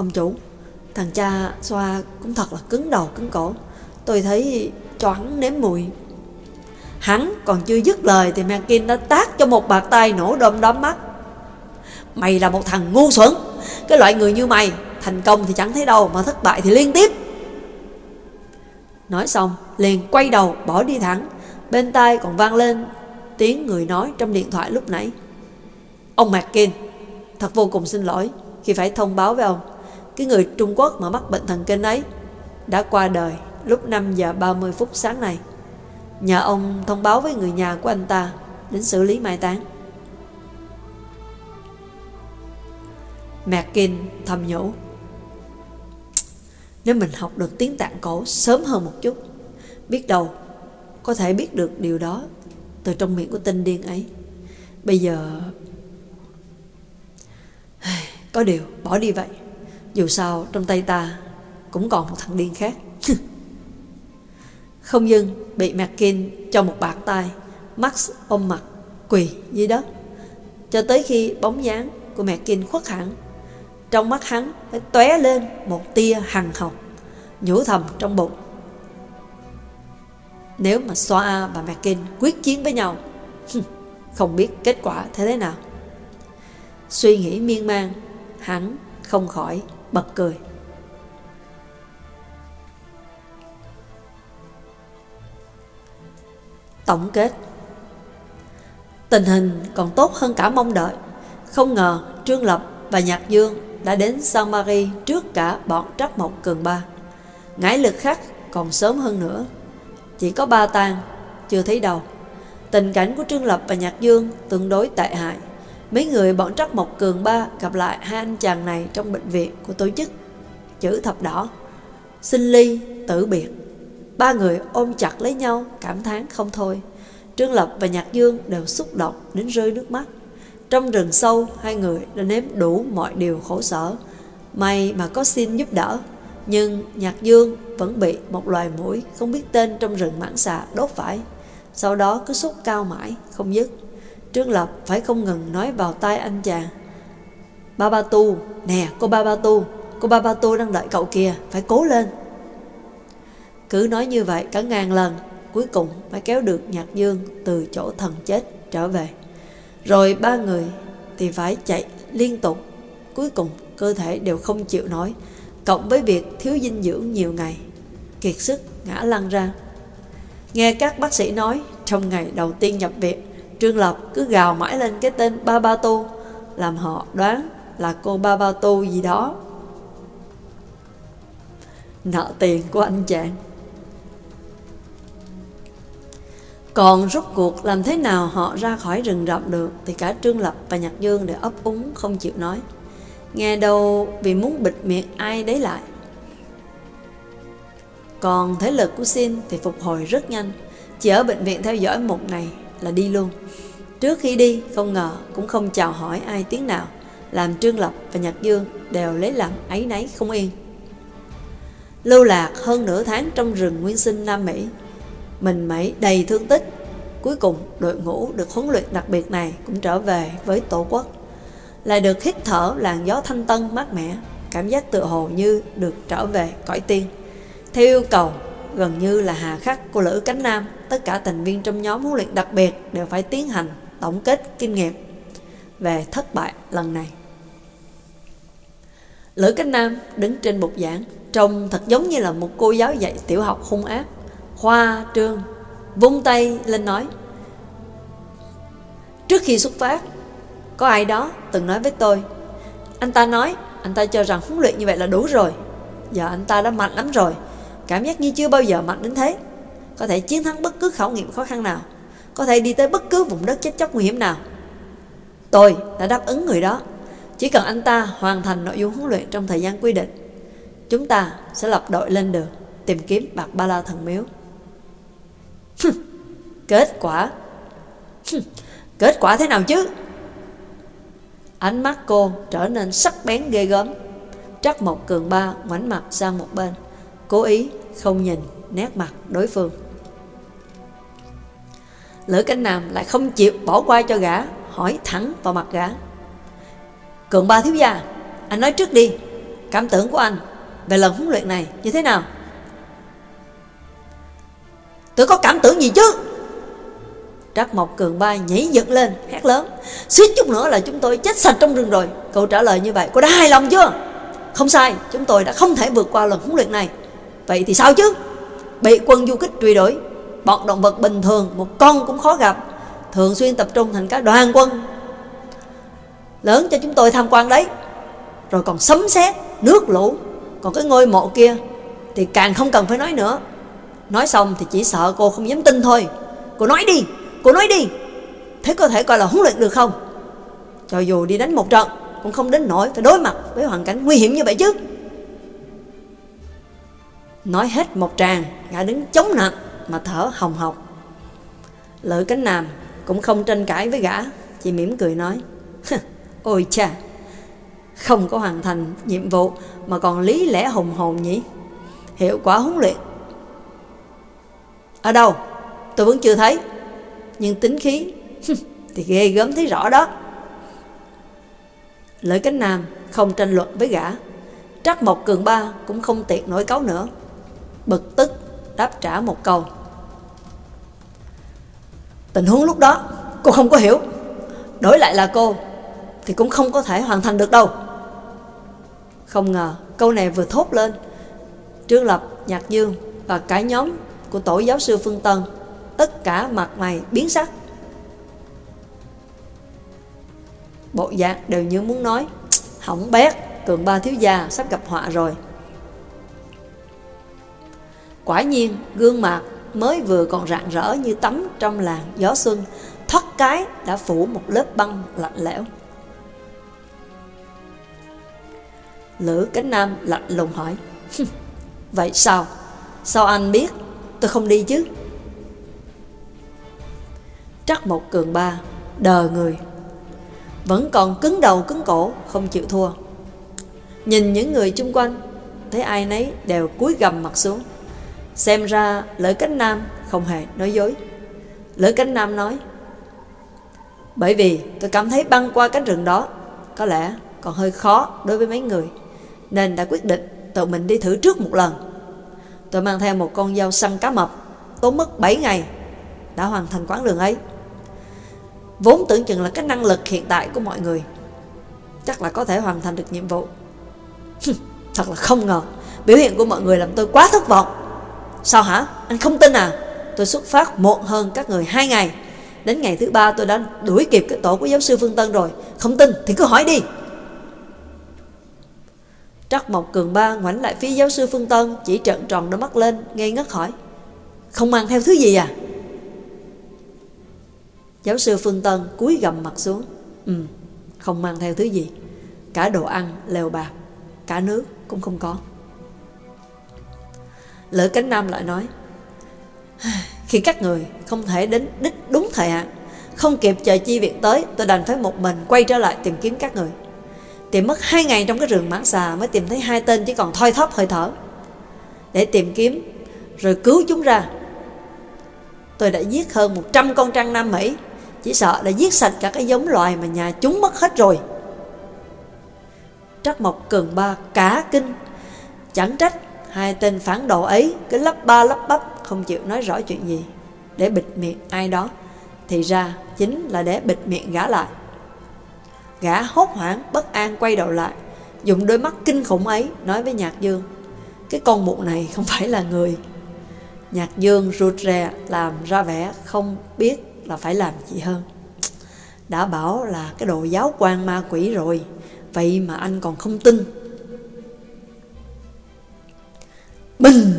Ông chủ Thằng cha xoa cũng thật là cứng đầu cứng cổ Tôi thấy choáng nếm mùi Hắn còn chưa dứt lời thì Mankin đã tác cho một bạc tay nổ đom đóm mắt. Mày là một thằng ngu xuẩn. Cái loại người như mày, thành công thì chẳng thấy đâu mà thất bại thì liên tiếp. Nói xong, liền quay đầu bỏ đi thẳng. Bên tai còn vang lên tiếng người nói trong điện thoại lúc nãy. Ông McKin, thật vô cùng xin lỗi khi phải thông báo với ông. Cái người Trung Quốc mà mắc bệnh thần kinh ấy đã qua đời lúc 5 giờ 30 phút sáng nay. nhà ông thông báo với người nhà của anh ta Đến xử lý mai táng. Mackin thầm nhủ, Nếu mình học được tiếng tạng cổ sớm hơn một chút, Biết đâu Có thể biết được điều đó Từ trong miệng của tinh điên ấy. Bây giờ, <sighs> Có điều, bỏ đi vậy. Dù sao, trong tay ta Cũng còn một thằng điên khác. Không dưng bị McKin cho một bạc tay, Max ôm mặt, quỳ dưới đất, cho tới khi bóng dáng của McKin khuất hẳn. Trong mắt hắn phải tóe lên một tia hằng học, nhủ thầm trong bụng. Nếu mà Soa và McKin quyết chiến với nhau không biết kết quả thế thế nào. Suy nghĩ miên man, hắn không khỏi bật cười. Tổng kết. Tình hình còn tốt hơn cả mong đợi. Không ngờ Trương Lập và Nhạc Dương đã đến San Marie trước cả bọn Trắc Mộc Cường Ba. Ngãi lực khác còn sớm hơn nữa. Chỉ có ba tang Chưa thấy đầu. Tình cảnh của Trương Lập và Nhạc Dương tương đối tệ hại. Mấy người bọn Trắc Mộc Cường Ba gặp lại hai anh chàng này trong bệnh viện của tổ chức Chữ thập đỏ. Sinh ly, tử biệt. Ba người ôm chặt lấy nhau Cảm thán không thôi. Trương Lập và Nhạc Dương đều xúc động Đến rơi nước mắt. Trong rừng sâu Hai người đã nếm đủ mọi điều khổ sở. May mà có xin giúp đỡ Nhưng Nhạc Dương vẫn bị một loài mũi Không biết tên trong rừng mãng xà đốt phải. Sau đó cứ sốt cao mãi Không dứt. Trương Lập phải không ngừng nói vào tai anh chàng. Ba Ba Tu, Nè, cô Ba Ba Tu, Cô Ba Ba Tu đang đợi cậu kìa, Phải cố lên. Cứ nói như vậy cả ngàn lần, Cuối cùng mới kéo được Nhạc Dương Từ chỗ thần chết trở về. Rồi ba người thì phải chạy liên tục, Cuối cùng cơ thể đều không chịu nói Cộng với việc thiếu dinh dưỡng nhiều ngày, Kiệt sức ngã lăn ra. Nghe các bác sĩ nói, Trong ngày đầu tiên nhập viện Trương lập cứ gào mãi lên cái tên Ba Ba Tu, Làm họ đoán là cô Ba Ba Tu gì đó. Nợ tiền của anh chàng. Còn rốt cuộc làm thế nào họ ra khỏi rừng rậm được Thì cả Trương Lập và Nhạc Dương đều ấp úng không chịu nói. Nghe đâu vì muốn bịt miệng ai đấy lại. Còn thể lực của Xin thì phục hồi rất nhanh. Chỉ ở bệnh viện theo dõi một ngày là đi luôn. Trước khi đi, không ngờ cũng không chào hỏi ai tiếng nào. Làm Trương Lập và nhật Dương đều lấy làm ấy nấy không yên. Lưu lạc hơn nửa tháng trong rừng nguyên sinh Nam Mỹ. Mình mẩy đầy thương tích. Cuối cùng đội ngũ được huấn luyện đặc biệt này cũng trở về với tổ quốc. Lại được hít thở làn gió thanh tân mát mẻ. Cảm giác tự hồ như được trở về cõi tiên. Theo yêu cầu gần như là hà khắc của Lữ Cánh Nam, Tất cả thành viên trong nhóm huấn luyện đặc biệt đều phải tiến hành tổng kết kinh nghiệm về thất bại lần này. Lữ Cánh Nam đứng trên bục giảng, Trông thật giống như là một cô giáo dạy tiểu học hung ác. Hoa trương Vung tay lên nói, Trước khi xuất phát, Có ai đó từng nói với tôi, Anh ta nói, Anh ta cho rằng huấn luyện như vậy là đủ rồi. Giờ anh ta đã mạnh lắm rồi. Cảm giác như chưa bao giờ mạnh đến thế. Có thể chiến thắng bất cứ khảo nghiệm khó khăn nào. Có thể đi tới bất cứ vùng đất chết chóc nguy hiểm nào. Tôi đã đáp ứng người đó. Chỉ cần anh ta hoàn thành nội dung huấn luyện trong thời gian quy định, Chúng ta sẽ lập đội lên đường Tìm kiếm bạc ba la thần miếu. Kết quả. Kết quả thế nào chứ? Ánh mắt cô trở nên sắc bén ghê gớm. Trắc một cường ba ngoảnh mặt sang một bên. Cố ý không nhìn nét mặt đối phương. Lữ cánh nam lại không chịu bỏ qua cho gã, Hỏi thẳng vào mặt gã. Cường ba thiếu gia, Anh nói trước đi, Cảm tưởng của anh về lần huấn luyện này như thế nào? Tôi có cảm tưởng gì chứ? Trắc Mộc Cường Ba nhảy dựng lên, Hét lớn. Suýt chút nữa là chúng tôi chết sạch trong rừng rồi. Cậu trả lời như vậy, Cô đã hài lòng chưa? Không sai, Chúng tôi đã không thể vượt qua lần huấn luyện này. Vậy thì sao chứ? Bị quân du kích truy đuổi, Bọn động vật bình thường Một con cũng khó gặp, Thường xuyên tập trung thành các đoàn quân. Lớn cho chúng tôi tham quan đấy, Rồi còn sấm sét, Nước lũ. Còn cái ngôi mộ kia Thì càng không cần phải nói nữa. Nói xong thì chỉ sợ cô không dám tin thôi. Cô nói đi, Cô nói đi. Thế có thể coi là huấn luyện được không? Cho dù đi đánh một trận, Cũng không đến nỗi phải đối mặt với hoàn cảnh nguy hiểm như vậy chứ. Nói hết một tràng, Gã đứng chống nặng Mà thở hồng hộc. Lữ cánh nam cũng không tranh cãi với gã, Chỉ mỉm cười nói Ôi cha, Không có hoàn thành nhiệm vụ Mà còn lý lẽ hùng hồn nhỉ? Hiệu quả huấn luyện. Ở đâu? Tôi vẫn chưa thấy. Nhưng tính khí Thì ghê gớm thấy rõ đó. Lữ cánh nam không tranh luận với gã. Trắc một cường ba cũng không tiện nổi cáo nữa. Bực tức đáp trả một câu. Tình huống lúc đó Cô không có hiểu. Đổi lại là cô Thì cũng không có thể hoàn thành được đâu. Không ngờ câu này vừa thốt lên. Trương Lập, Nhạc Dương Và cả nhóm của tổ giáo sư Phương Tân Tất cả mặt mày biến sắc. Bộ dạng đều như muốn nói Hỏng bét Cường ba thiếu gia sắp gặp họa rồi. Quả nhiên, gương mặt mới vừa còn rạng rỡ như tắm trong làn gió xuân, thoát cái đã phủ một lớp băng lạnh lẽo. Lữ cánh nam lạnh lùng hỏi Vậy sao? Sao anh biết? Tôi không đi chứ? Trắc một cường ba, Đờ người. Vẫn còn cứng đầu cứng cổ, Không chịu thua. Nhìn những người chung quanh, Thấy ai nấy đều cúi gầm mặt xuống. Xem ra Lữ Cánh Nam không hề nói dối. Lữ Cánh Nam nói, Bởi vì tôi cảm thấy băng qua cánh rừng đó, Có lẽ còn hơi khó đối với mấy người, Nên đã quyết định tự mình đi thử trước một lần. Tôi mang theo một con dao săn cá mập, Tốn mất 7 ngày, Đã hoàn thành quãng đường ấy. Vốn tưởng chừng là cái năng lực hiện tại của mọi người, Chắc là có thể hoàn thành được nhiệm vụ. <laughs> Thật là không ngờ, Biểu hiện của mọi người làm tôi quá thất vọng. Sao hả? Anh không tin à? Tôi xuất phát muộn hơn các người hai ngày. Đến ngày thứ ba tôi đã đuổi kịp cái tổ của giáo sư Phương Tân rồi. Không tin thì cứ hỏi đi. Trắc Mộc Cường Ba ngoảnh lại phía giáo sư Phương Tân Chỉ trợn tròn đôi mắt lên Ngây ngất hỏi. Không mang theo thứ gì à? Giáo sư Phương Tân cúi gầm mặt xuống. Ừ không mang theo thứ gì. Cả đồ ăn, lều bạc Cả nước cũng không có. Lữ Cánh Nam lại nói, Khi các người không thể đến đích đúng thời hạn, Không kịp chờ chi viện tới, Tôi đành phải một mình quay trở lại tìm kiếm các người. Tìm mất hai ngày trong cái rừng mãng xà Mới tìm thấy hai tên chỉ còn thoi thóp hơi thở. Để tìm kiếm, Rồi cứu chúng ra. Tôi đã giết hơn 100 con trăng Nam Mỹ, Chỉ sợ đã giết sạch cả cái giống loài Mà nhà chúng mất hết rồi. Trắc Mộc Cường Ba cả kinh, Chẳng trách hai tên phản đồ ấy, Cứ lắp ba lắp bắp, Không chịu nói rõ chuyện gì. Để bịt miệng ai đó, Thì ra chính là để bịt miệng gã lại. Gã hốt hoảng, bất an quay đầu lại, Dùng đôi mắt kinh khủng ấy Nói với Nhạc Dương, Cái con mụ này không phải là người. Nhạc Dương rụt rè, Làm ra vẻ không biết là phải làm gì hơn. Đã bảo là cái đồ giáo quan ma quỷ rồi, Vậy mà anh còn không tin. Bình!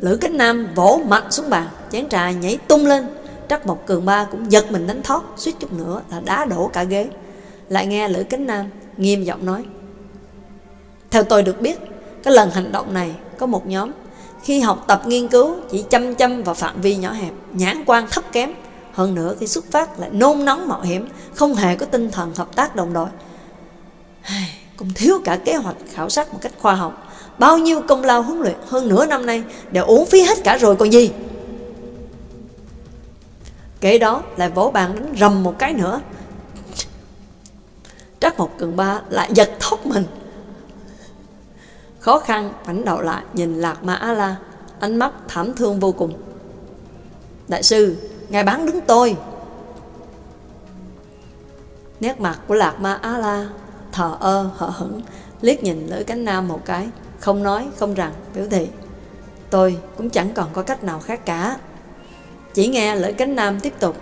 Lữ Cánh Nam vỗ mạnh xuống bàn, Chén trà nhảy tung lên. Trắc một Cường Ba cũng giật mình đánh thoát, Suýt chút nữa là đá đổ cả ghế. Lại nghe Lữ Cánh Nam nghiêm giọng nói, Theo tôi được biết, Cái lần hành động này có một nhóm Khi học tập nghiên cứu Chỉ chăm chăm vào phạm vi nhỏ hẹp, Nhãn quan thấp kém. Hơn nữa khi xuất phát lại nôn nóng mạo hiểm, Không hề có tinh thần hợp tác đồng đội. Cũng thiếu cả kế hoạch khảo sát một cách khoa học. Bao nhiêu công lao huấn luyện hơn nửa năm nay Đều uống phí hết cả rồi còn gì. Kế đó lại vỗ bàn đánh rầm một cái nữa. Trắc một cường ba lại giật thóc mình. Khó khăn ngoảnh đầu lại nhìn Lạc Ma A-la Ánh mắt thảm thương vô cùng. Đại sư, Ngài bán đứng tôi. Nét mặt của Lạc Ma A-la thờ ơ hở hững, liếc nhìn lưỡi cánh nam một cái không nói không rằng biểu thị. Tôi cũng chẳng còn có cách nào khác cả. Chỉ nghe lưỡi cánh nam tiếp tục.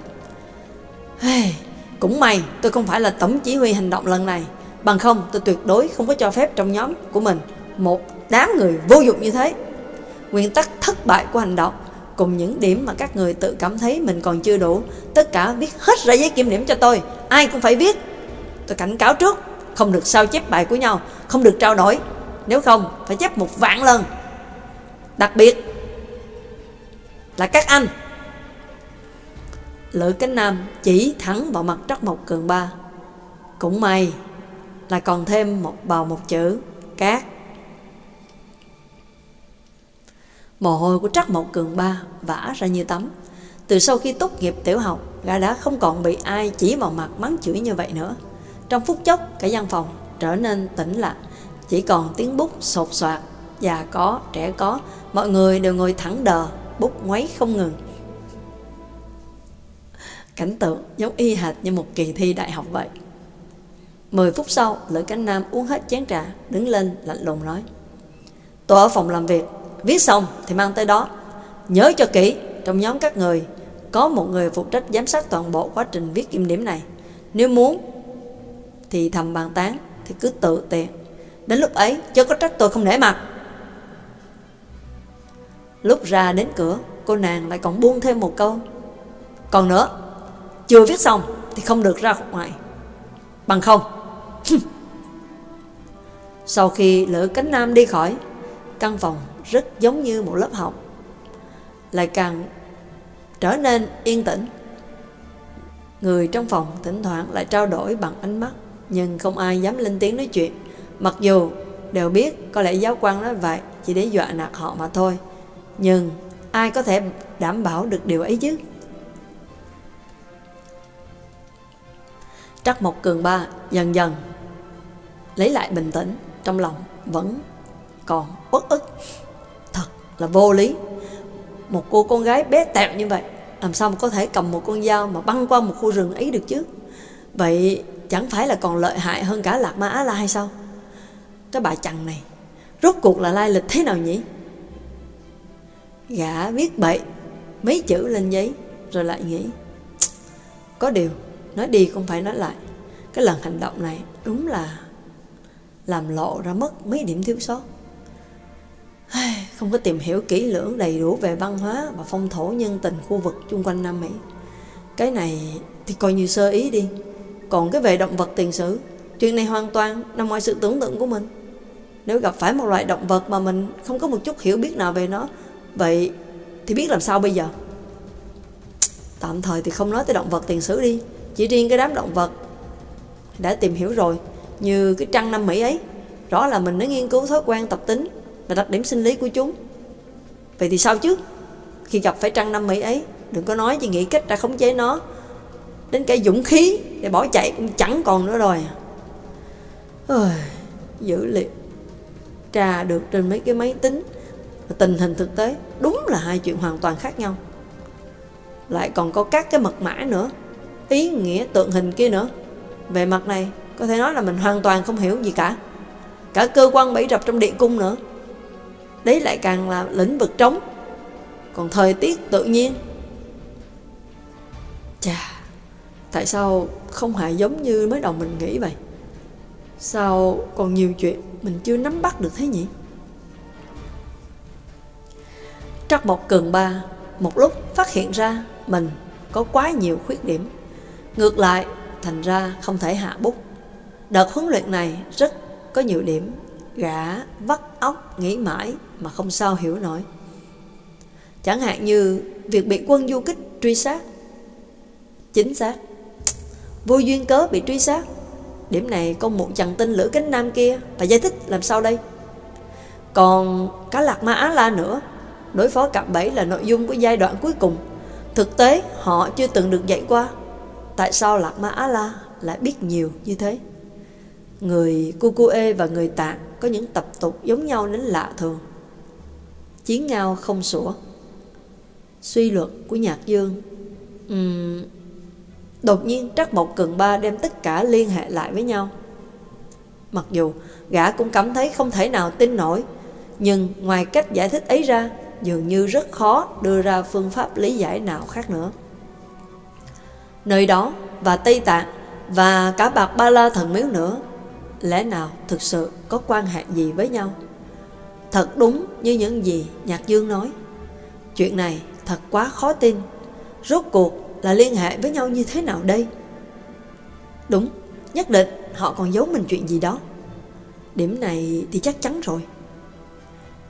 Hey, cũng may tôi không phải là tổng chỉ huy hành động lần này. Bằng không tôi tuyệt đối không có cho phép trong nhóm của mình một đám người vô dụng như thế. Nguyên tắc thất bại của hành động cùng những điểm mà các người tự cảm thấy mình còn chưa đủ tất cả viết hết ra giấy kiểm điểm cho tôi. Ai cũng phải viết. Tôi cảnh cáo trước không được sao chép bài của nhau không được trao đổi nếu không phải chép một vạn lần. Đặc biệt là các anh. Lữ cánh nam chỉ thẳng vào mặt trắc mộc cường ba. Cũng may là còn thêm một bào một chữ cát. Mồ hôi của trắc mộc cường ba vã ra như tắm. Từ sau khi tốt nghiệp tiểu học gã đã không còn bị ai chỉ vào mặt mắng chửi như vậy nữa. Trong phút chốc, cả gian phòng trở nên tĩnh lặng, chỉ còn tiếng bút sột soạt, già có, trẻ có, mọi người đều ngồi thẳng đờ, bút ngoáy không ngừng. Cảnh tượng giống y hệt như một kỳ thi đại học vậy. Mười phút sau, Lữ Cánh Nam uống hết chén trà, đứng lên lạnh lùng nói. Tôi ở phòng làm việc, viết xong thì mang tới đó. Nhớ cho kỹ, trong nhóm các người, có một người phụ trách giám sát toàn bộ quá trình viết kiểm điểm này. Nếu muốn thì thầm bàn tán Thì cứ tự tiện Đến lúc ấy, chớ có trách tôi không nể mặt. Lúc ra đến cửa, Cô nàng lại còn buông thêm một câu. Còn nữa, Chưa viết xong thì không được ra ngoài. Bằng không. Sau khi lữ cánh nam đi khỏi, Căn phòng rất giống như một lớp học. Lại càng trở nên yên tĩnh. Người trong phòng thỉnh thoảng lại trao đổi bằng ánh mắt, nhưng không ai dám lên tiếng nói chuyện. Mặc dù đều biết có lẽ giáo quan nói vậy Chỉ để dọa nạt họ mà thôi Nhưng ai có thể đảm bảo được điều ấy chứ Trắc Mộc Cường Ba dần dần lấy lại bình tĩnh, trong lòng vẫn còn uất ức. Thật là vô lý. Một cô con gái bé tẹo như vậy, làm sao mà có thể cầm một con dao mà băng qua một khu rừng ấy được chứ? Vậy chẳng phải là còn lợi hại hơn cả Lạc Ma Á La hay sao? Cái bà chằn này, rốt cuộc là lai lịch thế nào nhỉ? Gã viết bậy mấy chữ lên giấy rồi lại nghĩ có điều nói đi không phải nói lại. Cái lần hành động này đúng là làm lộ ra mất mấy điểm thiếu sót. Không có tìm hiểu kỹ lưỡng đầy đủ về văn hóa và phong thổ nhân tình khu vực chung quanh Nam Mỹ. Cái này thì coi như sơ ý đi. Còn cái về động vật tiền sử chuyện này hoàn toàn nằm ngoài sự tưởng tượng của mình nếu gặp phải một loại động vật mà mình không có một chút hiểu biết nào về nó vậy thì biết làm sao bây giờ? Tạm thời thì không nói tới động vật tiền sử đi. Chỉ riêng cái đám động vật Đã tìm hiểu rồi Như cái trăng năm Mỹ ấy Rõ là mình đã nghiên cứu thói quen tập tính Và đặc điểm sinh lý của chúng. Vậy thì sao chứ? Khi gặp phải trăng năm Mỹ ấy Đừng có nói chỉ nghĩ cách ra khống chế nó. Đến cái dũng khí để bỏ chạy cũng chẳng còn nữa rồi. Ôi, Dữ liệu Tra được trên mấy cái máy tính. Tình hình thực tế Đúng là hai chuyện hoàn toàn khác nhau. Lại còn có các cái mật mã nữa, ý nghĩa tượng hình kia nữa. Về mặt này, có thể nói là mình hoàn toàn không hiểu gì cả. Cả cơ quan bẫy rập trong địa cung nữa. Đấy lại càng là lĩnh vực trống. Còn thời tiết tự nhiên. Chà, tại sao không hề giống như mới đầu mình nghĩ vậy? Sao còn nhiều chuyện mình chưa nắm bắt được thế nhỉ Trắc Mộc Cường Ba một lúc phát hiện ra mình có quá nhiều khuyết điểm. Ngược lại, thành ra không thể hạ bút. Đợt huấn luyện này rất có nhiều điểm, gã vắt óc nghĩ mãi mà không sao hiểu nổi. Chẳng hạn như việc bị quân du kích truy sát. Chính xác. Vô duyên cớ bị truy sát. Điểm này con mụ chằn tinh lửa cánh nam kia Bà giải thích làm sao đây? Còn cá lạc ma á la nữa Đối phó cặp bẫy là nội dung của giai đoạn cuối cùng. Thực tế họ chưa từng được dạy qua. Tại sao Lạc Ma Á-La lại biết nhiều như thế? Người Cucuê và người Tạng có những tập tục giống nhau đến lạ thường. Chiến ngao không sủa. Suy luật của Nhạc Dương. Uhm, Đột nhiên Trắc Mộc Cường Ba đem tất cả liên hệ lại với nhau Mặc dù gã cũng cảm thấy không thể nào tin nổi Nhưng ngoài cách giải thích ấy ra dường như rất khó đưa ra phương pháp lý giải nào khác nữa. Nơi đó và Tây Tạng và cả bạc ba la thần miếu nữa, lẽ nào thực sự có quan hệ gì với nhau? Thật đúng như những gì Nhạc Dương nói. Chuyện này thật quá khó tin. Rốt cuộc là liên hệ với nhau như thế nào đây? Đúng, nhất định họ còn giấu mình chuyện gì đó. Điểm này thì chắc chắn rồi.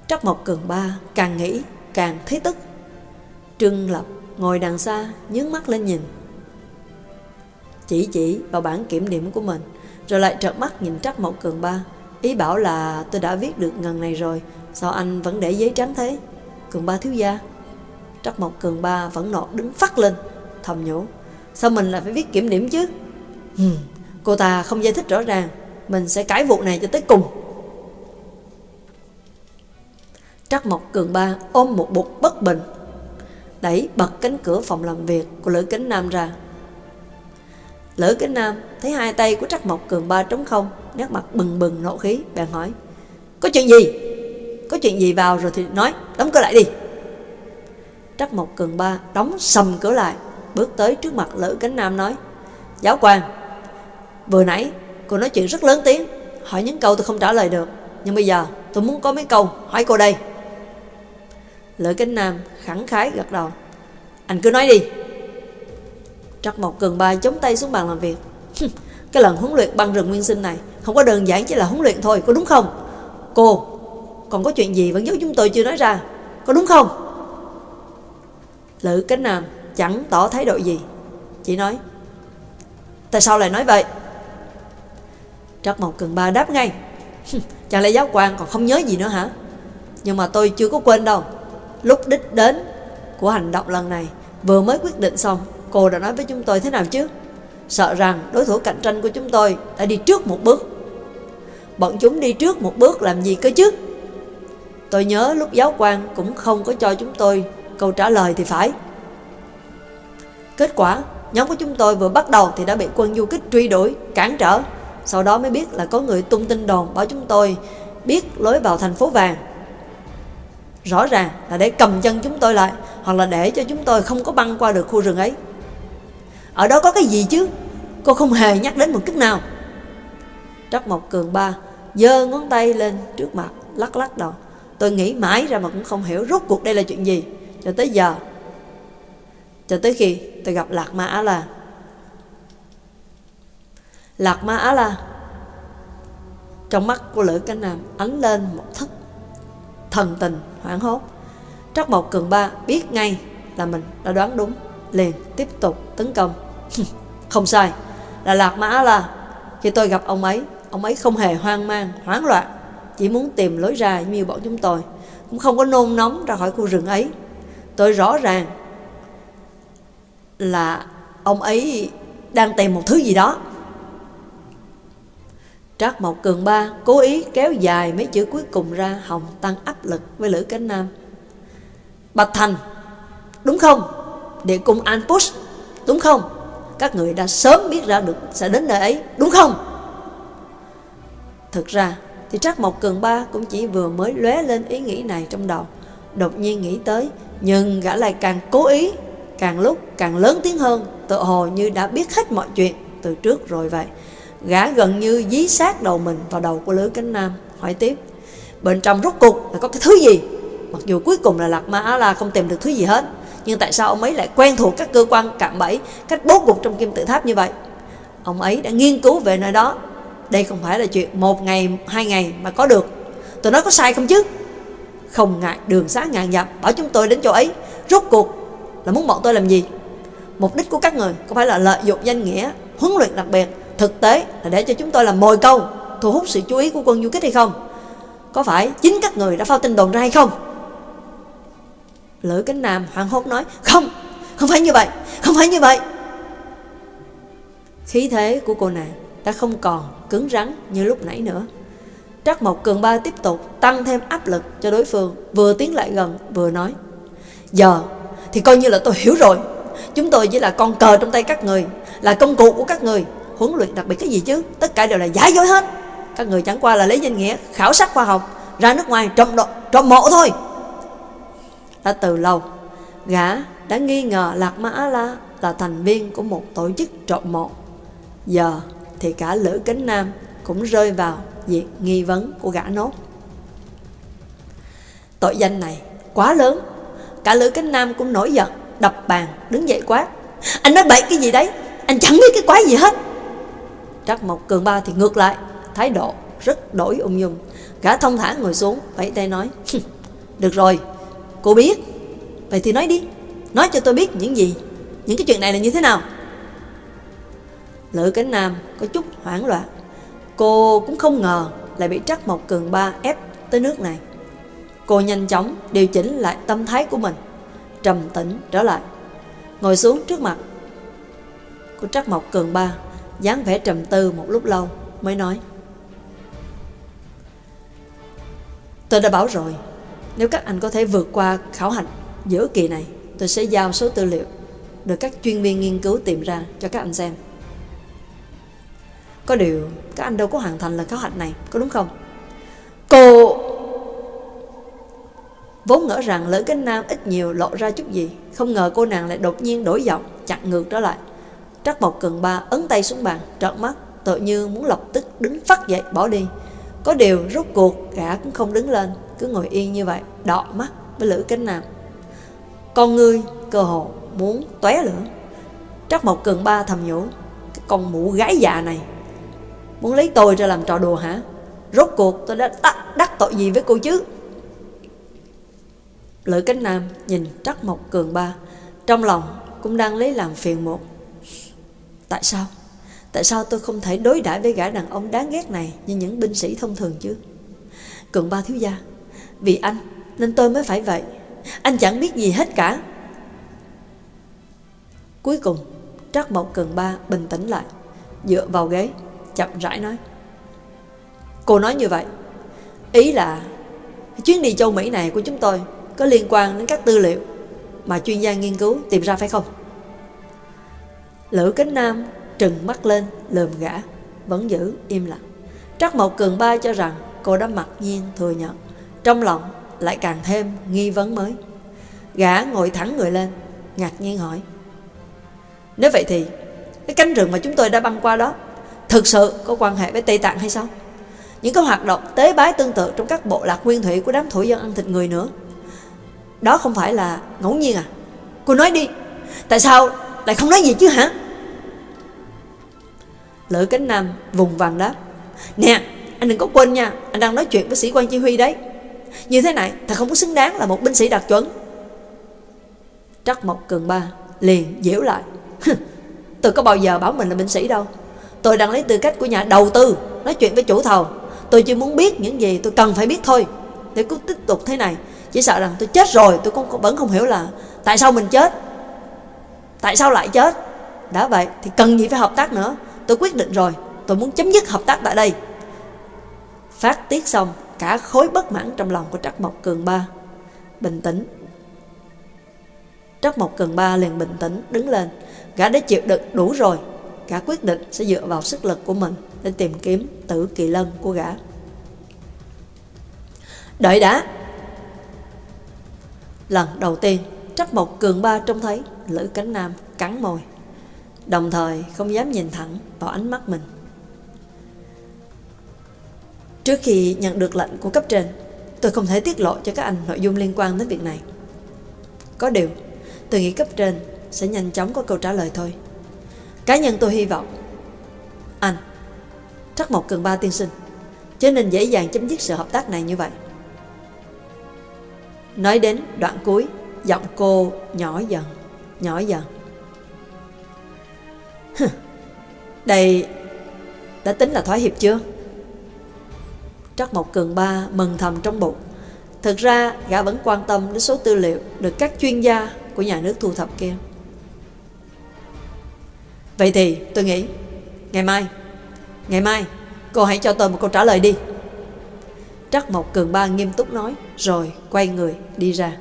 Trắc Mộc Cường Ba càng nghĩ càng thấy tức. trương Lập ngồi đằng xa nhướng mắt lên nhìn. Chỉ chỉ vào bản kiểm điểm của mình rồi lại trợn mắt nhìn Trắc Mộc Cường Ba. Ý bảo là tôi đã viết được ngần này rồi sao anh vẫn để giấy trắng thế? Cường Ba thiếu gia. Trắc Mộc Cường Ba vẫn nộ đứng phát lên thầm nhủ. Sao mình lại phải viết kiểm điểm chứ? Hmm, cô ta không giải thích rõ ràng mình sẽ cãi vụ này cho tới cùng. Trắc Mộc Cường Ba ôm một bụng bất bình Đẩy bật cánh cửa phòng làm việc của Lữ Kính Nam ra Lữ Kính Nam thấy hai tay của Trắc Mộc Cường Ba trống không Nét mặt bừng bừng nộ khí Bèn hỏi Có chuyện gì? Có chuyện gì vào rồi thì nói Đóng cửa lại đi Trắc Mộc Cường Ba đóng sầm cửa lại Bước tới trước mặt Lữ cánh Nam nói, Giáo quan, Vừa nãy cô nói chuyện rất lớn tiếng, Hỏi những câu tôi không trả lời được, Nhưng bây giờ tôi muốn có mấy câu hỏi cô đây. Lữ cánh Nam khẳng khái gật đầu, Anh cứ nói đi. Trắc Mộc Cường Ba chống tay xuống bàn làm việc Cái lần huấn luyện băng rừng nguyên sinh này Không có đơn giản chỉ là huấn luyện thôi, Có đúng không? Cô, còn có chuyện gì vẫn giấu chúng tôi chưa nói ra, Có đúng không? Lữ cánh Nam chẳng tỏ thái độ gì. Chỉ nói, Tại sao lại nói vậy? Trắc Mộc Cường Ba đáp ngay Chẳng lẽ giáo quan còn không nhớ gì nữa hả? Nhưng mà tôi chưa có quên đâu. Lúc đích đến của hành động lần này, vừa mới quyết định xong, cô đã nói với chúng tôi thế nào chứ? Sợ rằng đối thủ cạnh tranh của chúng tôi đã đi trước một bước. Bọn chúng đi trước một bước làm gì cơ chứ? Tôi nhớ lúc giáo quan cũng không có cho chúng tôi câu trả lời thì phải. Kết quả Nhóm của chúng tôi vừa bắt đầu thì đã bị quân du kích truy đuổi, cản trở. Sau đó mới biết là có người tung tin đồn bảo chúng tôi biết lối vào thành phố vàng. Rõ ràng là để cầm chân chúng tôi lại Hoặc là để cho chúng tôi không có băng qua được khu rừng ấy. Ở đó có cái gì chứ? Cô không hề nhắc đến một chút nào. Trắc Mộc Cường Ba giơ ngón tay lên trước mặt Lắc lắc đầu. Tôi nghĩ mãi ra mà cũng không hiểu rốt cuộc đây là chuyện gì. Cho tới giờ cho tới khi tôi gặp Lạc Ma Á La. Lạc Ma Á La Trong mắt của Lữ Cánh Nam ánh lên một thức thần tình hoảng hốt. Trắc Mộc Cường Ba biết ngay là mình đã đoán đúng Liền tiếp tục tấn công. <laughs> Không sai Là Lạc Ma Á La. Khi tôi gặp ông ấy Ông ấy không hề hoang mang, hoảng loạn Chỉ muốn tìm lối ra như bọn chúng tôi Cũng không có nôn nóng ra khỏi khu rừng ấy. Tôi rõ ràng là ông ấy đang tìm một thứ gì đó Trác Mộc Cường Ba cố ý kéo dài mấy chữ cuối cùng ra hồng tăng áp lực với Lữ Cánh Nam. Bạch Thành, đúng không? Địa cung Anpush, đúng không? Các người đã sớm biết ra được sẽ đến nơi ấy, đúng không? Thực ra thì Trác Mộc Cường Ba cũng chỉ vừa mới lóe lên ý nghĩ này trong đầu. Đột nhiên nghĩ tới, nhưng gã lại càng cố ý, càng lúc càng lớn tiếng hơn, tự hồ như đã biết hết mọi chuyện từ trước rồi vậy. Gã gần như dí sát đầu mình vào đầu của Lữ Cánh Nam, hỏi tiếp. Bên trong rốt cuộc là có cái thứ gì? Mặc dù cuối cùng là Lạc Ma Á La không tìm được thứ gì hết, nhưng tại sao ông ấy lại quen thuộc các cơ quan cạm bẫy, cách bố cục trong kim tự tháp như vậy? Ông ấy đã nghiên cứu về nơi đó đây không phải là chuyện một ngày, hai ngày mà có được Tôi nói có sai không chứ Không ngại đường xá ngàn dặm Bảo chúng tôi đến chỗ ấy Rốt cuộc là muốn bọn tôi làm gì Mục đích của các người có phải là lợi dụng danh nghĩa Huấn luyện đặc biệt Thực tế là để cho chúng tôi làm mồi câu Thu hút sự chú ý của quân du kích hay không Có phải chính các người đã phao tin đồn ra hay không Lữ Cánh Nam hoảng hốt nói Không, không phải như vậy Không phải như vậy Khí thế của cô nàng đã không còn cứng rắn như lúc nãy nữa. Trắc Mộc Cường Ba tiếp tục tăng thêm áp lực cho đối phương, vừa tiến lại gần vừa nói. Giờ thì coi như là tôi hiểu rồi. Chúng tôi chỉ là con cờ trong tay các người, là công cụ của các người. Huấn luyện đặc biệt cái gì chứ? Tất cả đều là giả dối hết. Các người chẳng qua là lấy danh nghĩa khảo sát khoa học, ra nước ngoài trộm, độ, trộm mộ thôi. Đã từ lâu, gã đã nghi ngờ Lạc Ma Á La là thành viên của một tổ chức trộm mộ. Giờ thì cả Lữ Kính Nam cũng rơi vào việc nghi vấn của gã nốt. Tội danh này quá lớn, cả Lữ cánh Nam cũng nổi giận, đập bàn, đứng dậy quát. Anh nói bậy cái gì đấy, anh chẳng biết cái quái gì hết. Trắc Mộc Cường Ba thì ngược lại, thái độ rất đổi ung dung. Gã thông thả ngồi xuống, vẫy tay nói, được rồi, cô biết, vậy thì nói đi, nói cho tôi biết những gì, những cái chuyện này là như thế nào. Lữ Cánh Nam có chút hoảng loạn. Cô cũng không ngờ lại bị Trắc Mộc Cường Ba ép tới nước này. Cô nhanh chóng điều chỉnh lại tâm thái của mình, trầm tĩnh trở lại. Ngồi xuống trước mặt của Trắc Mộc Cường Ba, dáng vẻ trầm tư một lúc lâu mới nói. Tôi đã bảo rồi, nếu các anh có thể vượt qua khảo hạch giữa kỳ này, tôi sẽ giao số tư liệu được các chuyên viên nghiên cứu tìm ra cho các anh xem. Có điều các anh đâu có hoàn thành lần khảo hạch này Có đúng không Cô Vốn ngỡ rằng lỡ cánh nam ít nhiều lộ ra chút gì. Không ngờ cô nàng lại đột nhiên đổi giọng Chặn ngược trở lại. Trắc bọc cần ba ấn tay xuống bàn Trợn mắt tự như muốn lập tức đứng phát dậy bỏ đi. Có điều rốt cuộc gã cũng không đứng lên Cứ ngồi yên như vậy Đọ mắt với lữ cánh nam. Con ngươi cơ hồ muốn tóe lửa. Trắc Mộc cường ba thầm nhủ Cái con mụ gái già này Muốn lấy tôi ra làm trò đùa hả? Rốt cuộc tôi đã đắc, đắc tội gì với cô chứ? Lữ cánh nam nhìn trắc mộc cường ba, Trong lòng cũng đang lấy làm phiền một Tại sao? Tại sao tôi không thể đối đãi với gã đàn ông đáng ghét này Như những binh sĩ thông thường chứ? Cường ba thiếu gia, Vì anh nên tôi mới phải vậy. Anh chẳng biết gì hết cả. Cuối cùng, Trắc Mộc Cường Ba bình tĩnh lại, Dựa vào ghế, Chậm rãi nói. Cô nói như vậy, Ý là chuyến đi châu Mỹ này của chúng tôi có liên quan đến các tư liệu Mà chuyên gia nghiên cứu tìm ra phải không? Lữ Kính Nam trừng mắt lên, lườm gã, Vẫn giữ im lặng. Trắc Mộc Cường Ba cho rằng cô đã mặc nhiên thừa nhận, Trong lòng lại càng thêm nghi vấn mới. Gã ngồi thẳng người lên, Ngạc nhiên hỏi, Nếu vậy thì Cái cánh rừng mà chúng tôi đã băng qua đó Thực sự có quan hệ với Tây Tạng hay sao? Những cái hoạt động tế bái tương tự Trong các bộ lạc nguyên thủy của đám thổ dân ăn thịt người nữa đó không phải là ngẫu nhiên à? Cô nói đi. Tại sao lại không nói gì chứ hả? Lữ cánh nam vùng vàng đáp. Nè, anh đừng có quên nha, Anh đang nói chuyện với sĩ quan chỉ huy đấy. Như thế này, thật không có xứng đáng là một binh sĩ đặc chuẩn. Trắc Mộc Cường Ba liền diễu lại. Tôi có bao giờ bảo mình là binh sĩ đâu. Tôi đang lấy tư cách của nhà đầu tư, Nói chuyện với chủ thầu. Tôi chỉ muốn biết những gì tôi cần phải biết thôi. Để cứ tiếp tục thế này chỉ sợ rằng tôi chết rồi, tôi cũng vẫn không hiểu là Tại sao mình chết. Tại sao lại chết? Đã vậy thì cần gì phải hợp tác nữa. Tôi quyết định rồi, Tôi muốn chấm dứt hợp tác tại đây. Phát tiết xong, Cả khối bất mãn trong lòng của Trắc Mộc Cường Ba Bình tĩnh. Trắc Mộc Cường Ba liền bình tĩnh đứng lên. Gã đã chịu đựng đủ rồi. Gã quyết định sẽ dựa vào sức lực của mình Để tìm kiếm tử kỳ lân của gã. Đợi đã Lần đầu tiên, Trắc Mộc Cường Ba trông thấy Lữ Cánh Nam cắn môi. Đồng thời không dám nhìn thẳng vào ánh mắt mình. Trước khi nhận được lệnh của cấp trên, Tôi không thể tiết lộ cho các anh nội dung liên quan đến việc này. Có điều, Tôi nghĩ cấp trên sẽ nhanh chóng có câu trả lời thôi. Cá nhân tôi hy vọng, Anh, Trắc Mộc Cường Ba tiên sinh Chứ nên dễ dàng chấm dứt sự hợp tác này như vậy. Nói đến đoạn cuối, Giọng cô nhỏ dần Nhỏ dần. Đây Đã tính là thỏa hiệp chưa? Trắc Mộc Cường Ba mừng thầm trong bụng. Thực ra gã vẫn quan tâm đến số tư liệu Được các chuyên gia của nhà nước thu thập kia. Vậy thì tôi nghĩ, Ngày mai Ngày mai cô hãy cho tôi một câu trả lời đi. Trắc Mộc Cường Ba nghiêm túc nói, Rồi quay người đi ra.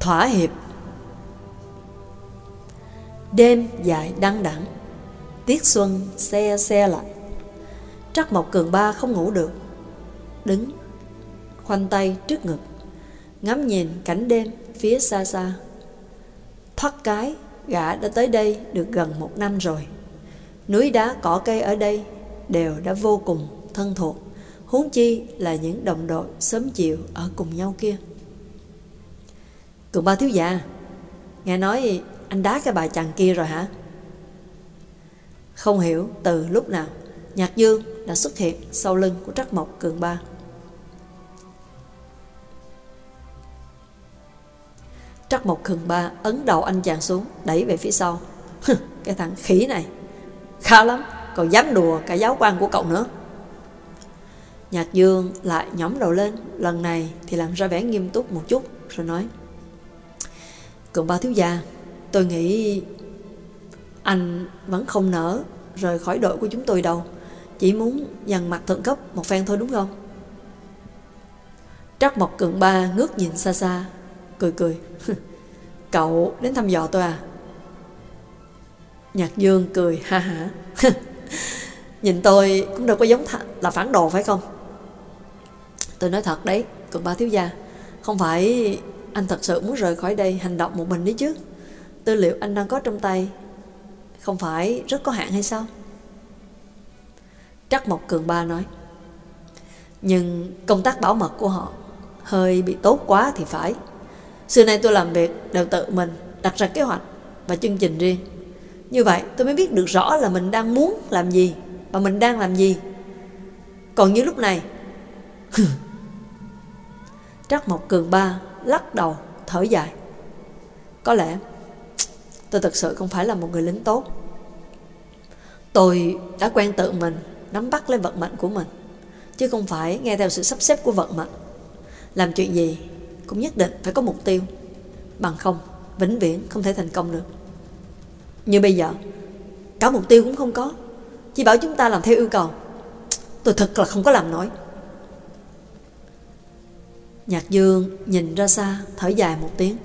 Thỏa hiệp. Đêm dài đăng đẳng, Tiết xuân xe xe lại Trắc Mộc Cường Ba không ngủ được, Đứng Khoanh tay trước ngực. Ngắm nhìn cảnh đêm phía xa xa. Thoát cái, Gã đã tới đây được gần một năm rồi. Núi đá, cỏ cây ở đây Đều đã vô cùng thân thuộc, Huống chi là những đồng đội sớm chiều ở cùng nhau kia. Cường ba thiếu già Nghe nói anh đá cái bà chàng kia rồi hả? Không hiểu từ lúc nào, Nhạc Dương đã xuất hiện sau lưng của Trắc Mộc Cường Ba. Trắc Mộc khừng Ba ấn đầu anh chàng xuống, Đẩy về phía sau. Cái thằng khỉ này, Khá lắm, Còn dám đùa cả giáo quan của cậu nữa. Nhạc Dương lại nhóm đầu lên, Lần này thì làm ra vẻ nghiêm túc một chút, Rồi nói Cường ba thiếu gia, Tôi nghĩ Anh vẫn không nỡ Rời khỏi đội của chúng tôi đâu, Chỉ muốn dằn mặt thượng cấp một phen thôi đúng không? Trắc Mộc Cường Ba ngước nhìn xa xa Cười cười. <laughs> Cậu đến thăm dò tôi à? Nhạc Dương cười ha ha <laughs> Nhìn tôi cũng đâu có giống là phản đồ phải không? Tôi nói thật đấy Cường Ba thiếu gia. Không phải anh thật sự muốn rời khỏi đây hành động một mình đấy chứ. Tư liệu anh đang có trong tay, Không phải rất có hạn hay sao? Trắc Mộc Cường Ba nói. Nhưng công tác bảo mật của họ Hơi bị tốt quá thì phải. Xưa nay tôi làm việc đều tự mình, Đặt ra kế hoạch và chương trình riêng. Như vậy, tôi mới biết được rõ là mình đang muốn làm gì Và mình đang làm gì. Còn như lúc này <laughs> Trắc Mộc Cường Ba lắc đầu, thở dài. Có lẽ tôi thật sự không phải là một người lính tốt. Tôi đã quen tự mình, nắm bắt lấy vận mệnh của mình, Chứ không phải nghe theo sự sắp xếp của vận mệnh. Làm chuyện gì cũng nhất định phải có mục tiêu. Bằng không, vĩnh viễn không thể thành công được. Như bây giờ Cả mục tiêu cũng không có. Chỉ bảo chúng ta làm theo yêu cầu. Tôi thật là không có làm nổi. Nhạc dương nhìn ra xa Thở dài một tiếng.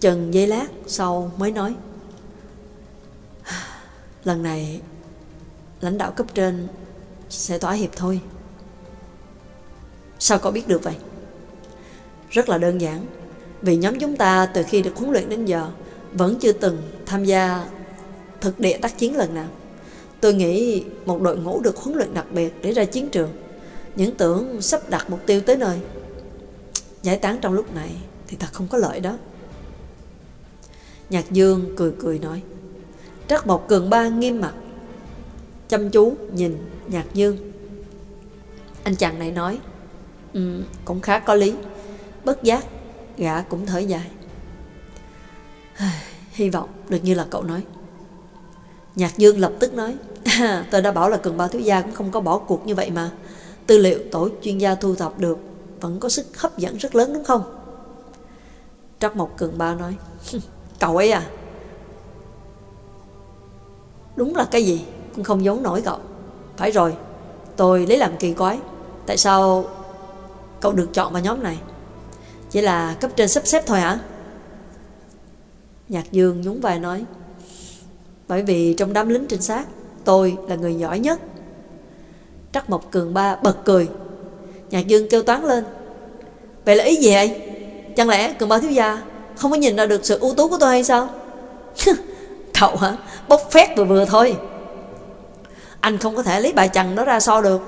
Chừng giây lát sau mới nói. Lần này Lãnh đạo cấp trên Sẽ thỏa hiệp thôi. Sao cậu biết được vậy? Rất là đơn giản. Vì nhóm chúng ta từ khi được huấn luyện đến giờ Vẫn chưa từng tham gia Thực địa tác chiến lần nào. Tôi nghĩ một đội ngũ được huấn luyện đặc biệt Để ra chiến trường Những tưởng sắp đặt mục tiêu tới nơi Giải tán trong lúc này Thì thật không có lợi đó. Nhạc Dương cười cười nói Trắc Mộc Cường Ba nghiêm mặt Chăm chú nhìn Nhạc Dương. Anh chàng này nói um, Cũng khá có lý. Bất giác, Gã cũng thở dài. <sighs> Hy vọng được như là cậu nói. Nhạc Dương lập tức nói, <laughs> Tôi đã bảo là Cường Ba Thiếu Gia cũng không có bỏ cuộc như vậy mà. Tư liệu tổ chuyên gia thu thập được Vẫn có sức hấp dẫn rất lớn, đúng không? Trắc Mộc Cường Ba nói, <laughs> Cậu ấy à? Đúng là cái gì Cũng không giống nổi cậu. Phải rồi, Tôi lấy làm kỳ quái, Tại sao cậu được chọn vào nhóm này? Chỉ là cấp trên sắp xếp thôi hả? Nhạc Dương nhún vai nói, Bởi vì trong đám lính trinh sát, Tôi là người giỏi nhất. Trắc Mộc Cường Ba bật cười. Nhạc Dương kêu toán lên, Vậy là ý gì vậy? Chẳng lẽ Cường Ba thiếu gia không có nhìn ra được sự ưu tú của tôi hay sao? <laughs> Cậu hả? Bốc phét vừa vừa thôi. Anh không có thể lấy bài chằn đó ra so được.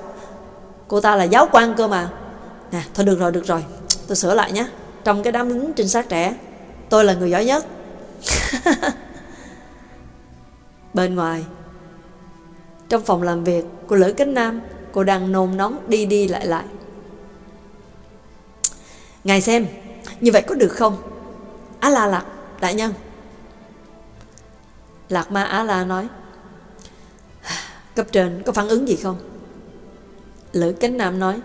Cô ta là giáo quan cơ mà. Nè, thôi được rồi được rồi. Tôi sửa lại nhé Trong cái đám lính trinh sát trẻ Tôi là người giỏi nhất <laughs> Bên ngoài Trong phòng làm việc của Lữ Cánh Nam Cô đang nôn nóng đi đi lại lại Ngài xem Như vậy có được không Á La Lạc, đại nhân. Lạc Ma Á La nói, cấp trên có phản ứng gì không? Lữ Cánh Nam nói,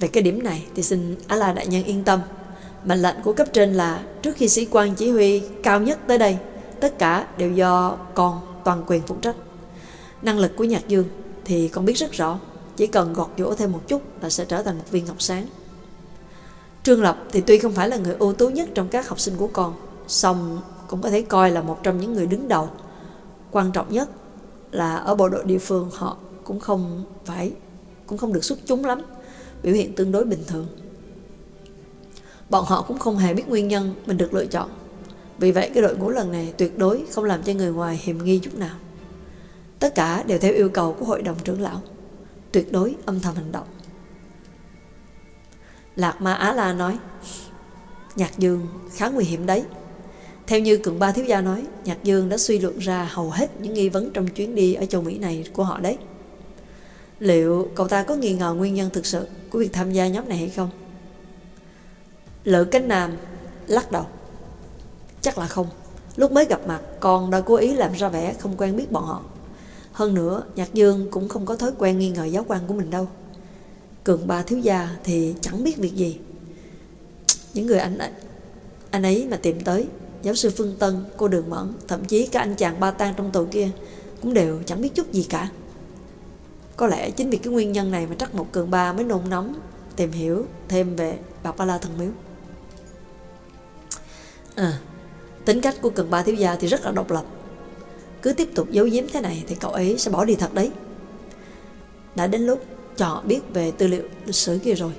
về cái điểm này thì xin Á La đại nhân yên tâm. Mệnh lệnh của cấp trên là trước khi sĩ quan chỉ huy cao nhất tới đây, tất cả đều do con toàn quyền phụ trách. Năng lực của Nhạc Dương thì con biết rất rõ, chỉ cần gọt giũa thêm một chút là sẽ trở thành một viên ngọc sáng. Trương Lập thì tuy không phải là người ưu tú nhất trong các học sinh của con, song cũng có thể coi là một trong những người đứng đầu. Quan trọng nhất là ở bộ đội địa phương họ cũng không phải cũng không được xuất chúng lắm, biểu hiện tương đối bình thường. Bọn họ cũng không hề biết nguyên nhân mình được lựa chọn. Vì vậy cái đội ngũ lần này tuyệt đối không làm cho người ngoài hiềm nghi chút nào. Tất cả đều theo yêu cầu của hội đồng trưởng lão, tuyệt đối âm thầm hành động. Lạc Ma Á La nói Nhạc Dương khá nguy hiểm đấy Theo như Cường Ba Thiếu Gia nói Nhạc Dương đã suy luận ra hầu hết những nghi vấn trong chuyến đi ở châu Mỹ này của họ đấy Liệu cậu ta có nghi ngờ nguyên nhân thực sự của việc tham gia nhóm này hay không? Lữ Cánh Nam lắc đầu. Chắc là không. Lúc mới gặp mặt con đã cố ý làm ra vẻ không quen biết bọn họ. Hơn nữa Nhạc Dương cũng không có thói quen nghi ngờ giáo quan của mình đâu. Cường ba thiếu gia thì chẳng biết việc gì. Những người anh anh ấy mà tìm tới Giáo sư Phương Tân, cô Đường Mẫn Thậm chí cả anh chàng ba tang trong tù kia Cũng đều chẳng biết chút gì cả. Có lẽ chính vì cái nguyên nhân này Mà Trắc một Cường Ba mới nôn nóng Tìm hiểu thêm về Bạc Ba La Thần Miếu À Tính cách của Cường Ba Thiếu Gia thì rất là độc lập Cứ tiếp tục giấu giếm thế này Thì cậu ấy sẽ bỏ đi thật đấy Đã đến lúc cho họ biết về tư liệu lịch sử kia rồi.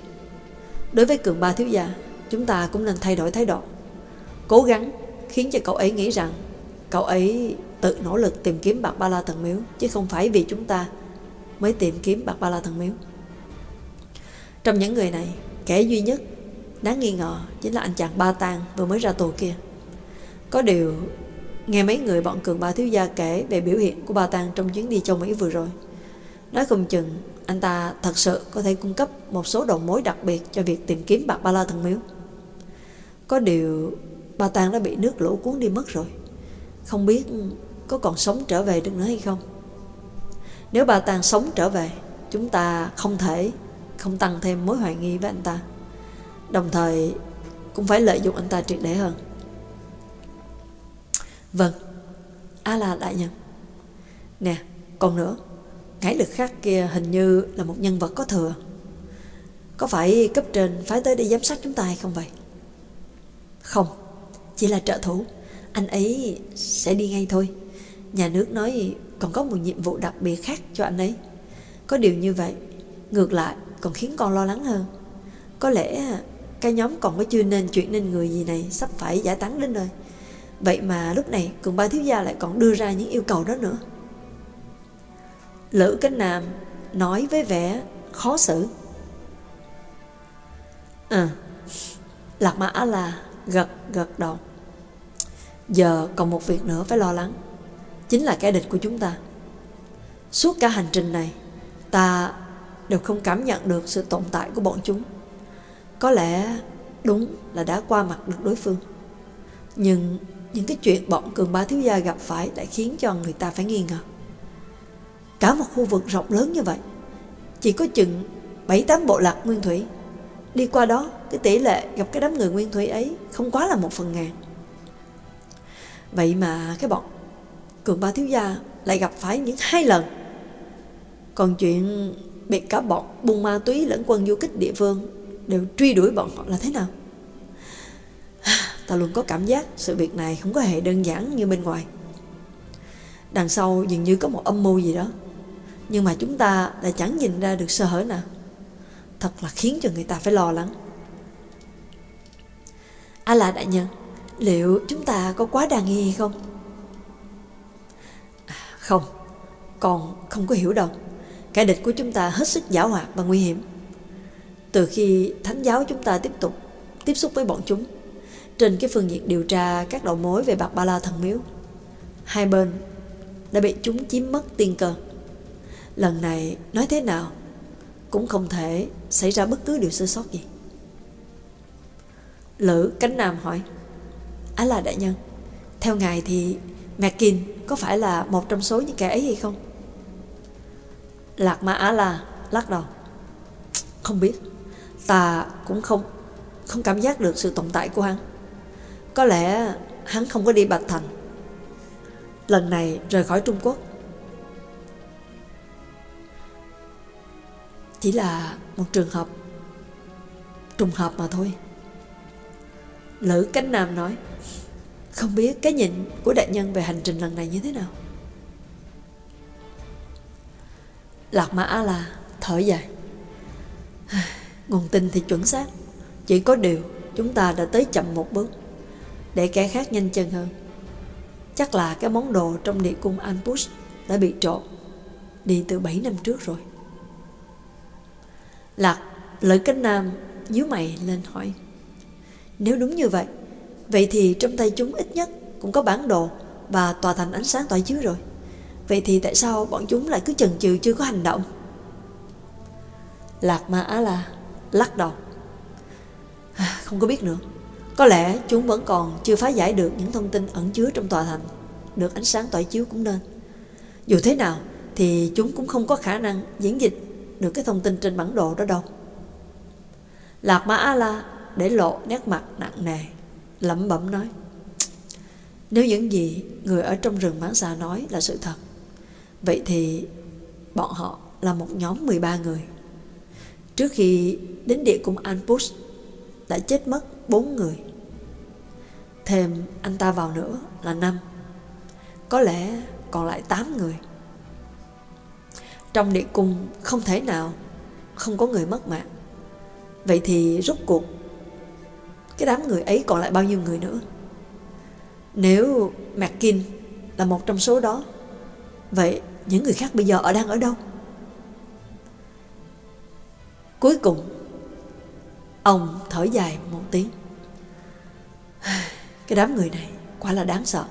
Đối với cường ba thiếu gia, chúng ta cũng nên thay đổi thái độ. Cố gắng khiến cho cậu ấy nghĩ rằng cậu ấy tự nỗ lực tìm kiếm bạc ba la thần miếu, chứ không phải vì chúng ta mới tìm kiếm bạc ba la thần miếu. Trong những người này, kẻ duy nhất đáng nghi ngờ chính là anh chàng ba tang vừa mới ra tù kia. Có điều, nghe mấy người bọn cường ba thiếu gia kể về biểu hiện của ba tang trong chuyến đi châu Mỹ vừa rồi. Nói không chừng anh ta thật sự có thể cung cấp một số đầu mối đặc biệt cho việc tìm kiếm bạc ba la thần miếu. Có điều ba tang đã bị nước lũ cuốn đi mất rồi. Không biết có còn sống trở về được nữa hay không? Nếu bà Tàng sống trở về, Chúng ta không thể không tăng thêm mối hoài nghi với anh ta. Đồng thời, cũng phải lợi dụng anh ta triệt để hơn. Vâng A là đại nhân. Nè, còn nữa Ngải lực khác kia hình như là một nhân vật có thừa. Có phải cấp trên phái tới để giám sát chúng ta hay không vậy? Không, Chỉ là trợ thủ. Anh ấy sẽ đi ngay thôi. Nhà nước nói còn có một nhiệm vụ đặc biệt khác cho anh ấy. Có điều như vậy, Ngược lại còn khiến con lo lắng hơn. Có lẽ à, cái nhóm còn có chưa nên chuyện nên người gì này Sắp phải giải tán đến nơi. Vậy mà lúc này cường ba thiếu gia lại còn đưa ra những yêu cầu đó nữa. Lữ Cánh Nam nói với vẻ khó xử. À Lạc Mã là gật gật đầu. Giờ còn một việc nữa phải lo lắng. Chính là kẻ địch của chúng ta. Suốt cả hành trình này, Ta đều không cảm nhận được sự tồn tại của bọn chúng. Có lẽ đúng là đã qua mặt được đối phương. Nhưng những cái chuyện bọn cường bá thiếu gia gặp phải Lại khiến cho người ta phải nghi ngờ. Cả một khu vực rộng lớn như vậy, Chỉ có chừng 7-8 bộ lạc nguyên thủy. Đi qua đó, Cái tỷ lệ gặp cái đám người nguyên thủy ấy Không quá là một phần ngàn. Vậy mà cái bọn Cường ba thiếu gia lại gặp phải những hai lần. Còn chuyện bị cả bọn buôn ma túy lẫn quân du kích địa phương Đều truy đuổi bọn họ là thế nào? <sighs> Ta luôn có cảm giác sự việc này không có hề đơn giản như bên ngoài. Đằng sau dường như có một âm mưu gì đó, Nhưng mà chúng ta lại chẳng nhìn ra được sơ hở nào. Thật là khiến cho người ta phải lo lắng. A là đại nhân, Liệu chúng ta có quá đa nghi hay không? Không, Còn không có hiểu đâu. Kẻ địch của chúng ta hết sức giả hoạt và nguy hiểm. Từ khi thánh giáo chúng ta tiếp tục Tiếp xúc với bọn chúng, Trên cái phương diện điều tra các đầu mối về bạc ba la thần miếu, Hai bên đã bị chúng chiếm mất tiên cơ. Lần này nói thế nào Cũng không thể xảy ra bất cứ điều sơ sót gì. Lữ cánh nam hỏi, Á là đại nhân, Theo ngài thì Mackin có phải là một trong số những kẻ ấy hay không? Lạc Ma Á La lắc đầu. Không biết. Ta cũng không Không cảm giác được sự tồn tại của hắn. Có lẽ hắn không có đi Bạch Thành. Lần này rời khỏi Trung Quốc. Chỉ là một trường hợp, Trùng hợp mà thôi. Lữ Cánh Nam nói không biết cái nhìn của đại nhân về hành trình lần này như thế nào. Lạc Mã A-La thở dài. <sighs> Nguồn tin thì chuẩn xác. Chỉ có điều chúng ta đã tới chậm một bước. Để kẻ khác nhanh chân hơn, Chắc là cái món đồ trong địa cung Anpush đã bị trộn Đi từ 7 năm trước rồi. Lạc lợi cánh nam nhíu mày lên hỏi, Nếu đúng như vậy Vậy thì trong tay chúng ít nhất Cũng có bản đồ Và tòa thành ánh sáng tỏa chiếu rồi. Vậy thì tại sao bọn chúng lại cứ chần chừ chưa có hành động? Lạc Ma Á La lắc đầu. À, không có biết nữa. Có lẽ chúng vẫn còn chưa phá giải được những thông tin ẩn chứa trong tòa thành. Được ánh sáng tỏa chiếu cũng nên. Dù thế nào thì chúng cũng không có khả năng diễn dịch được cái thông tin trên bản đồ đó đâu. Lạc Ma Á La để lộ nét mặt nặng nề lẩm bẩm nói, Nếu những gì người ở trong rừng bán xà nói là sự thật, Vậy thì bọn họ là một nhóm 13 người. Trước khi đến địa cung Anpus Đã chết mất 4 người. Thêm anh ta vào nữa là 5 Có lẽ còn lại 8 người. Trong địa cung không thể nào Không có người mất mạng. Vậy thì rút cuộc cái đám người ấy còn lại bao nhiêu người nữa? Nếu McKin là một trong số đó, Vậy những người khác bây giờ ở đang ở đâu? Cuối cùng, Ông thở dài một tiếng. <sighs> Cái đám người này quả là đáng sợ.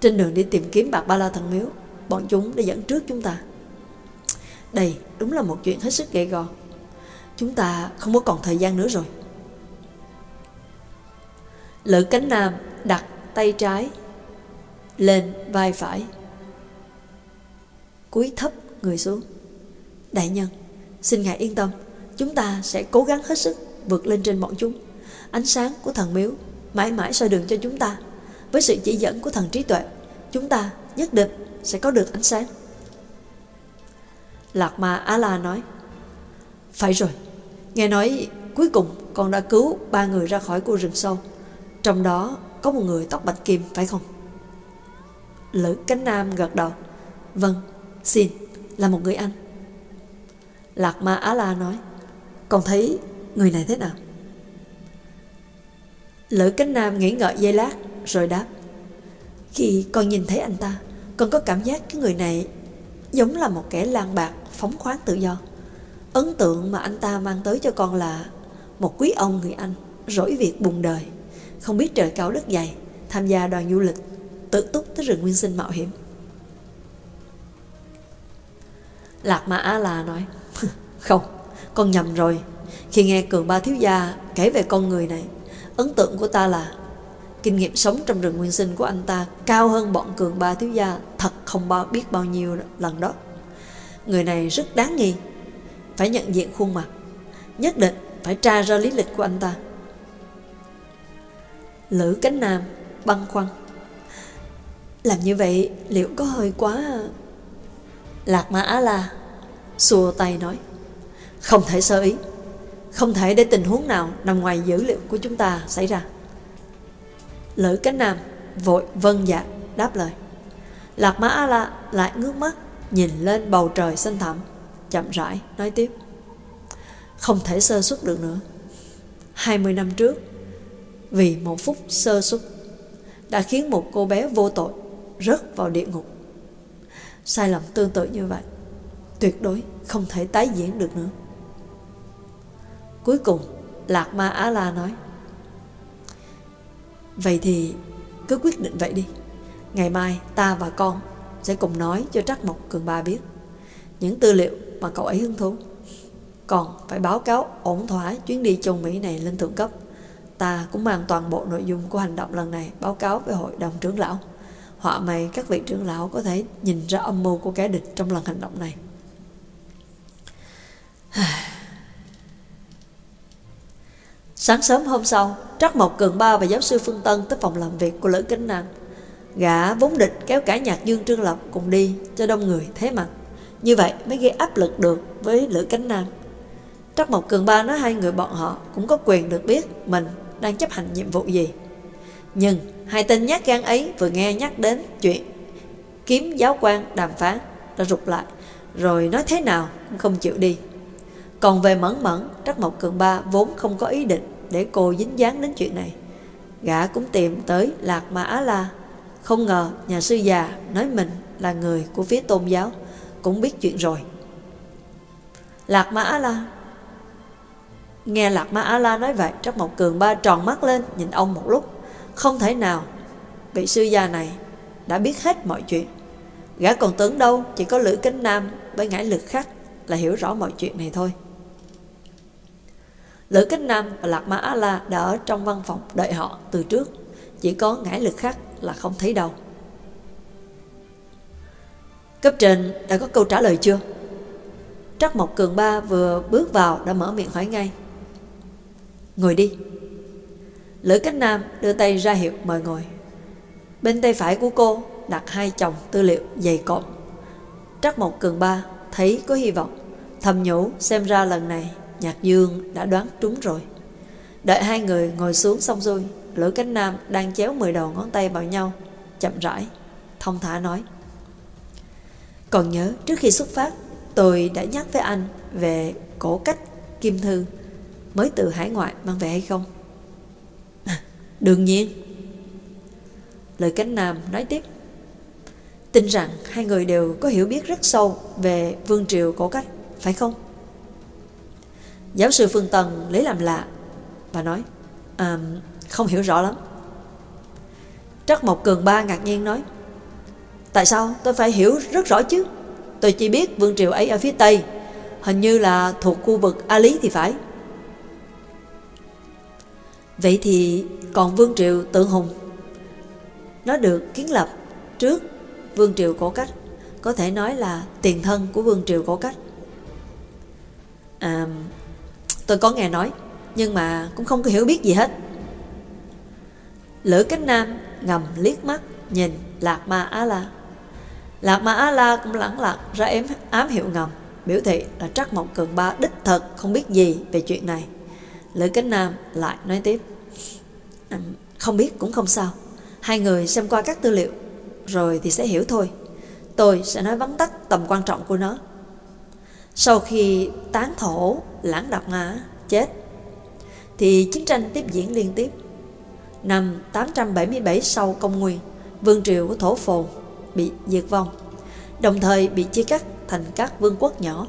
Trên đường đi tìm kiếm bạc ba la thần miếu, Bọn chúng đã dẫn trước chúng ta. Đây đúng là một chuyện hết sức ghê gò Chúng ta không có còn thời gian nữa rồi. Lữ cánh nam đặt tay trái Lên vai phải cúi thấp người xuống. Đại nhân, xin ngài yên tâm, chúng ta sẽ cố gắng hết sức vượt lên trên bọn chúng. Ánh sáng của thần miếu mãi mãi soi đường cho chúng ta. Với sự chỉ dẫn của thần trí tuệ, chúng ta nhất định sẽ có được ánh sáng. Lạc Ma Á La nói, Phải rồi, nghe nói cuối cùng con đã cứu ba người ra khỏi khu rừng sâu. Trong đó có một người tóc bạch kim, phải không? Lữ cánh nam gật đầu. Vâng, xin, là một người anh. Lạc Ma Á La nói, còn thấy người này thế nào? Lữ cánh nam nghĩ ngợi giây lát Rồi đáp Khi con nhìn thấy anh ta Con có cảm giác cái người này Giống là một kẻ lang bạc phóng khoáng tự do Ấn tượng mà anh ta mang tới cho con là Một quý ông người Anh Rỗi việc bùng đời không biết trời cao đất dày Tham gia đoàn du lịch Tự túc tới rừng nguyên sinh mạo hiểm. Lạc Ma A La nói <laughs> Không, con nhầm rồi. Khi nghe Cường Ba Thiếu Gia kể về con người này Ấn tượng của ta là Kinh nghiệm sống trong rừng nguyên sinh của anh ta Cao hơn bọn Cường Ba Thiếu Gia Thật không bao biết bao nhiêu lần đó. Người này rất đáng nghi Phải nhận diện khuôn mặt Nhất định phải tra ra lý lịch của anh ta. Lữ cánh nam băng khoăn. Làm như vậy liệu có hơi quá à? Lạc Mã Á La Xua tay nói, Không thể sơ ý. Không thể để tình huống nào nằm ngoài dữ liệu của chúng ta xảy ra. Lữ cánh nam vội vâng dạ đáp lời. Lạc Mã Á La lại ngước mắt Nhìn lên bầu trời xanh thẳm, Chậm rãi nói tiếp. Không thể sơ xuất được nữa. 20 năm trước vì một phút sơ xuất Đã khiến một cô bé vô tội Rớt vào địa ngục Sai lầm tương tự như vậy, Tuyệt đối không thể tái diễn được nữa Cuối cùng, Lạc Ma Á La nói, Vậy thì cứ quyết định vậy đi Ngày mai ta và con sẽ cùng nói cho Trắc Mộc Cường Ba biết những tư liệu mà cậu ấy hứng thú. Còn phải báo cáo ổn thỏa chuyến đi châu Mỹ này lên thượng cấp. Ta cũng mang toàn bộ nội dung của hành động lần này báo cáo với hội đồng trưởng lão. Họa mày các vị trưởng lão có thể nhìn ra âm mưu của kẻ địch trong lần hành động này. <sighs> Sáng sớm hôm sau, Trắc Mộc Cường Ba và giáo sư Phương Tân tới phòng làm việc của Lữ Kính Nam. Gã vốn định kéo cả nhạc Dương Trương Lập cùng đi cho đông người thế mặt. Như vậy mới gây áp lực được với Lữ Cánh Nam. Trắc Mộc Cường Ba nói hai người bọn họ cũng có quyền được biết mình đang chấp hành nhiệm vụ gì. Nhưng hai tên nhát gan ấy vừa nghe nhắc đến chuyện kiếm giáo quan đàm phán đã rụt lại rồi nói thế nào cũng không chịu đi. Còn về Mẫn Mẫn, Trắc Mộc Cường Ba vốn không có ý định để cô dính dáng đến chuyện này. Gã cũng tìm tới Lạc Ma Á La không ngờ nhà sư già nói mình là người của phía tôn giáo Cũng biết chuyện rồi Lạc Ma Á La Nghe Lạc Ma A-la nói vậy Trắc Mộc Cường ba tròn mắt lên, Nhìn ông một lúc. Không thể nào, Vị sư già này đã biết hết mọi chuyện. Gã còn tưởng đâu Chỉ có Lữ Kính Nam với ngải lực khắc Là hiểu rõ mọi chuyện này thôi. Lữ Kính Nam và Lạc Ma A-la Đã ở trong văn phòng đợi họ từ trước. Chỉ có ngải lực khắc là không thấy đâu. Cấp trên đã có câu trả lời chưa? Trắc Mộc Cường Ba vừa bước vào đã mở miệng hỏi ngay. Ngồi đi. Lữ Cách Nam đưa tay ra hiệu mời ngồi. Bên tay phải của cô đặt hai chồng tư liệu dày cộm. Trắc một Cường Ba thấy có hy vọng, Thầm nhủ xem ra lần này Nhạc Dương đã đoán trúng rồi. Đợi hai người ngồi xuống xong xuôi, Lữ cánh nam đang chéo mười đầu ngón tay vào nhau, Chậm rãi, Thông thả nói. Còn nhớ trước khi xuất phát, Tôi đã nhắc với anh Về cổ cách Kim Thư. Mới từ hải ngoại mang về hay không? Đương nhiên. Lời cánh nam nói tiếp. Tin rằng hai người đều có hiểu biết rất sâu Về vương triều cổ cách Phải không? Giáo sư Phương Tần lấy làm lạ Và nói à, không hiểu rõ lắm. Trắc Mộc Cường Ba ngạc nhiên nói Tại sao tôi phải hiểu rất rõ chứ? Tôi chỉ biết vương triều ấy ở phía Tây Hình như là thuộc khu vực A Lý thì phải. Vậy thì còn vương triều tự Hùng Nó được kiến lập trước vương triều cổ cách có thể nói là tiền thân của vương triều cổ cách. À, tôi có nghe nói, nhưng mà cũng không có hiểu biết gì hết. Lữ Cánh Nam ngầm liếc mắt nhìn Lạc Ma Á La. Lạc Ma Á La cũng lẳng lặng ra ám hiệu ngầm, biểu thị là Trắc Mộng Cường Ba đích thật không biết gì về chuyện này. Lữ Cánh Nam lại nói tiếp. À, không biết cũng không sao. Hai người xem qua các tư liệu rồi thì sẽ hiểu thôi. Tôi sẽ nói vắn tắt tầm quan trọng của nó. Sau khi tán thổ lãng đạp ngã chết thì chiến tranh tiếp diễn liên tiếp. Năm 877 sau công nguyên, vương triều của thổ phồn bị diệt vong, đồng thời bị chia cắt thành các vương quốc nhỏ.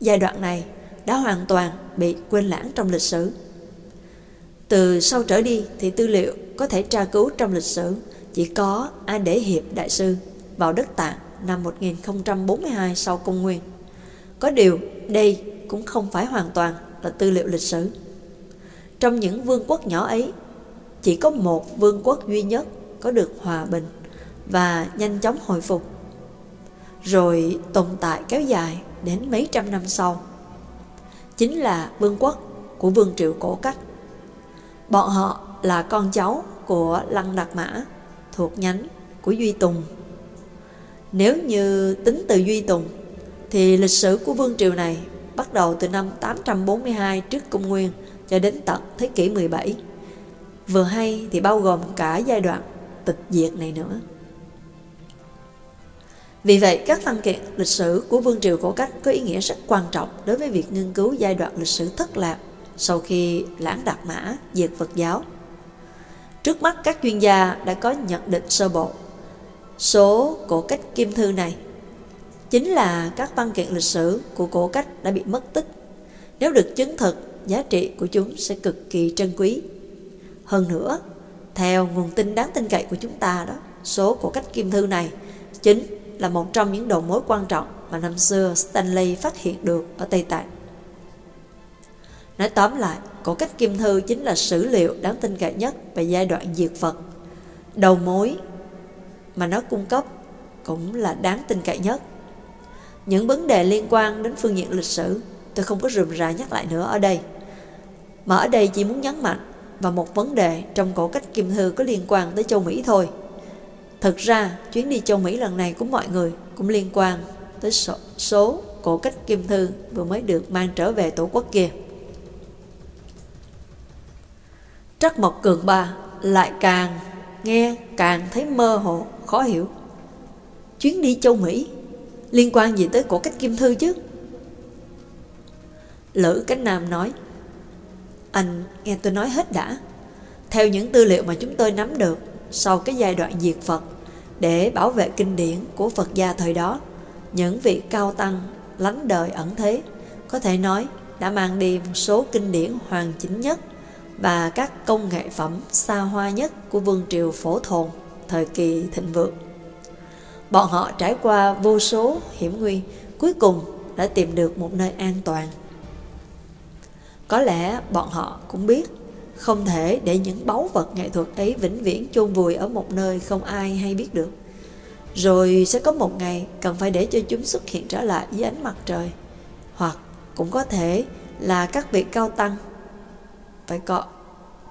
Giai đoạn này đã hoàn toàn bị quên lãng trong lịch sử. Từ sau trở đi thì tư liệu có thể tra cứu trong lịch sử chỉ có An Đế Hiệp Đại Sư vào đất Tạng năm 1042 sau công nguyên. Có điều đây cũng không phải hoàn toàn là tư liệu lịch sử. Trong những vương quốc nhỏ ấy, chỉ có một vương quốc duy nhất có được hòa bình và nhanh chóng hồi phục. Rồi tồn tại kéo dài đến mấy trăm năm sau. Chính là vương quốc của vương triệu cổ cách. Bọn họ là con cháu của Lăng Đạt Mã, thuộc nhánh của Duy Tùng. Nếu như tính từ Duy Tùng, thì lịch sử của vương triều này bắt đầu từ năm 842 trước công nguyên cho đến tận thế kỷ 17. Vừa hay thì bao gồm cả giai đoạn tịch diệt này nữa. Vì vậy, các văn kiện lịch sử của Vương triều cổ cách có ý nghĩa rất quan trọng đối với việc nghiên cứu giai đoạn lịch sử thất lạc sau khi lãng đạt mã diệt Phật giáo. Trước mắt các chuyên gia đã có nhận định sơ bộ. Số cổ cách kim thư này chính là các văn kiện lịch sử của cổ cách đã bị mất tích. Nếu được chứng thực, giá trị của chúng sẽ cực kỳ trân quý. Hơn nữa, theo nguồn tin đáng tin cậy của chúng ta đó, số cổ cách kim thư này chính là một trong những đầu mối quan trọng mà năm xưa Stanley phát hiện được ở Tây Tạng. Nói tóm lại, cổ cách kim thư chính là sử liệu đáng tin cậy nhất về giai đoạn diệt Phật. Đầu mối mà nó cung cấp cũng là đáng tin cậy nhất. Những vấn đề liên quan đến phương diện lịch sử tôi không có rườm rà nhắc lại nữa ở đây. Mà ở đây chỉ muốn nhấn mạnh vào một vấn đề trong cổ cách kim thư có liên quan tới châu Mỹ thôi. Thực ra, chuyến đi châu Mỹ lần này của mọi người cũng liên quan tới số, số cổ cách kim thư vừa mới được mang trở về tổ quốc kia. Trắc Mộc Cường Ba lại càng nghe càng thấy mơ hồ, khó hiểu. Chuyến đi châu Mỹ liên quan gì tới cổ cách kim thư chứ? Lữ Cánh Nam nói Anh nghe tôi nói hết đã Theo những tư liệu mà chúng tôi nắm được Sau cái giai đoạn diệt Phật để bảo vệ kinh điển của Phật gia thời đó Những vị cao tăng lánh đời ẩn thế Có thể nói đã mang đi một số kinh điển hoàn chỉnh nhất và các công nghệ phẩm xa hoa nhất của vương triều phổ thồn thời kỳ thịnh vượng. Bọn họ trải qua vô số hiểm nguy, cuối cùng đã tìm được một nơi an toàn. Có lẽ bọn họ cũng biết không thể để những báu vật nghệ thuật ấy vĩnh viễn chôn vùi ở một nơi không ai hay biết được. Rồi sẽ có một ngày cần phải để cho chúng xuất hiện trở lại dưới ánh mặt trời. Hoặc cũng có thể là các vị cao tăng phải có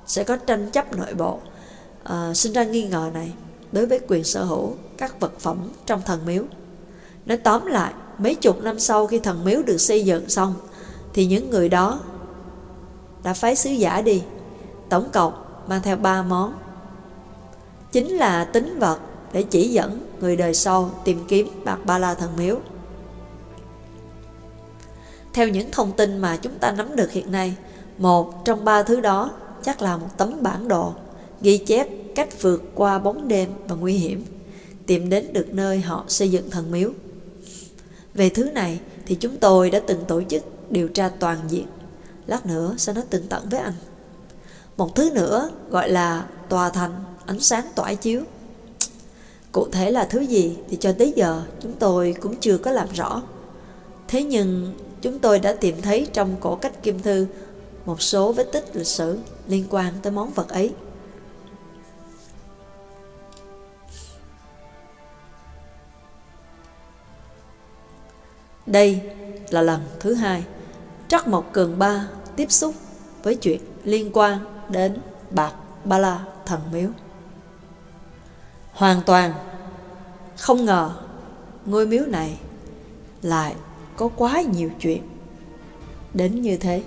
sẽ có tranh chấp nội bộ à, sinh ra nghi ngờ này đối với quyền sở hữu các vật phẩm trong thần miếu. Nói tóm lại, mấy chục năm sau khi thần miếu được xây dựng xong, thì những người đó đã phái sứ giả đi, tổng cộng mang theo ba món. Chính là tính vật để chỉ dẫn người đời sau tìm kiếm bạc ba la thần miếu. Theo những thông tin mà chúng ta nắm được hiện nay, một trong ba thứ đó chắc là một tấm bản đồ ghi chép cách vượt qua bóng đêm và nguy hiểm, tìm đến được nơi họ xây dựng thần miếu. Về thứ này thì chúng tôi đã từng tổ chức điều tra toàn diện. Lát nữa sẽ nói tường tận với anh. Một thứ nữa gọi là tòa thành ánh sáng tỏa chiếu. Cụ thể là thứ gì thì cho tới giờ chúng tôi cũng chưa có làm rõ. Thế nhưng chúng tôi đã tìm thấy trong cổ cách kim thư một số vết tích lịch sử liên quan tới món vật ấy. Đây là lần thứ hai Trắc Mộc Cường Ba tiếp xúc với chuyện liên quan đến Bạc Ba La Thần Miếu. Hoàn toàn không ngờ ngôi miếu này lại có quá nhiều chuyện đến như thế.